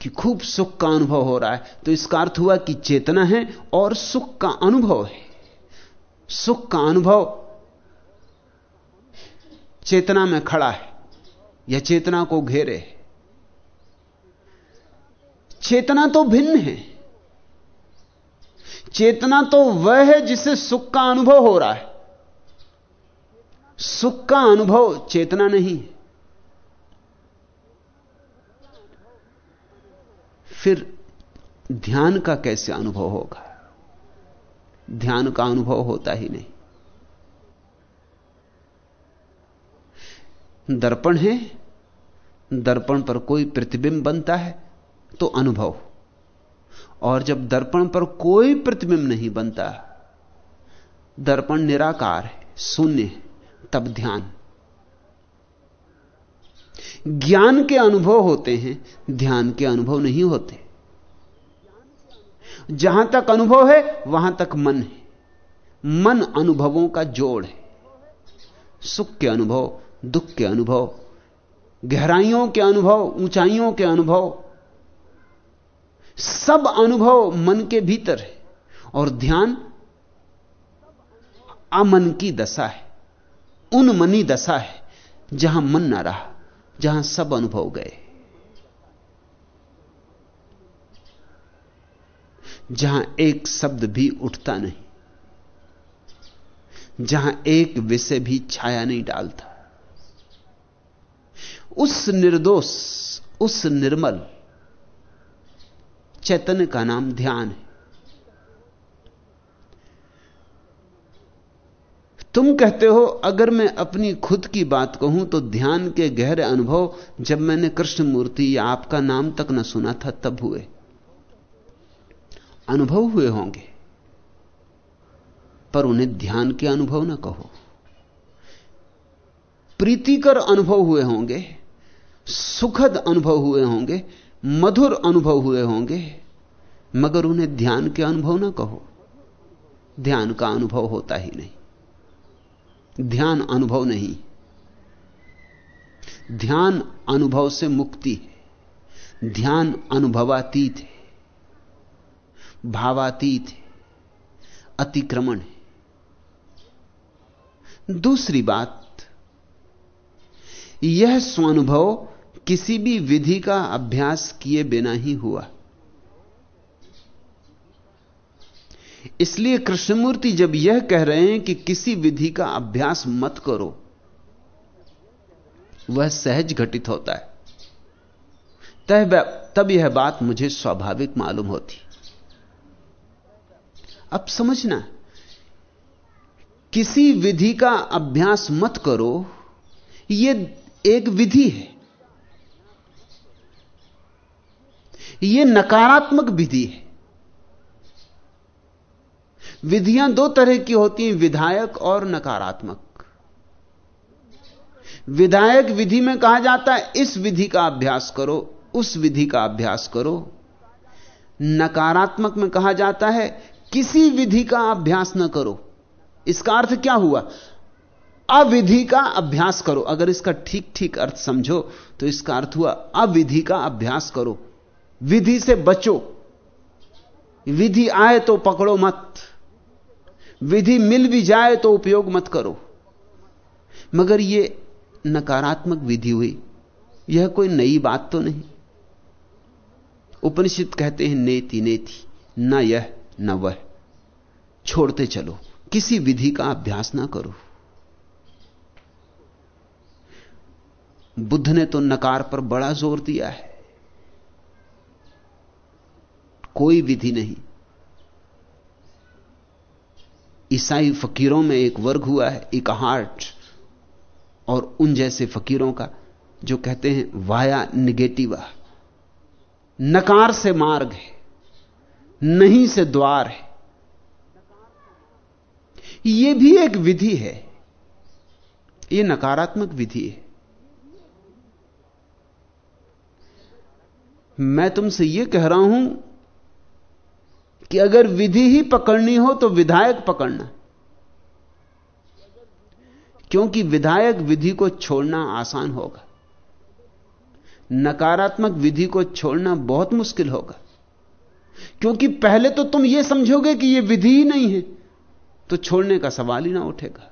कि खूब सुख का अनुभव हो रहा है तो इसका अर्थ हुआ कि चेतना है और सुख का अनुभव है। सुख का अनुभव चेतना में खड़ा है, या चेतना को घेरे है। चेतना तो भिन्न है। चेतना तो वह है जिसे सुख का अनुभव हो रहा है। सुख का अनुभव चेतना नहीं फिर ध्यान का कैसे अनुभव होगा? ध्यान का अनुभव होता ही नहीं। दर्पण है, दर्पण पर कोई प्रतिबिंब बनता है तो अनुभव। और जब दर्पण पर कोई प्रतिबिंब नहीं बनता, दर्पण निराकार है, शून्य है। तब ध्यान। ज्ञान के अनुभव होते हैं, ध्यान के अनुभव नहीं होते। जहाँ तक अनुभव है, वहाँ तक मन है। मन अनुभवों का जोड़ है। सुख के अनुभव, दुख के अनुभव, गहराइयों के अनुभव, ऊंचाइयों के अनुभव, सब अनुभव मन के भीतर है। और ध्यान अमन की दशा है। उन्मनी दशा है, जहाँ मन ना रहा, जहाँ सब अनुभव गए। जहाँ एक शब्द भी उठता नहीं, जहाँ एक विषय भी छाया नहीं डालता। उस निर्दोष, उस निर्मल चैतन्य का नाम ध्यान है। तुम कहते हो, अगर मैं अपनी खुद की बात कहूँ तो ध्यान के गहरे अनुभव, जब मैंने कृष्ण मूर्ति या आपका नाम तक न सुना था, तब हुए। अनुभव हुए होंगे, पर उन्हें ध्यान के अनुभव ना कहो। प्रीतिकर अनुभव हुए होंगे, सुखद अनुभव हुए होंगे, मधुर अनुभव हुए होंगे, मगर उन्हें ध्यान के अनुभव ना कहो। ध्यान का अनुभव होता ही नहीं। ध्यान अनुभव नहीं। ध्यान अनुभव से मुक्ति है। ध्यान अनुभवातीत है। भावातीत है। अतिक्रमण है। दूसरी बात, यह स्वानुभव किसी भी विधि का अभ्यास किए बिना ही हुआ। इसलिए कृष्णमूर्ति जब यह कह रहे हैं कि किसी विधि का अभ्यास मत करो, वह सहज घटित होता है। तब तब यह बात मुझे स्वाभाविक मालूम होती। अब समझना, किसी विधि का अभ्यास मत करो यह एक विधि है। यह नकारात्मक विधि है। विधियाँ दो तरह की होती हैं, विधायक और नकारात्मक। विधायक विधि में कहा जाता है, इस विधि का अभ्यास करो, उस विधि का अभ्यास करो। नकारात्मक में कहा जाता है, किसी विधि का अभ्यास न करो। इसका अर्थ क्या हुआ? अविधि का अभ्यास करो। अगर इसका ठीक ठीक अर्थ समझो तो इसका अर्थ हुआ, अविधि का अभ्यास करो। विधि से बचो। विधि आए तो पकड़ो मत। विधि मिल भी जाए तो उपयोग मत करो। मगर यह नकारात्मक विधि हुई। यह कोई नई बात तो नहीं। उपनिषद कहते हैं, नेति नेति, न यह, न वह। छोड़ते चलो। किसी विधि का अभ्यास ना करो। बुद्ध ने तो नकार पर बड़ा ज़ोर दिया है। कोई विधि नहीं। ईसाई फकीरों में एक वर्ग हुआ है, एक हार्ट और उन जैसे फकीरों का, जो कहते हैं वाया निगेटिवा। नकार से मार्ग है, नहीं से द्वार है। यह भी एक विधि है यह नकारात्मक विधि है। मैं तुमसे यह कह रहा हूँ कि अगर विधि ही पकड़नी हो तो विधायक पकड़ना। क्योंकि विधायक विधि को छोड़ना आसान होगा। नकारात्मक विधि को छोड़ना बहुत मुश्किल होगा। क्योंकि पहले तो तुम यह समझोगे कि यह विधि ही नहीं है तो छोड़ने का सवाल ही ना उठेगा।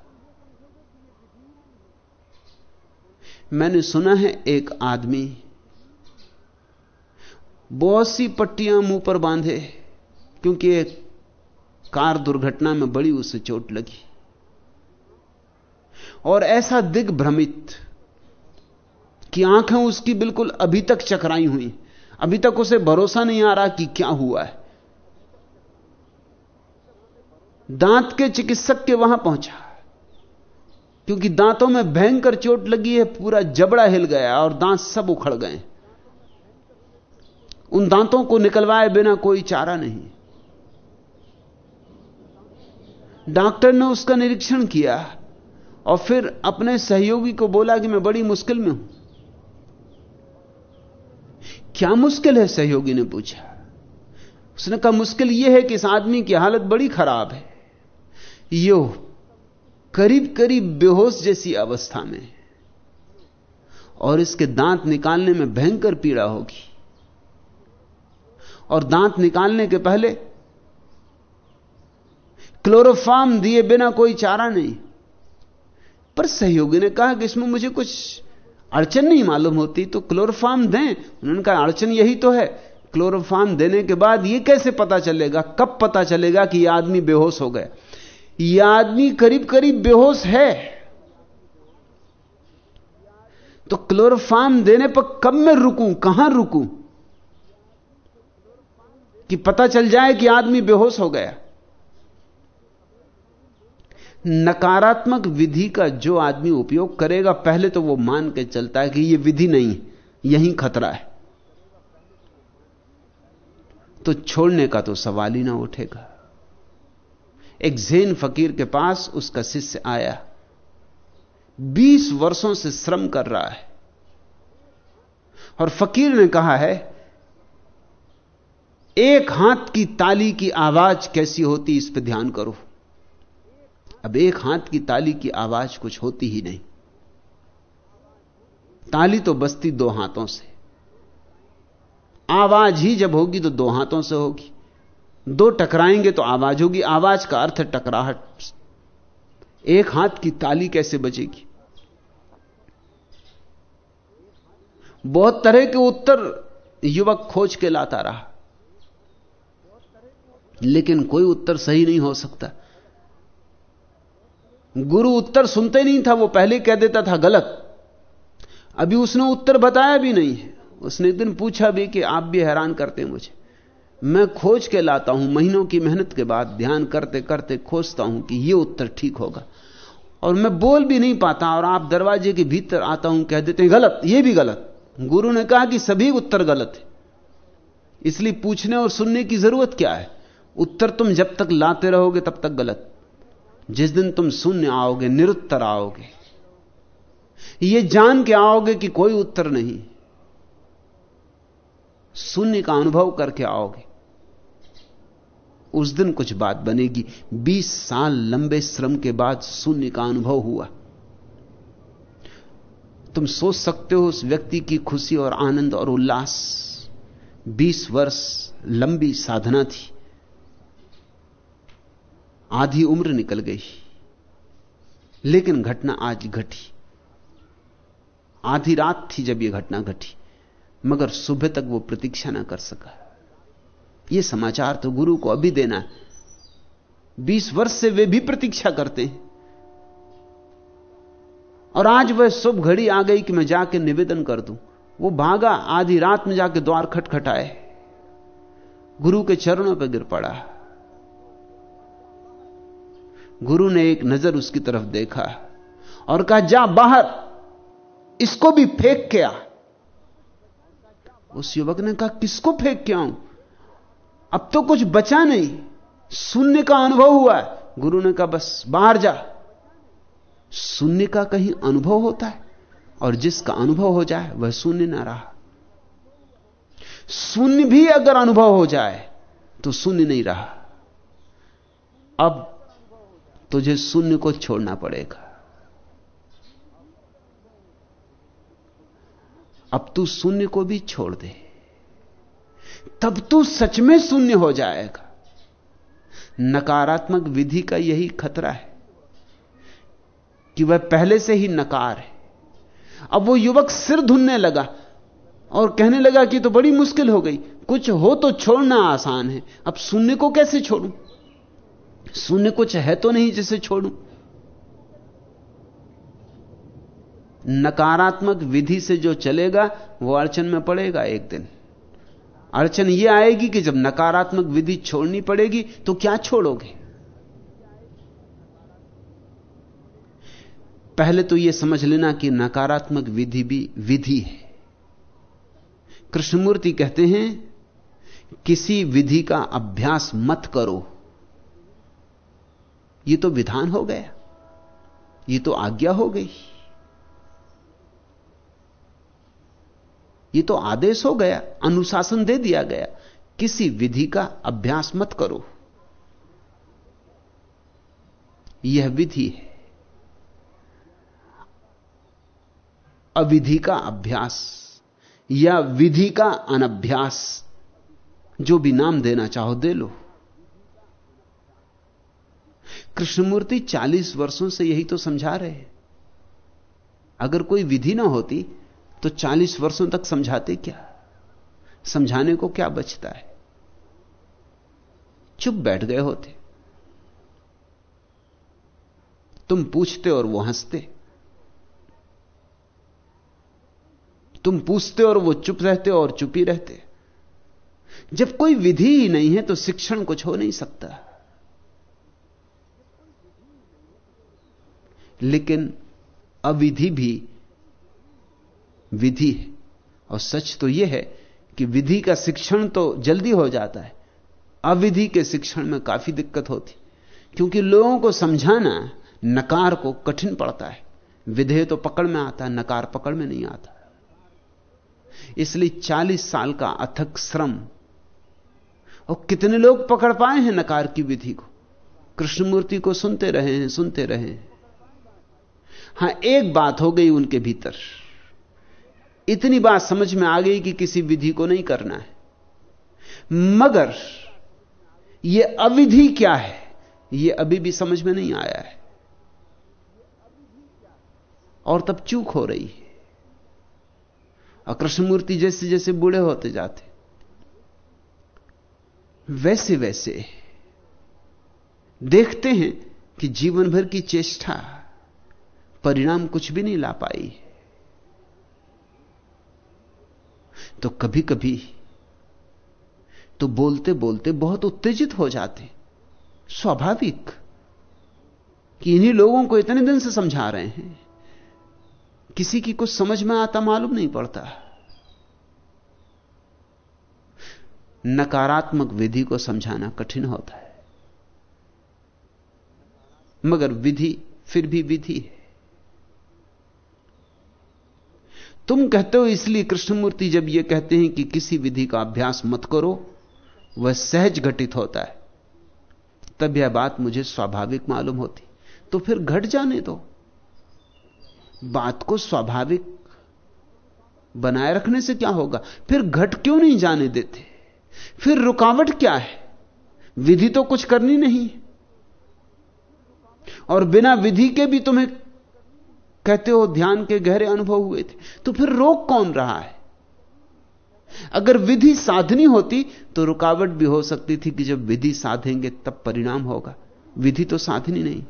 मैंने सुना है एक आदमी, बहुत सी पट्टियाँ मुँह पर बांधे क्योंकि एक कार दुर्घटना में बड़ी उसे चोट लगी। और ऐसा दिग्भ्रमित कि आँखें उसकी बिल्कुल अभी तक चकराई हुई। अभी तक उसे भरोसा नहीं आ रहा कि क्या हुआ है। दांत के चिकित्सक के वहाँ पहुँचा। क्योंकि दांतों में भयंकर चोट लगी है, पूरा जबड़ा हिल गया और दांत सब उखड़ गए। उन दांतों को निकलवाए बिना कोई चारा नहीं। डॉक्टर ने उसका निरीक्षण किया और फिर अपने सहयोगी को बोला कि मैं बड़ी मुश्किल में हूँ। क्या मुश्किल है? सहयोगी ने पूछा। उसने कहा, मुश्किल यह है कि इस आदमी की हालत बड़ी खराब है। यो करीब करीब बेहोश जैसी अवस्था में और इसके दांत निकालने में भयंकर पीड़ा होगी। और दांत निकालने के पहले क्लोरोफार्म दिए बिना कोई चारा नहीं। पर सहयोगी ने कहा कि इसमें मुझे कुछ अड़चन नहीं मालूम होती तो क्लोरोफार्म दें। उन्होंने कहा, अड़चन यही तो है। क्लोरोफार्म देने के बाद यह कैसे पता चलेगा? कब पता चलेगा कि यह आदमी बेहोश हो गया? यह आदमी करीब करीब बेहोश है। तो क्लोरोफार्म देने पर कब मैं रुकूं? कहाँ रुकूं? कि पता चल जाए कि आदमी बेहोश हो गया। नकारात्मक विधि का जो आदमी उपयोग करेगा, पहले तो वो मान के चलता है कि यह विधि नहीं यही खतरा है। तो छोड़ने का तो सवाल ही ना उठेगा। एक जैन फकीर के पास उसका शिष्य आया, बीस वर्षों से श्रम कर रहा है। और फकीर ने कहा है, एक हाथ की ताली की आवाज़ कैसी होती, इस पर ध्यान करो। अब एक हाथ की ताली की आवाज़ कुछ होती ही नहीं। ताली तो बसती दो हाथों से। आवाज़ ही जब होगी तो दो हाथों से होगी। दो टकराएँगे तो आवाज़ होगी। आवाज़ का अर्थ टकराहट। एक हाथ की ताली कैसे बजेगी? बहुत तरह के उत्तर युवक खोज के लाता रहा। लेकिन कोई उत्तर सही नहीं हो सकता। गुरु उत्तर सुनते नहीं था, वो पहले कह देता था, गलत। अभी उसने उत्तर बताया भी नहीं है। उसने एक दिन पूछा भी कि आप भी हैरान करते हैं मुझे। मैं खोज के लाता हूँ, महीनों की मेहनत के बाद ध्यान करते करते खोजता हूँ कि यह उत्तर ठीक होगा। और मैं बोल भी नहीं पाता, और आप दरवाजे के भीतर आता हूँ, कह देते हैं, गलत यह भी गलत। गुरु ने कहा कि सभी उत्तर गलत है। इसलिए पूछने और सुनने की ज़रूरत क्या है? उत्तर तुम जब तक लाते रहोगे, तब तक गलत। जिस दिन तुम शून्य आओगे, निरुत्तर आओगे। यह जान के आओगे कि कोई उत्तर नहीं। शून्य का अनुभव करके आओगे। उस दिन कुछ बात बनेगी। बीस साल लंबे श्रम के बाद शून्य का अनुभव हुआ। तुम सोच सकते हो उस व्यक्ति की खुशी और आनंद और उल्लास। बीस वर्ष लंबी साधना थी। आधी उम्र निकल गई। लेकिन घटना आज घटी। आधी रात थी जब यह घटना घटी, मगर सुबह तक वो प्रतीक्षा ना कर सका। यह समाचार तो गुरु को अभी देना बीस वर्ष से वे भी प्रतीक्षा करते हैं। और आज वह शुभ घड़ी आ गई कि मैं जाके निवेदन कर दूँ। वो भागा, आधी रात में जाके द्वार खटखटाए। गुरु के चरणों पर गिर पड़ा। गुरु ने एक नज़र उसकी तरफ़ देखा और कहा, जा बाहर, इसको भी फेंक के आ। उस युवक ने कहा, किसको फेंक के आऊँ? अब तो कुछ बचा नहीं। शून्य का अनुभव हुआ है। गुरु ने कहा, बस, बाहर जा। शून्य का कहीं अनुभव होता है और जिसका अनुभव हो जाए, वह शून्य ना रहा। शून्य भी अगर अनुभव हो जाए तो शून्य नहीं रहा। अब तुझे शून्य को छोड़ना पड़ेगा। अब तू शून्य को भी छोड़ दे। तब तू सच में शून्य हो जाएगा। नकारात्मक विधि का यही खतरा है कि वह पहले से ही नकार है। अब वो युवक सिर धुनने लगा और कहने लगा कि तो बड़ी मुश्किल हो गई। कुछ हो तो छोड़ना आसान है। अब शून्य को कैसे छोड़ूं? शून्य कुछ है तो नहीं जिसे छोड़ू। नकारात्मक विधि से जो चलेगा, वो अड़चन में पड़ेगा एक दिन। अड़चन यह आएगी कि जब नकारात्मक विधि छोड़नी पड़ेगी तो क्या छोड़ोगे? पहले तो यह समझ लेना कि नकारात्मक विधि भी विधि है। कृष्णमूर्ति कहते हैं, किसी विधि का अभ्यास मत करो। यह तो विधान हो गया। यह तो आज्ञा हो गई। ये तो आदेश हो गया, अनुशासन दे दिया गया। किसी विधि का अभ्यास मत करो। यह विधि है। अविधि का अभ्यास या विधि का अनभ्यास, जो भी नाम देना चाहो दे लो। कृष्णमूर्ति चालीस वर्षों से यही तो समझा रहे हैं। अगर कोई विधि ना होती तो चालीस वर्षों तक समझाते क्या? समझाने को क्या बचता है? चुप बैठ गए होते। तुम पूछते और वो हँसते। तुम पूछते और वो चुप रहते और चुप रहते। जब कोई विधि ही नहीं है तो शिक्षण कुछ हो नहीं सकता। लेकिन अविधि भी विधि है। और सच तो यह है कि विधि का शिक्षण तो जल्दी हो जाता है। अविधि के शिक्षण में काफ़ी दिक्कत होती। क्योंकि लोगों को समझाना नकार को कठिन पड़ता है। विधेय तो पकड़ में आता है नकार पकड़ में नहीं आता। इसलिए चालीस साल का अथक श्रम, और कितने लोग पकड़ पाए हैं नकार की विधि को? कृष्णमूर्ति को सुनते रहे हैं, सुनते रहे हाँ। एक बात हो गई उनके भीतर। इतनी बात समझ में आ गई कि किसी विधि को नहीं करना है। मगर यह अविधि क्या है यह अभी भी समझ में नहीं आया है। और तब चूक हो रही है। और कृष्णमूर्ति जैसे जैसे बूढ़े होते जाते, वैसे वैसे देखते हैं कि जीवन भर की चेष्टा परिणाम कुछ भी नहीं ला पाई। तो कभी कभी तो बोलते बोलते बहुत उत्तेजित हो जाते। स्वाभाविक कि इन्हीं लोगों को इतने दिन से समझा रहे हैं। किसी की कुछ समझ में आता मालूम नहीं पड़ता। नकारात्मक विधि को समझाना कठिन होता है। मगर विधि फिर भी विधि है। तुम कहते हो इसलिए कृष्णमूर्ति जब यह कहते हैं कि किसी विधि का अभ्यास मत करो, वह सहज घटित होता है। तब यह बात मुझे स्वाभाविक मालूम होती। तो फिर घट जाने दो। बात को स्वाभाविक बनाए रखने से क्या होगा? फिर घट क्यों नहीं जाने देते? फिर रुकावट क्या है? विधि तो कुछ करनी नहीं और बिना विधि के भी तुम्हें कहते हो ध्यान के गहरे अनुभव हुए थे तो फिर रोक कौन रहा है? अगर विधि साधनी होती तो रुकावट भी हो सकती थी कि जब विधि साधेंगे, तब परिणाम होगा। विधि तो साधनी नहीं।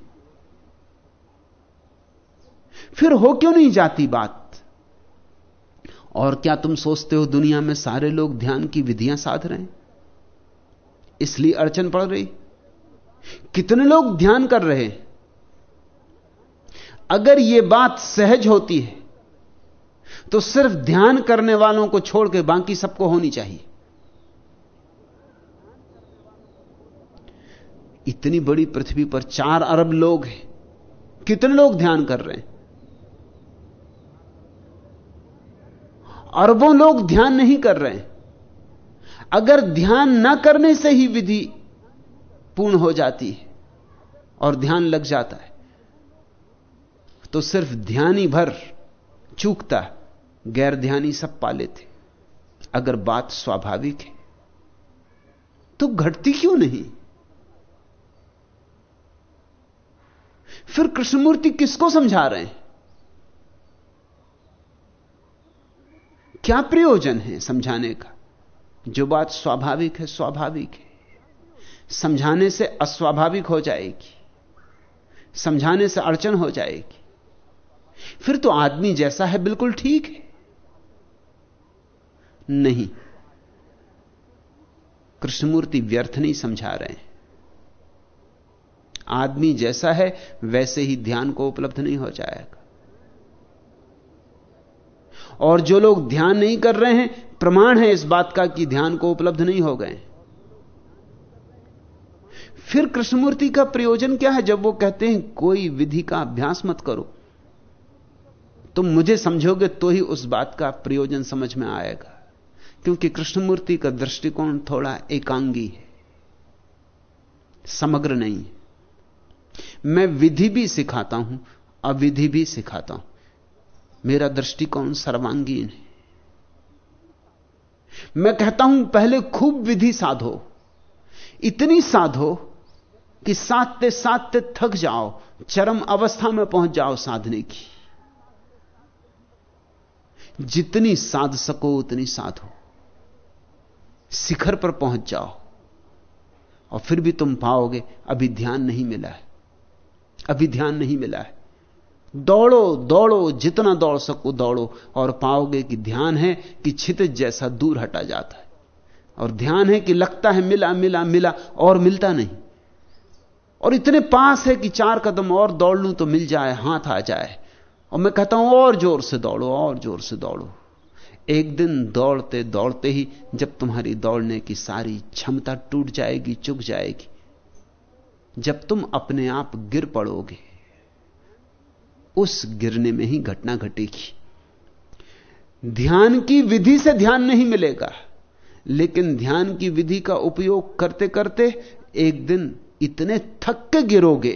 फिर हो क्यों नहीं जाती बात? और क्या तुम सोचते हो दुनिया में सारे लोग ध्यान की विधियाँ साध रहे हैं? इसलिए अड़चन पड़ रही। कितने लोग ध्यान कर रहे हैं? अगर यह बात सहज होती है तो सिर्फ़ ध्यान करने वालों को छोड़ के बाकी सबको होनी चाहिए। इतनी बड़ी पृथ्वी पर चार अरब लोग हैं। कितने लोग ध्यान कर रहे हैं? अरबों लोग ध्यान नहीं कर रहे हैं। अगर ध्यान ना करने से ही विधि पूर्ण हो जाती है और ध्यान लग जाता है तो सिर्फ़ ध्यानी भर चूकता गैर ध्यानी सब पा लेते अगर बात स्वाभाविक है तो घटती क्यों नहीं? फिर कृष्णमूर्ति किसको समझा रहे हैं? क्या प्रयोजन है समझाने का? जो बात स्वाभाविक है स्वाभाविक है। समझाने से अस्वाभाविक हो जाएगी। समझाने से अड़चन हो जाएगी। फिर तो आदमी जैसा है बिल्कुल ठीक है। नहीं। कृष्णमूर्ति व्यर्थ नहीं समझा रहे हैं। आदमी जैसा है, वैसे ही ध्यान को उपलब्ध नहीं हो जाएगा। और जो लोग ध्यान नहीं कर रहे हैं, प्रमाण है इस बात का कि ध्यान को उपलब्ध नहीं हो गए। फिर कृष्णमूर्ति का प्रयोजन क्या है जब वो कहते हैं, कोई विधि का अभ्यास मत करो। तुम मुझे समझोगे तो ही उस बात का प्रयोजन समझ में आएगा। क्योंकि कृष्णमूर्ति का दृष्टिकोण थोड़ा एकांगी है, समग्र नहीं मैं विधि भी सिखाता हूँ, अविधि भी सिखाता हूँ। मेरा दृष्टिकोण सर्वांगीण है। मैं कहता हूँ, पहले खूब विधि साधो। इतनी साधो कि साधते साधते थक जाओ, चरम अवस्था में पहुँच जाओ साधने की। जितनी साध सको, उतनी साधो शिखर पर पहुँच जाओ। और फिर भी तुम पाओगे, अभी ध्यान नहीं मिला है। अभी ध्यान नहीं मिला है। दौड़ो दौड़ो, जितना दौड़ सको दौड़ो, और पाओगे कि ध्यान है कि छितिज जैसा दूर हटा जाता है। और ध्यान है कि लगता है मिला मिला मिला, और मिलता नहीं। और इतने पास है कि चार कदम और दौड़ लूँ तो मिल जाए, हाथ आ जाए। और मैं कहता हूँ, और ज़ोर से दौड़ो, और ज़ोर से दौड़ो। एक दिन दौड़ते दौड़ते ही, जब तुम्हारी दौड़ने की सारी क्षमता टूट जाएगी, चुक जाएगी, जब तुम अपने आप गिर पड़ोगे, उस गिरने में ही घटना घटेगी। ध्यान की विधि से ध्यान नहीं मिलेगा, लेकिन ध्यान की विधि का उपयोग करते करते एक दिन इतने थक के गिरोगे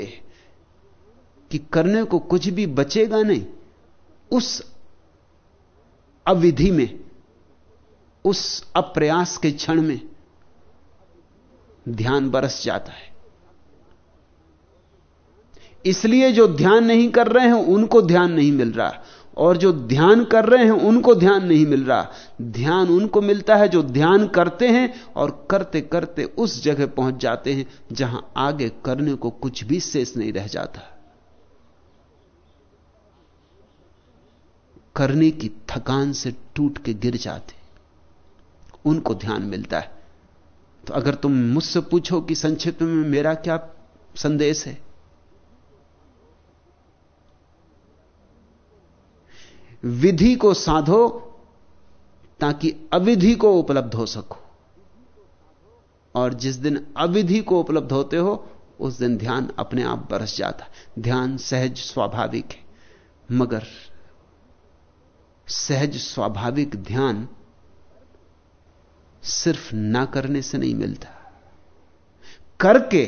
कि करने को कुछ भी बचेगा नहीं, उस अविधि में, उस अप्रयास के क्षण में ध्यान बरस जाता है। इसलिए जो ध्यान नहीं कर रहे हैं, उनको ध्यान नहीं मिल रहा। और जो ध्यान कर रहे हैं, उनको ध्यान नहीं मिल रहा। ध्यान उनको मिलता है जो ध्यान करते हैं और करते करते उस जगह पहुँच जाते हैं जहाँ आगे करने को कुछ भी शेष नहीं रह जाता। करने की थकान से टूट के गिर जाते। उनको ध्यान मिलता है। तो अगर तुम मुझसे पूछो कि संक्षिप्त में मेरा क्या संदेश है? विधि को साधो ताकि अविधि को उपलब्ध हो सको। और जिस दिन अविधि को उपलब्ध होते हो, उस दिन ध्यान अपने आप बरस जाता। ध्यान सहज स्वाभाविक है। मगर सहज स्वाभाविक ध्यान सिर्फ़ ना करने से नहीं मिलता। करके,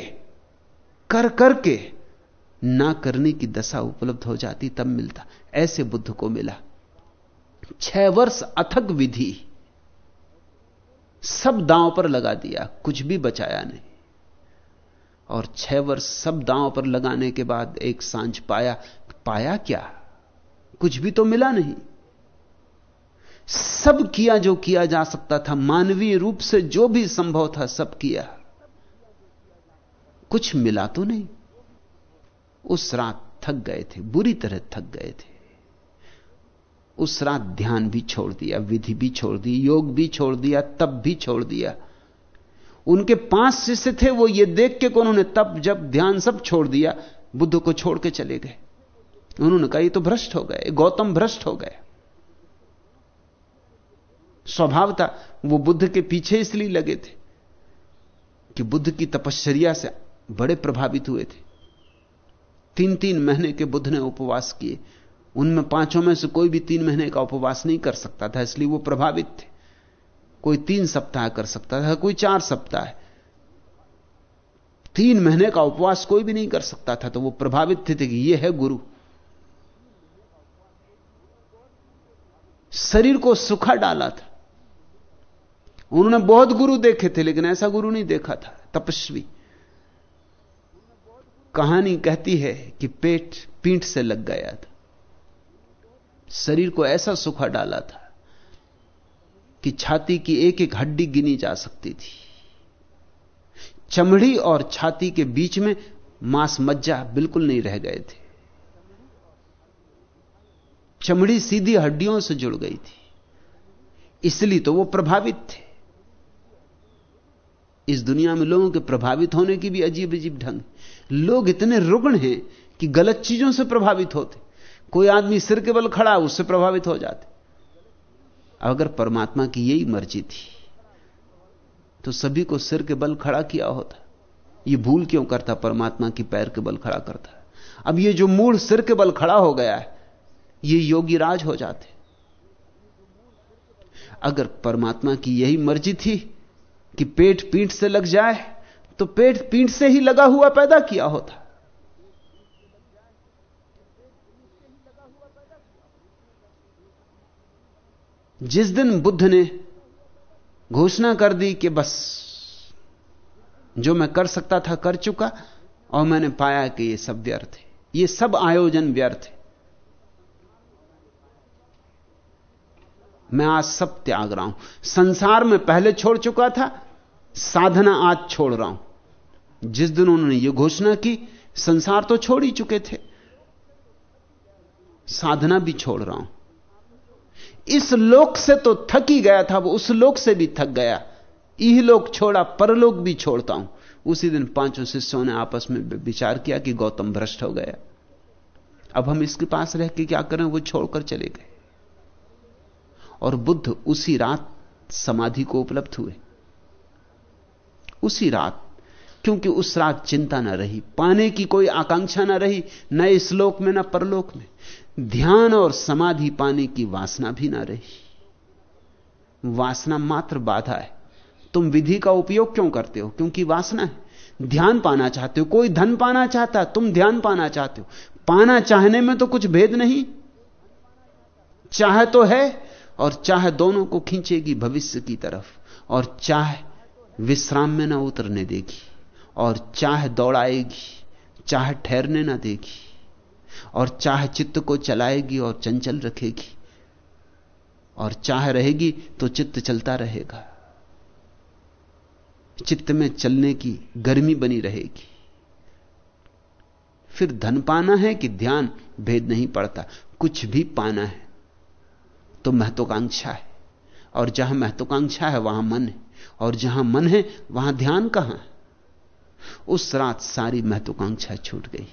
कर करके ना करने की दशा उपलब्ध हो जाती, तब मिलता। ऐसे बुद्ध को मिला। छह वर्ष अथक विधि सब दांव पर लगा दिया, कुछ भी बचाया नहीं। और छह वर्ष सब दांव पर लगाने के बाद एक साँझ पाया पाया क्या? कुछ भी तो मिला नहीं। सब किया जो किया जा सकता था, मानवीय रूप से जो भी संभव था, सब किया। कुछ मिला तो नहीं। उस रात थक गए थे, बुरी तरह थक गए थे। उस रात ध्यान भी छोड़ दिया, विधि भी छोड़ दी, योग भी छोड़ दिया तब भी छोड़ दिया। उनके पाँच शिष्य थे, वो ये देख के उन्होंने तब जब ध्यान सब छोड़ दिया, बुद्ध को छोड़ के चले गए। उन्होंने कहा, ये तो भ्रष्ट हो गए, गौतम भ्रष्ट हो गए। स्वभाव था वो बुद्ध के पीछे इसलिए लगे थे कि बुद्ध की तपश्चर्या से बड़े प्रभावित हुए थे। तीन तीन महीने के बुद्ध ने उपवास किए। उनमें पाँचों में से कोई भी तीन महीने का उपवास नहीं कर सकता था इसलिए वो प्रभावित थे। कोई तीन सप्ताह कर सकता था कोई चार सप्ताह। तीन महीने का उपवास कोई भी नहीं कर सकता था तो वो प्रभावित थे, थे कि ये है गुरु। शरीर को सुखा डाला था। उन्होंने बहुत गुरु देखे थे, लेकिन ऐसा गुरु नहीं देखा था, तपस्वी। कहानी कहती है कि पेट पीठ से लग गया था। शरीर को ऐसा सुखा डाला था कि छाती की एक एक हड्डी गिनी जा सकती थी। चमड़ी और छाती के बीच में मांस मज्जा बिल्कुल नहीं रह गए थे। चमड़ी सीधी हड्डियों से जुड़ गई थी, इसलिए तो वो प्रभावित थे। इस दुनिया में लोगों के प्रभावित होने की भी अजीब अजीब ढंग। लोग इतने रुग्ण हैं कि गलत चीज़ों से प्रभावित होते। कोई आदमी सिर के बल खड़ा, उससे प्रभावित हो जाते। अगर परमात्मा की यही मर्ज़ी थी तो सभी को सिर के बल खड़ा किया होता। ये भूल क्यों करता? परमात्मा की पैर के बल खड़ा करता। अब ये जो मूल सिर के बल खड़ा हो गया है, ये योगी राज हो जाते। अगर परमात्मा की यही मर्ज़ी थी कि पेट पीठ से लग जाए तो पेट पीठ से ही लगा हुआ पैदा किया होता। जिस दिन बुद्ध ने घोषणा कर दी कि बस, जो मैं कर सकता था कर चुका, और मैंने पाया कि यह सब व्यर्थ है। यह सब आयोजन व्यर्थ है। मैं आज सब त्याग रहा हूँ। संसार में पहले छोड़ चुका था साधना आज छोड़ रहा हूँ। जिस दिन उन्होंने यह घोषणा की, संसार तो छोड़ ही चुके थे। साधना भी छोड़ रहा हूँ। इस लोक से तो थक ही गया था, वो उस लोक से भी थक गया। यह लोक छोड़ा, परलोक भी छोड़ता हूँ। उसी दिन पाँचों शिष्यों ने आपस में विचार किया कि गौतम भ्रष्ट हो गया। अब हम इसके पास रह के क्या करें, वो छोड़कर चले गए। और बुद्ध उसी रात समाधि को उपलब्ध हुए। उसी रात, क्योंकि उस रात चिंता ना रही, पाने की कोई आकांक्षा ना रही, न इस लोक में, न परलोक में। ध्यान और समाधि पाने की वासना भी ना रही। वासना मात्र बाधा है। तुम विधि का उपयोग क्यों करते हो? क्योंकि वासना है। ध्यान पाना चाहते हो। कोई धन पाना चाहता, तुम ध्यान पाना चाहते हो। पाना चाहने में तो कुछ भेद नहीं। चाह तो है, और चाह दोनों को खींचेगी भविष्य की तरफ़। और चाह विश्राम में ना उतरने देगी और चाह दौड़ाएगी, चाह ठहरने ना देगी और चाह चित्त को चलाएगी और चंचल रखेगी और चाह रहेगी तो चित्त चलता रहेगा। चित्त में चलने की गर्मी बनी रहेगी। फिर धन पाना है कि ध्यान? भेद नहीं पड़ता। कुछ भी पाना है तो महत्वाकांक्षा है और जहाँ महत्वाकांक्षा है, वहाँ मन है। और जहाँ मन है, वहाँ ध्यान कहाँ उस रात सारी महत्वाकांक्षा छूट गई।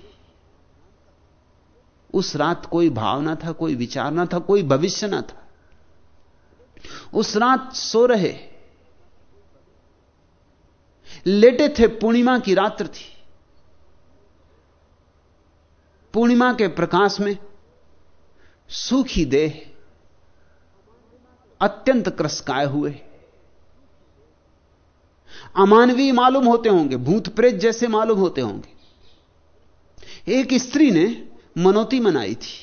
उस रात कोई भाव ना था, कोई विचार ना था, कोई भविष्य ना था। उस रात सो रहे। लेटे थे पूर्णिमा की रात्र थी। पूर्णिमा के प्रकाश में सूखी देह अत्यंत क्रसकाय हुए। अमानवीय मालूम होते होंगे, भूत प्रेत जैसे मालूम होते होंगे। एक स्त्री ने मनोती मनाई थी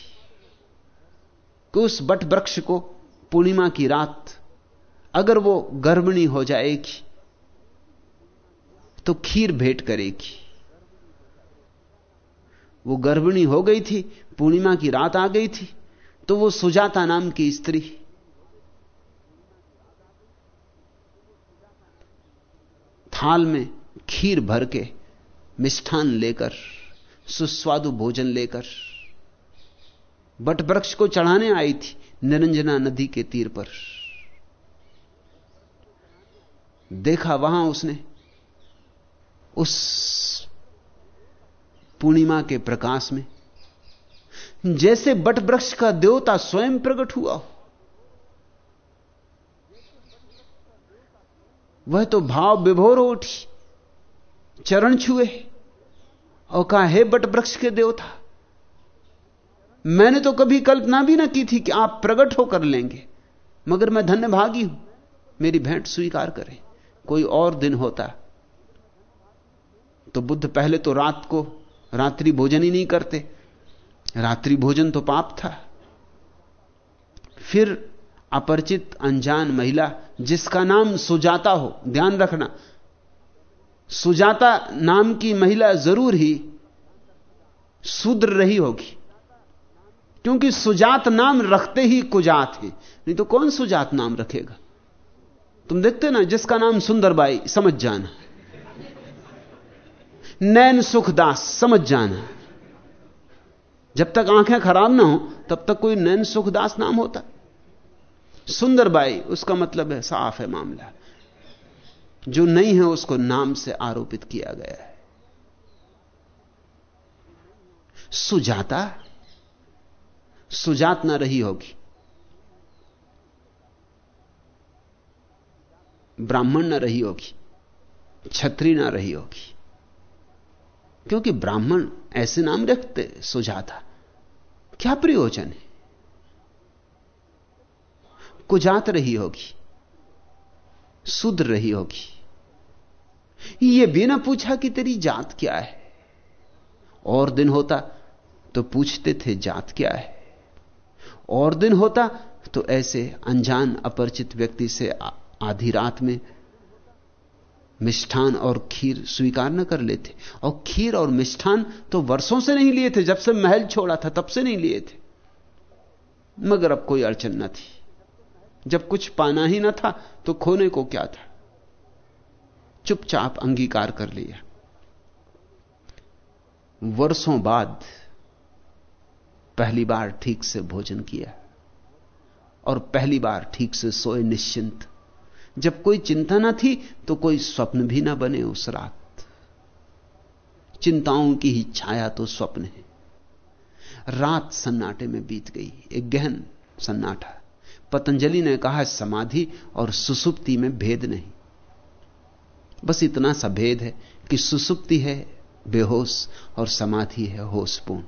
कि उस बट वृक्ष को पूर्णिमा की रात अगर वो गर्भिणी हो जाएगी तो खीर भेंट करेगी। वो गर्भिणी हो गई थी, पूर्णिमा की रात आ गई थी तो वो सुजाता नाम की स्त्री थाल में खीर भर के मिष्ठान लेकर, सुस्वादु भोजन लेकर बट वृक्ष को चढ़ाने आई थी निरंजना नदी के तीर पर। देखा वहाँ उसने, उस पूर्णिमा के प्रकाश में, जैसे बट वृक्ष का देवता स्वयं प्रकट हुआ हो वह तो भाव विभोर उठी, चरण छुए, और कहा, हे बट वृक्ष के देवता, मैंने तो कभी कल्पना भी ना की थी कि आप प्रकट होकर लेंगे, मगर मैं धन्य भागी हूँ, मेरी भेंट स्वीकार करें, कोई और दिन होता। तो बुद्ध पहले तो रात को रात्रि भोजन ही नहीं करते, रात्रि भोजन तो पाप था, फिर अपरिचित अनजान महिला जिसका नाम सुजाता हो, ध्यान रखना। सुजाता नाम की महिला ज़रूर ही शूद्र रही होगी, क्योंकि सुजात नाम रखते ही कुजात है, नहीं तो कौन सुजात नाम रखेगा? तुम देखते ना, जिसका नाम सुंदरबाई, समझ जाना। नैन सुखदास, समझ जाना। जब तक आँखें खराब ना हो, तब तक कोई नैन सुखदास नाम होता। सुंदरबाई उसका मतलब है साफ़ है मामला। जो नहीं है, उसको नाम से आरोपित किया गया है। सुजाता, सुजात ना रही होगी। ब्राह्मण ना रही होगी। छत्री ना रही होगी। क्योंकि ब्राह्मण ऐसे नाम रखते, सुजाता। क्या प्रयोजन है? कुजात रही होगी, सुध रही होगी। यह भी ना पूछा कि तेरी जात क्या है? और दिन होता तो पूछते थे, जात क्या है? और दिन होता तो ऐसे अनजान अपरिचित व्यक्ति से आधी रात में मिष्ठान और खीर स्वीकार न कर लेते। और खीर और मिष्ठान तो वर्षों से नहीं लिए थे। जब से महल छोड़ा था, तब से नहीं लिए थे। मगर अब कोई अड़चन न थी। जब कुछ पाना ही ना था तो खोने को क्या था? चुपचाप अंगीकार कर लिया। वर्षों बाद पहली बार ठीक से भोजन किया और पहली बार ठीक से सोए निश्चिंत। जब कोई चिंता ना थी तो कोई स्वप्न भी ना बने उस रात। चिंताओं की ही छाया तो स्वप्न है। रात सन्नाटे में बीत गई, एक गहन सन्नाटा। पतंजलि ने कहा, समाधि और सुसुप्ति में भेद नहीं। बस इतना सा भेद है कि सुसुप्ति है, बेहोश और समाधि है, होशपूर्ण।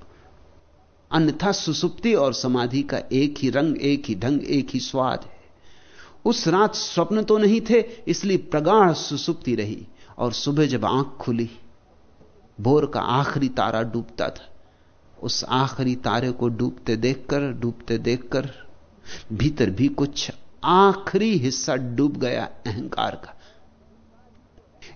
अन्यथा सुसुप्ति और समाधि का एक ही रंग, एक ही ढंग, एक ही स्वाद है। उस रात स्वप्न तो नहीं थे, इसलिए प्रगाढ़ सुसुप्ति रही और सुबह जब आँख खुली, भोर का आखिरी तारा डूबता था। उस आखिरी तारे को डूबते देखकर डूबते देखकर भीतर भी कुछ आखिरी हिस्सा डूब गया अहंकार का।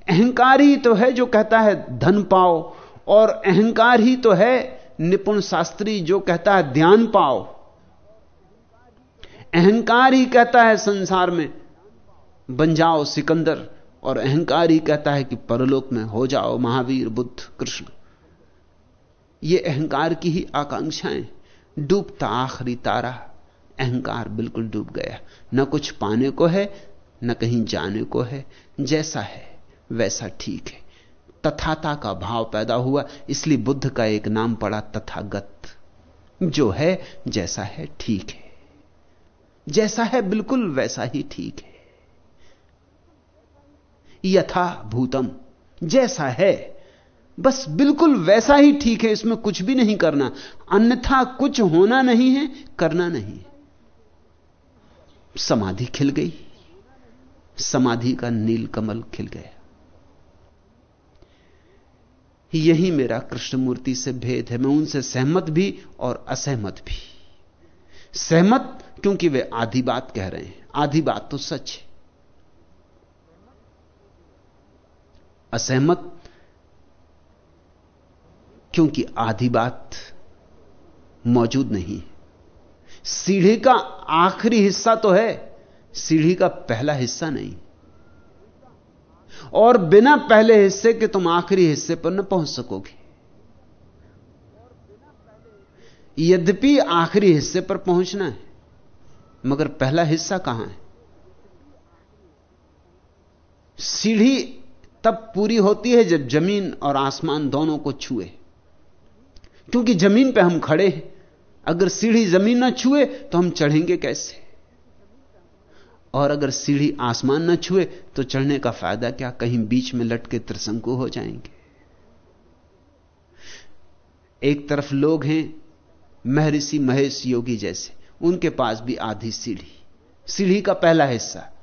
अहंकार ही तो है जो कहता है, धन पाओ, और अहंकार ही तो है, निपुण शास्त्री जो कहता है, ध्यान पाओ। अहंकार ही कहता है संसार में, बन जाओ सिकंदर, और अहंकार ही कहता है कि परलोक में हो जाओ महावीर, बुद्ध, कृष्ण। ये अहंकार की ही आकांक्षाएँ, डूबता आखिरी तारा। अहंकार बिल्कुल डूब गया। न कुछ पाने को है, न कहीं जाने को है। जैसा है, वैसा ठीक है। तथाता का भाव पैदा हुआ, इसलिए बुद्ध का एक नाम पड़ा तथागत। जो है, जैसा है, ठीक है। जैसा है, बिल्कुल वैसा ही ठीक है। यथा भूतम, जैसा है, बस बिल्कुल वैसा ही ठीक है, इसमें कुछ भी नहीं करना। अन्यथा कुछ होना नहीं है, करना नहीं है। समाधि खिल गई। समाधि का नील कमल खिल गया। यही मेरा कृष्णमूर्ति से भेद है। मैं उनसे सहमत भी और असहमत भी। सहमत क्योंकि वे आधी बात कह रहे हैं। आधी बात तो सच है। असहमत क्योंकि आधी बात मौजूद नहीं है। सीढ़ी का आखिरी हिस्सा तो है, सीढ़ी का पहला हिस्सा नहीं। और बिना पहले हिस्से के तुम आखिरी हिस्से पर न पहुँच सकोगे। यद्यपि आखिरी हिस्से पर पहुँचना है, मगर पहला हिस्सा कहाँ है? सीढ़ी तब पूरी होती है जब ज़मीन और आसमान दोनों को छुए, क्योंकि ज़मीन पे हम खड़े हैं। अगर सीढ़ी ज़मीन ना छुए तो हम चढ़ेंगे कैसे? और अगर सीढ़ी आसमान न छुए तो चढ़ने का फ़ायदा क्या? कहीं बीच में लटके त्रिशंकु हो जाएँगे। एक तरफ़ लोग हैं, महर्षि महेश योगी जैसे। उनके पास भी आधी सीढ़ी। सीढ़ी का पहला हिस्सा,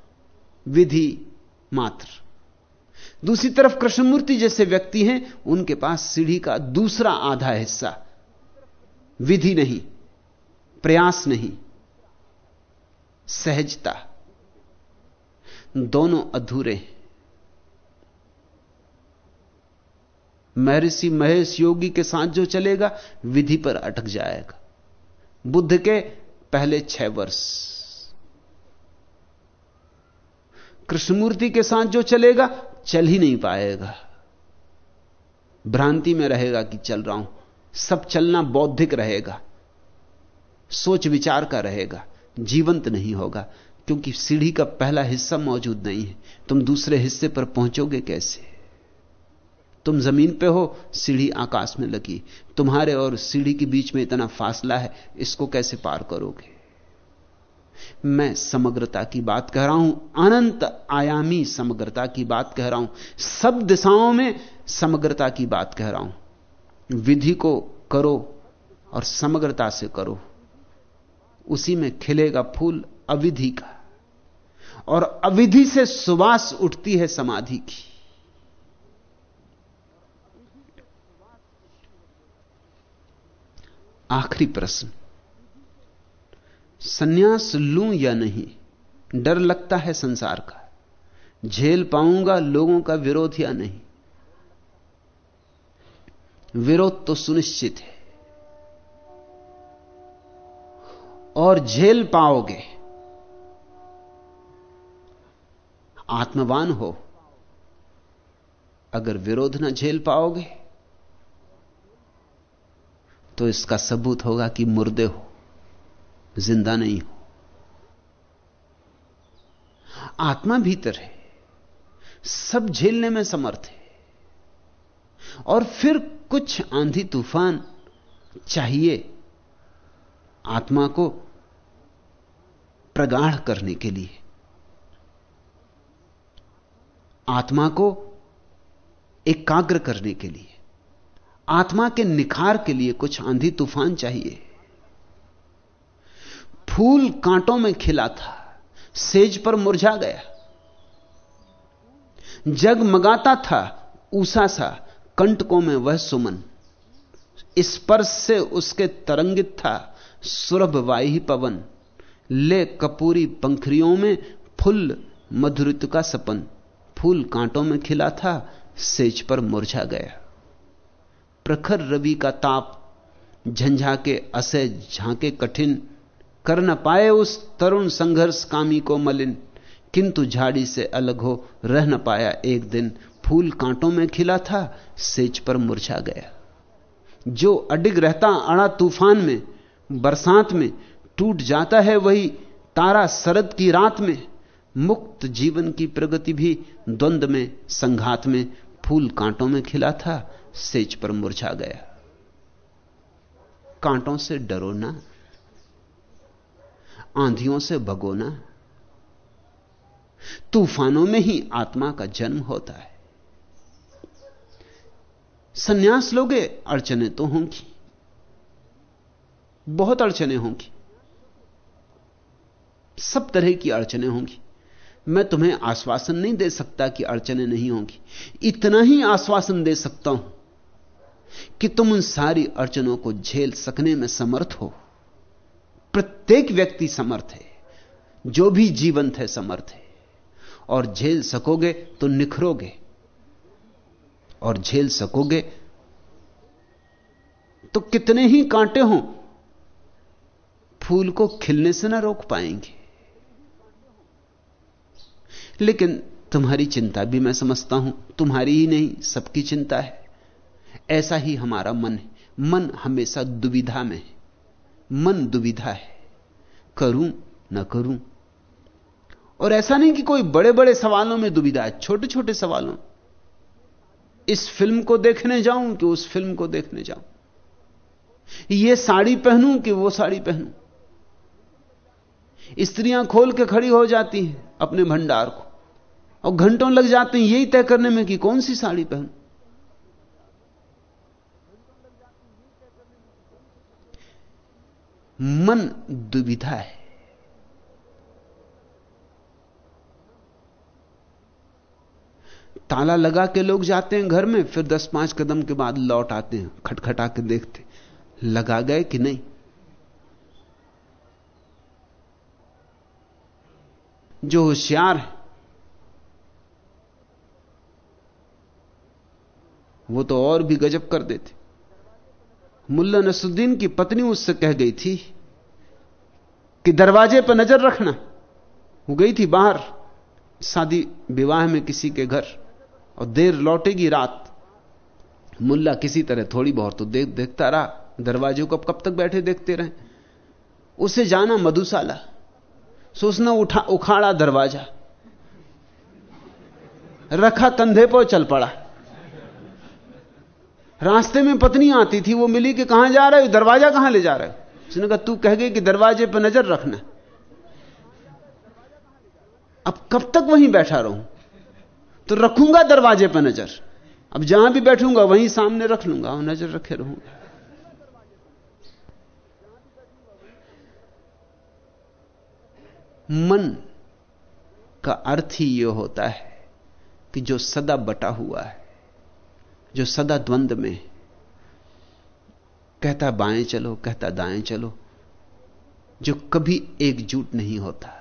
विधि मात्र। दूसरी तरफ़ कृष्णमूर्ति जैसे व्यक्ति हैं, उनके पास सीढ़ी का दूसरा आधा हिस्सा, विधि नहीं। प्रयास नहीं, सहजता। दोनों अधूरे महर्षि महेश योगी के साथ जो चलेगा, विधि पर अटक जाएगा। बुद्ध के पहले छह वर्ष। कृष्णमूर्ति के साथ जो चलेगा, चल ही नहीं पाएगा। भ्रांति में रहेगा कि चल रहा हूँ। सब चलना बौद्धिक रहेगा। सोच विचार का रहेगा, जीवंत नहीं होगा, क्योंकि सीढ़ी का पहला हिस्सा मौजूद नहीं है। तुम दूसरे हिस्से पर पहुंचोगे कैसे? तुम ज़मीन पे हो, सीढ़ी आकाश में लगी। तुम्हारे और सीढ़ी के बीच में इतना फासला है, इसको कैसे पार करोगे? मैं समग्रता की बात कह रहा हूँ, अनंत आयामी समग्रता की बात कह रहा हूँ, सब दिशाओं में समग्रता की बात कह रहा हूँ। विधि को करो और समग्रता से करो। उसी में खिलेगा फूल अविधि का। और अविधि से सुवास उठती है समाधि की। आखिरी प्रश्न। सन्यास लूँ या नहीं? डर लगता है संसार का। झेल पाऊँगा लोगों का विरोध या नहीं? विरोध तो सुनिश्चित है। और झेल पाओगे। आत्मवान हो। अगर विरोध ना झेल पाओगे तो इसका सबूत होगा कि मुर्दे हो, ज़िंदा नहीं हो। आत्मा भीतर है, सब झेलने में समर्थ है। और फिर कुछ आंधी तूफ़ान चाहिए आत्मा को प्रगाढ़ करने के लिए। आत्मा को एकाग्र करने के लिए। आत्मा के निखार के लिए कुछ आंधी तूफ़ान चाहिए। फूल कांटों में खिला था, सेज पर मुरझा गया। जगमगाता था ऊषा सा, कंटकों में वह सुमन। स्पर्श से उसके तरंगित था। सुरभ वाही पवन, ले कपूरी पंखरियों में फुल मधुरित का सपन। फूल कांटों में खिला था, सेज पर मुरझा गया। प्रखर रवि का ताप झंझा के असे झांके कठिन। कर न पाए उस तरुण संघर्ष कामी को मलिन। किंतु झाड़ी से अलग हो, रह न पाया एक दिन। फूल कांटों में खिला था, सेज पर मुरझा गया। जो अडिग रहता अड़ा तूफ़ान में बरसात में टूट जाता है वही तारा शरद की रात में। मुक्त जीवन की प्रगति भी द्वंद में, संघात में, फूल कांटों में खिला था, सेज पर मुरझा गया। कांटों से डरो ना, आंधियों से भगोना तूफानों में ही आत्मा का जन्म होता है। सन्यास लोगे, अड़चने तो होंगी। बहुत अड़चने होंगी। सब तरह की अड़चने होंगी। मैं तुम्हें आश्वासन नहीं दे सकता कि अड़चने नहीं होंगी। इतना ही आश्वासन दे सकता हूँ कि तुम उन सारी अड़चनों को झेल सकने में समर्थ हो। प्रत्येक व्यक्ति समर्थ है। जो भी जीवंत है, समर्थ है। और झेल सकोगे तो निखरोगे। और झेल सकोगे तो कितने ही कांटे हों फूल को खिलने से ना रोक पाएँगे। लेकिन तुम्हारी चिंता भी मैं समझता हूँ, तुम्हारी ही नहीं, सबकी चिंता है। ऐसा ही हमारा मन है। मन हमेशा दुविधा में है। मन दुविधा है। करूँ, न करूँ। और ऐसा नहीं कि कोई बड़े बड़े सवालों में दुविधा है छोटे छोटे सवालों। इस फ़िल्म को देखने जाऊँ कि उस फ़िल्म को देखने जाऊँ। ये साड़ी पहनूं कि वो साड़ी पहनूं? स्त्रियाँ खोल के खड़ी हो जाती हैं अपने भंडार को। और घंटों लग जाते हैं यही तय करने में कि कौन सी साड़ी पहन। मन दुविधा है। ताला लगा के लोग जाते हैं घर में, फिर दस पाँच कदम के बाद लौट आते हैं, खटखटा के देखते लगा गए कि नहीं? जो होशियार है, वो तो और भी गजब कर देते। मुल्ला नसुद्दीन की पत्नी उससे कह गई थी कि दरवाजे पर नज़र रखना। वो गई थी बाहर, शादी विवाह में किसी के घर, और देर लौटेगी रात। मुल्ला किसी तरह थोड़ी बहुत तो देख, देखता रहा, दरवाजे को अब कब तक बैठे देखते रहे। उसे जाना मधुशाला। सो उसने उठा, उखाड़ा दरवाज़ा। रखा कंधे पर चल पड़ा। रास्ते में पत्नी आती थी, वो मिली कि कहाँ जा रहे हो, दरवाज़ा कहाँ ले जा रहे हो? उसने कहा, तू कह गई कि दरवाजे पर नज़र रखना। अब कब तक वहीं बैठा रहूँ? तो रखूँगा दरवाजे पर नज़र। अब जहाँ भी बैठूँगा, वहीं सामने रख लूँगा, और नज़र रखे रहूँगा। मन का अर्थ ही यह होता है कि जो सदा बटा हुआ है जो सदा द्वंद में कहता बाएँ चलो कहता दाएँ चलो जो कभी एकजुट नहीं होता।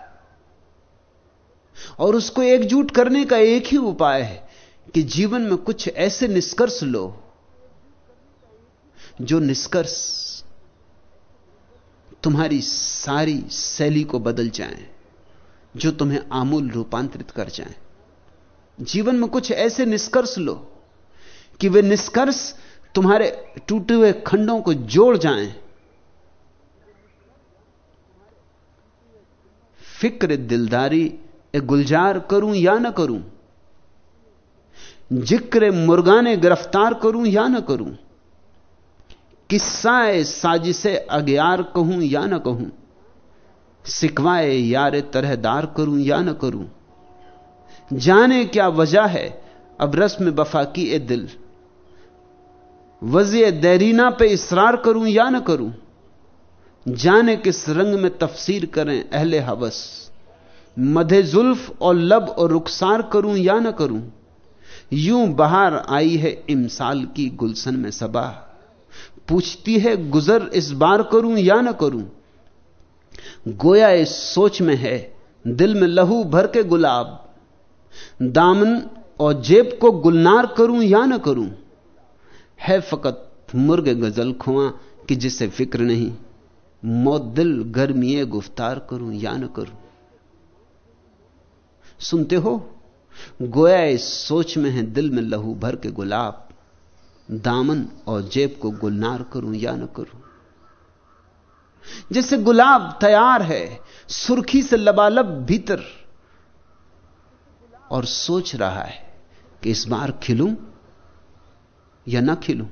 और उसको एकजुट करने का एक ही उपाय है कि जीवन में कुछ ऐसे निष्कर्ष लो जो निष्कर्ष तुम्हारी सारी शैली को बदल जाएँ, जो तुम्हें आमूल रूपांतरित कर जाएँ। जीवन में कुछ ऐसे निष्कर्ष लो कि वे निष्कर्ष तुम्हारे टूटे हुए खंडों को जोड़ जाएँ। फ़िक्र दिलदारी, ए गुलजार करूँ या ना करूँ ज़िक्र मुर्गाने गिरफ़्तार करूँ या ना करूँ किस्साए साजिशे अग्यार कहूँ या ना कहूँ सिकवाए, यार तरहदार करूँ या न करूँ। जाने क्या वजह है, अब रस्म बफा की ए दिल। वजिय दैरीना पे इसरार करूँ या न करूँ। जाने किस रंग में तफसीर करें अहले हवस। मधे जुल्फ और लब और रुखसार करूँ या न करूँ। यूँ बाहर आई है इमसाल की गुलशन में सबा। पूछती है, गुजर इस बार करूँ या न करूँ। गोया इस सोच में है, दिल में लहू भर के गुलाब। दामन और जेब को गुलनार करूँ या न करूँ, है फकत मुर्ग गज़ल खुआ कि जिसे फ़िक्र नहीं, मौत दिल गर्मी गुफ्तार करूँ या न करूँ। सुनते हो, गोया इस सोच में है, दिल में लहू भर के गुलाब। दामन और जेब को गुलनार करूँ या न करूँ। जैसे गुलाब तैयार है, सुर्खी से लबालब भीतर। और सोच रहा है कि इस बार खिलूं या ना खिलूं।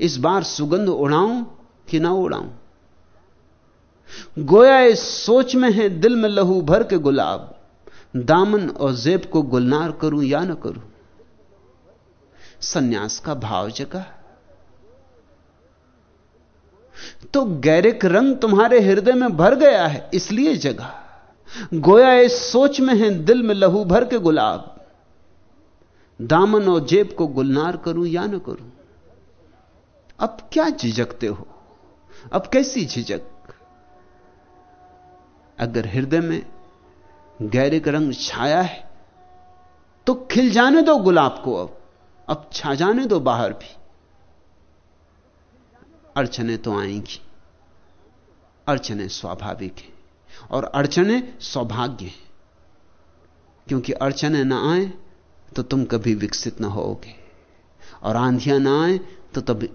इस बार सुगंध उड़ाऊं कि ना उड़ाऊं। गोया इस सोच में है, दिल में लहू भर के गुलाब। दामन और जेब को गुलनार करूँ या ना करूँ। सन्यास का भाव जगा। तो गैरिक रंग तुम्हारे हृदय में भर गया है, इसलिए जगा। गोया इस सोच में है, दिल में लहू भर के गुलाब। दामन और जेब को गुलनार करूँ या ना करूँ? अब क्या झिझकते हो? अब कैसी झिझक? अगर हृदय में गैरिक रंग छाया है तो खिल जाने दो गुलाब को अब। अब छा जाने दो बाहर भी। अड़चने तो आएँगी। अड़चने स्वाभाविक हैं और अड़चने सौभाग्य हैं। क्योंकि अड़चने ना आए तो तुम कभी विकसित ना होगे और आंधियाँ ना आए तो तब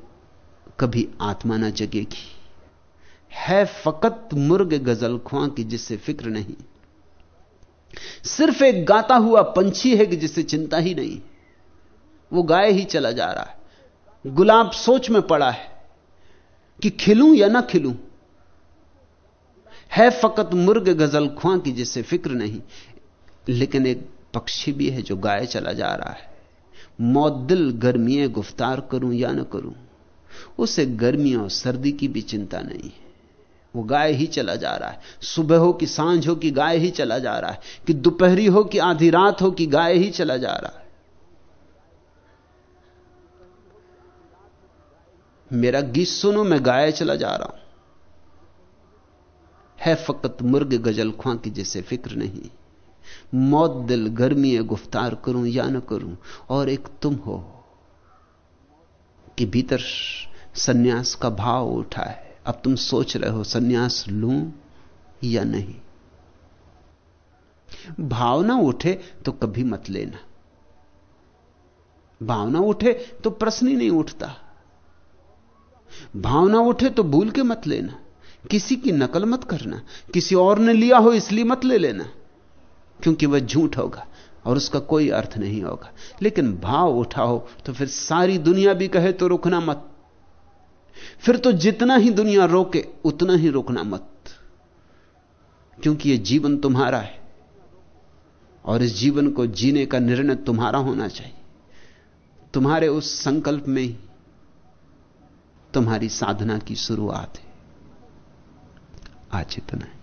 कभी आत्मा ना जगेगी। है फकत मुर्ग गज़ल ख्वा की जिससे फ़िक्र नहीं। सिर्फ़ एक गाता हुआ पंछी है कि जिससे चिंता ही नहीं। वो गाय ही चला जा रहा है। गुलाब सोच में पड़ा है। कि खिलूं या ना खिलूं, है फकत मुर्ग गज़ल खुआ की जिससे फ़िक्र नहीं, लेकिन एक पक्षी भी है जो गाय चला जा रहा है। मौत दिल गर्मी गुफ्तार करूँ या ना करूँ, उसे गर्मी और सर्दी की भी चिंता नहीं है। वो गाय ही चला जा रहा है। सुबह हो कि साँझ हो कि गाय ही चला जा रहा है। कि दोपहरी हो कि आधी रात हो कि गाय ही चला जा रहा है। मेरा गीत सुनो, मैं गाय चला जा रहा हूँ। है फकत मुर्ग गज़ल ख्वा की जिसे फ़िक्र नहीं। मौत दिल गर्मी गुफ्तार करूँ या न करूँ, और एक तुम हो कि भीतर सन्यास का भाव उठा है। अब तुम सोच रहे हो, सन्यास लूँ या नहीं? भावना उठे तो कभी मत लेना। भावना उठे तो प्रश्न ही नहीं उठता। भावना उठे तो भूल के मत लेना। किसी की नकल मत करना। किसी और ने लिया हो इसलिए मत ले लेना। क्योंकि वह झूठ होगा और उसका कोई अर्थ नहीं होगा। लेकिन भाव उठा हो तो फिर सारी दुनिया भी कहे तो रुकना मत। फिर तो जितना ही दुनिया रोके, उतना ही रोकना मत। क्योंकि यह जीवन तुम्हारा है और इस जीवन को जीने का निर्णय तुम्हारा होना चाहिए। तुम्हारे उस संकल्प में ही तुम्हारी साधना की शुरुआत है। आज इतना है।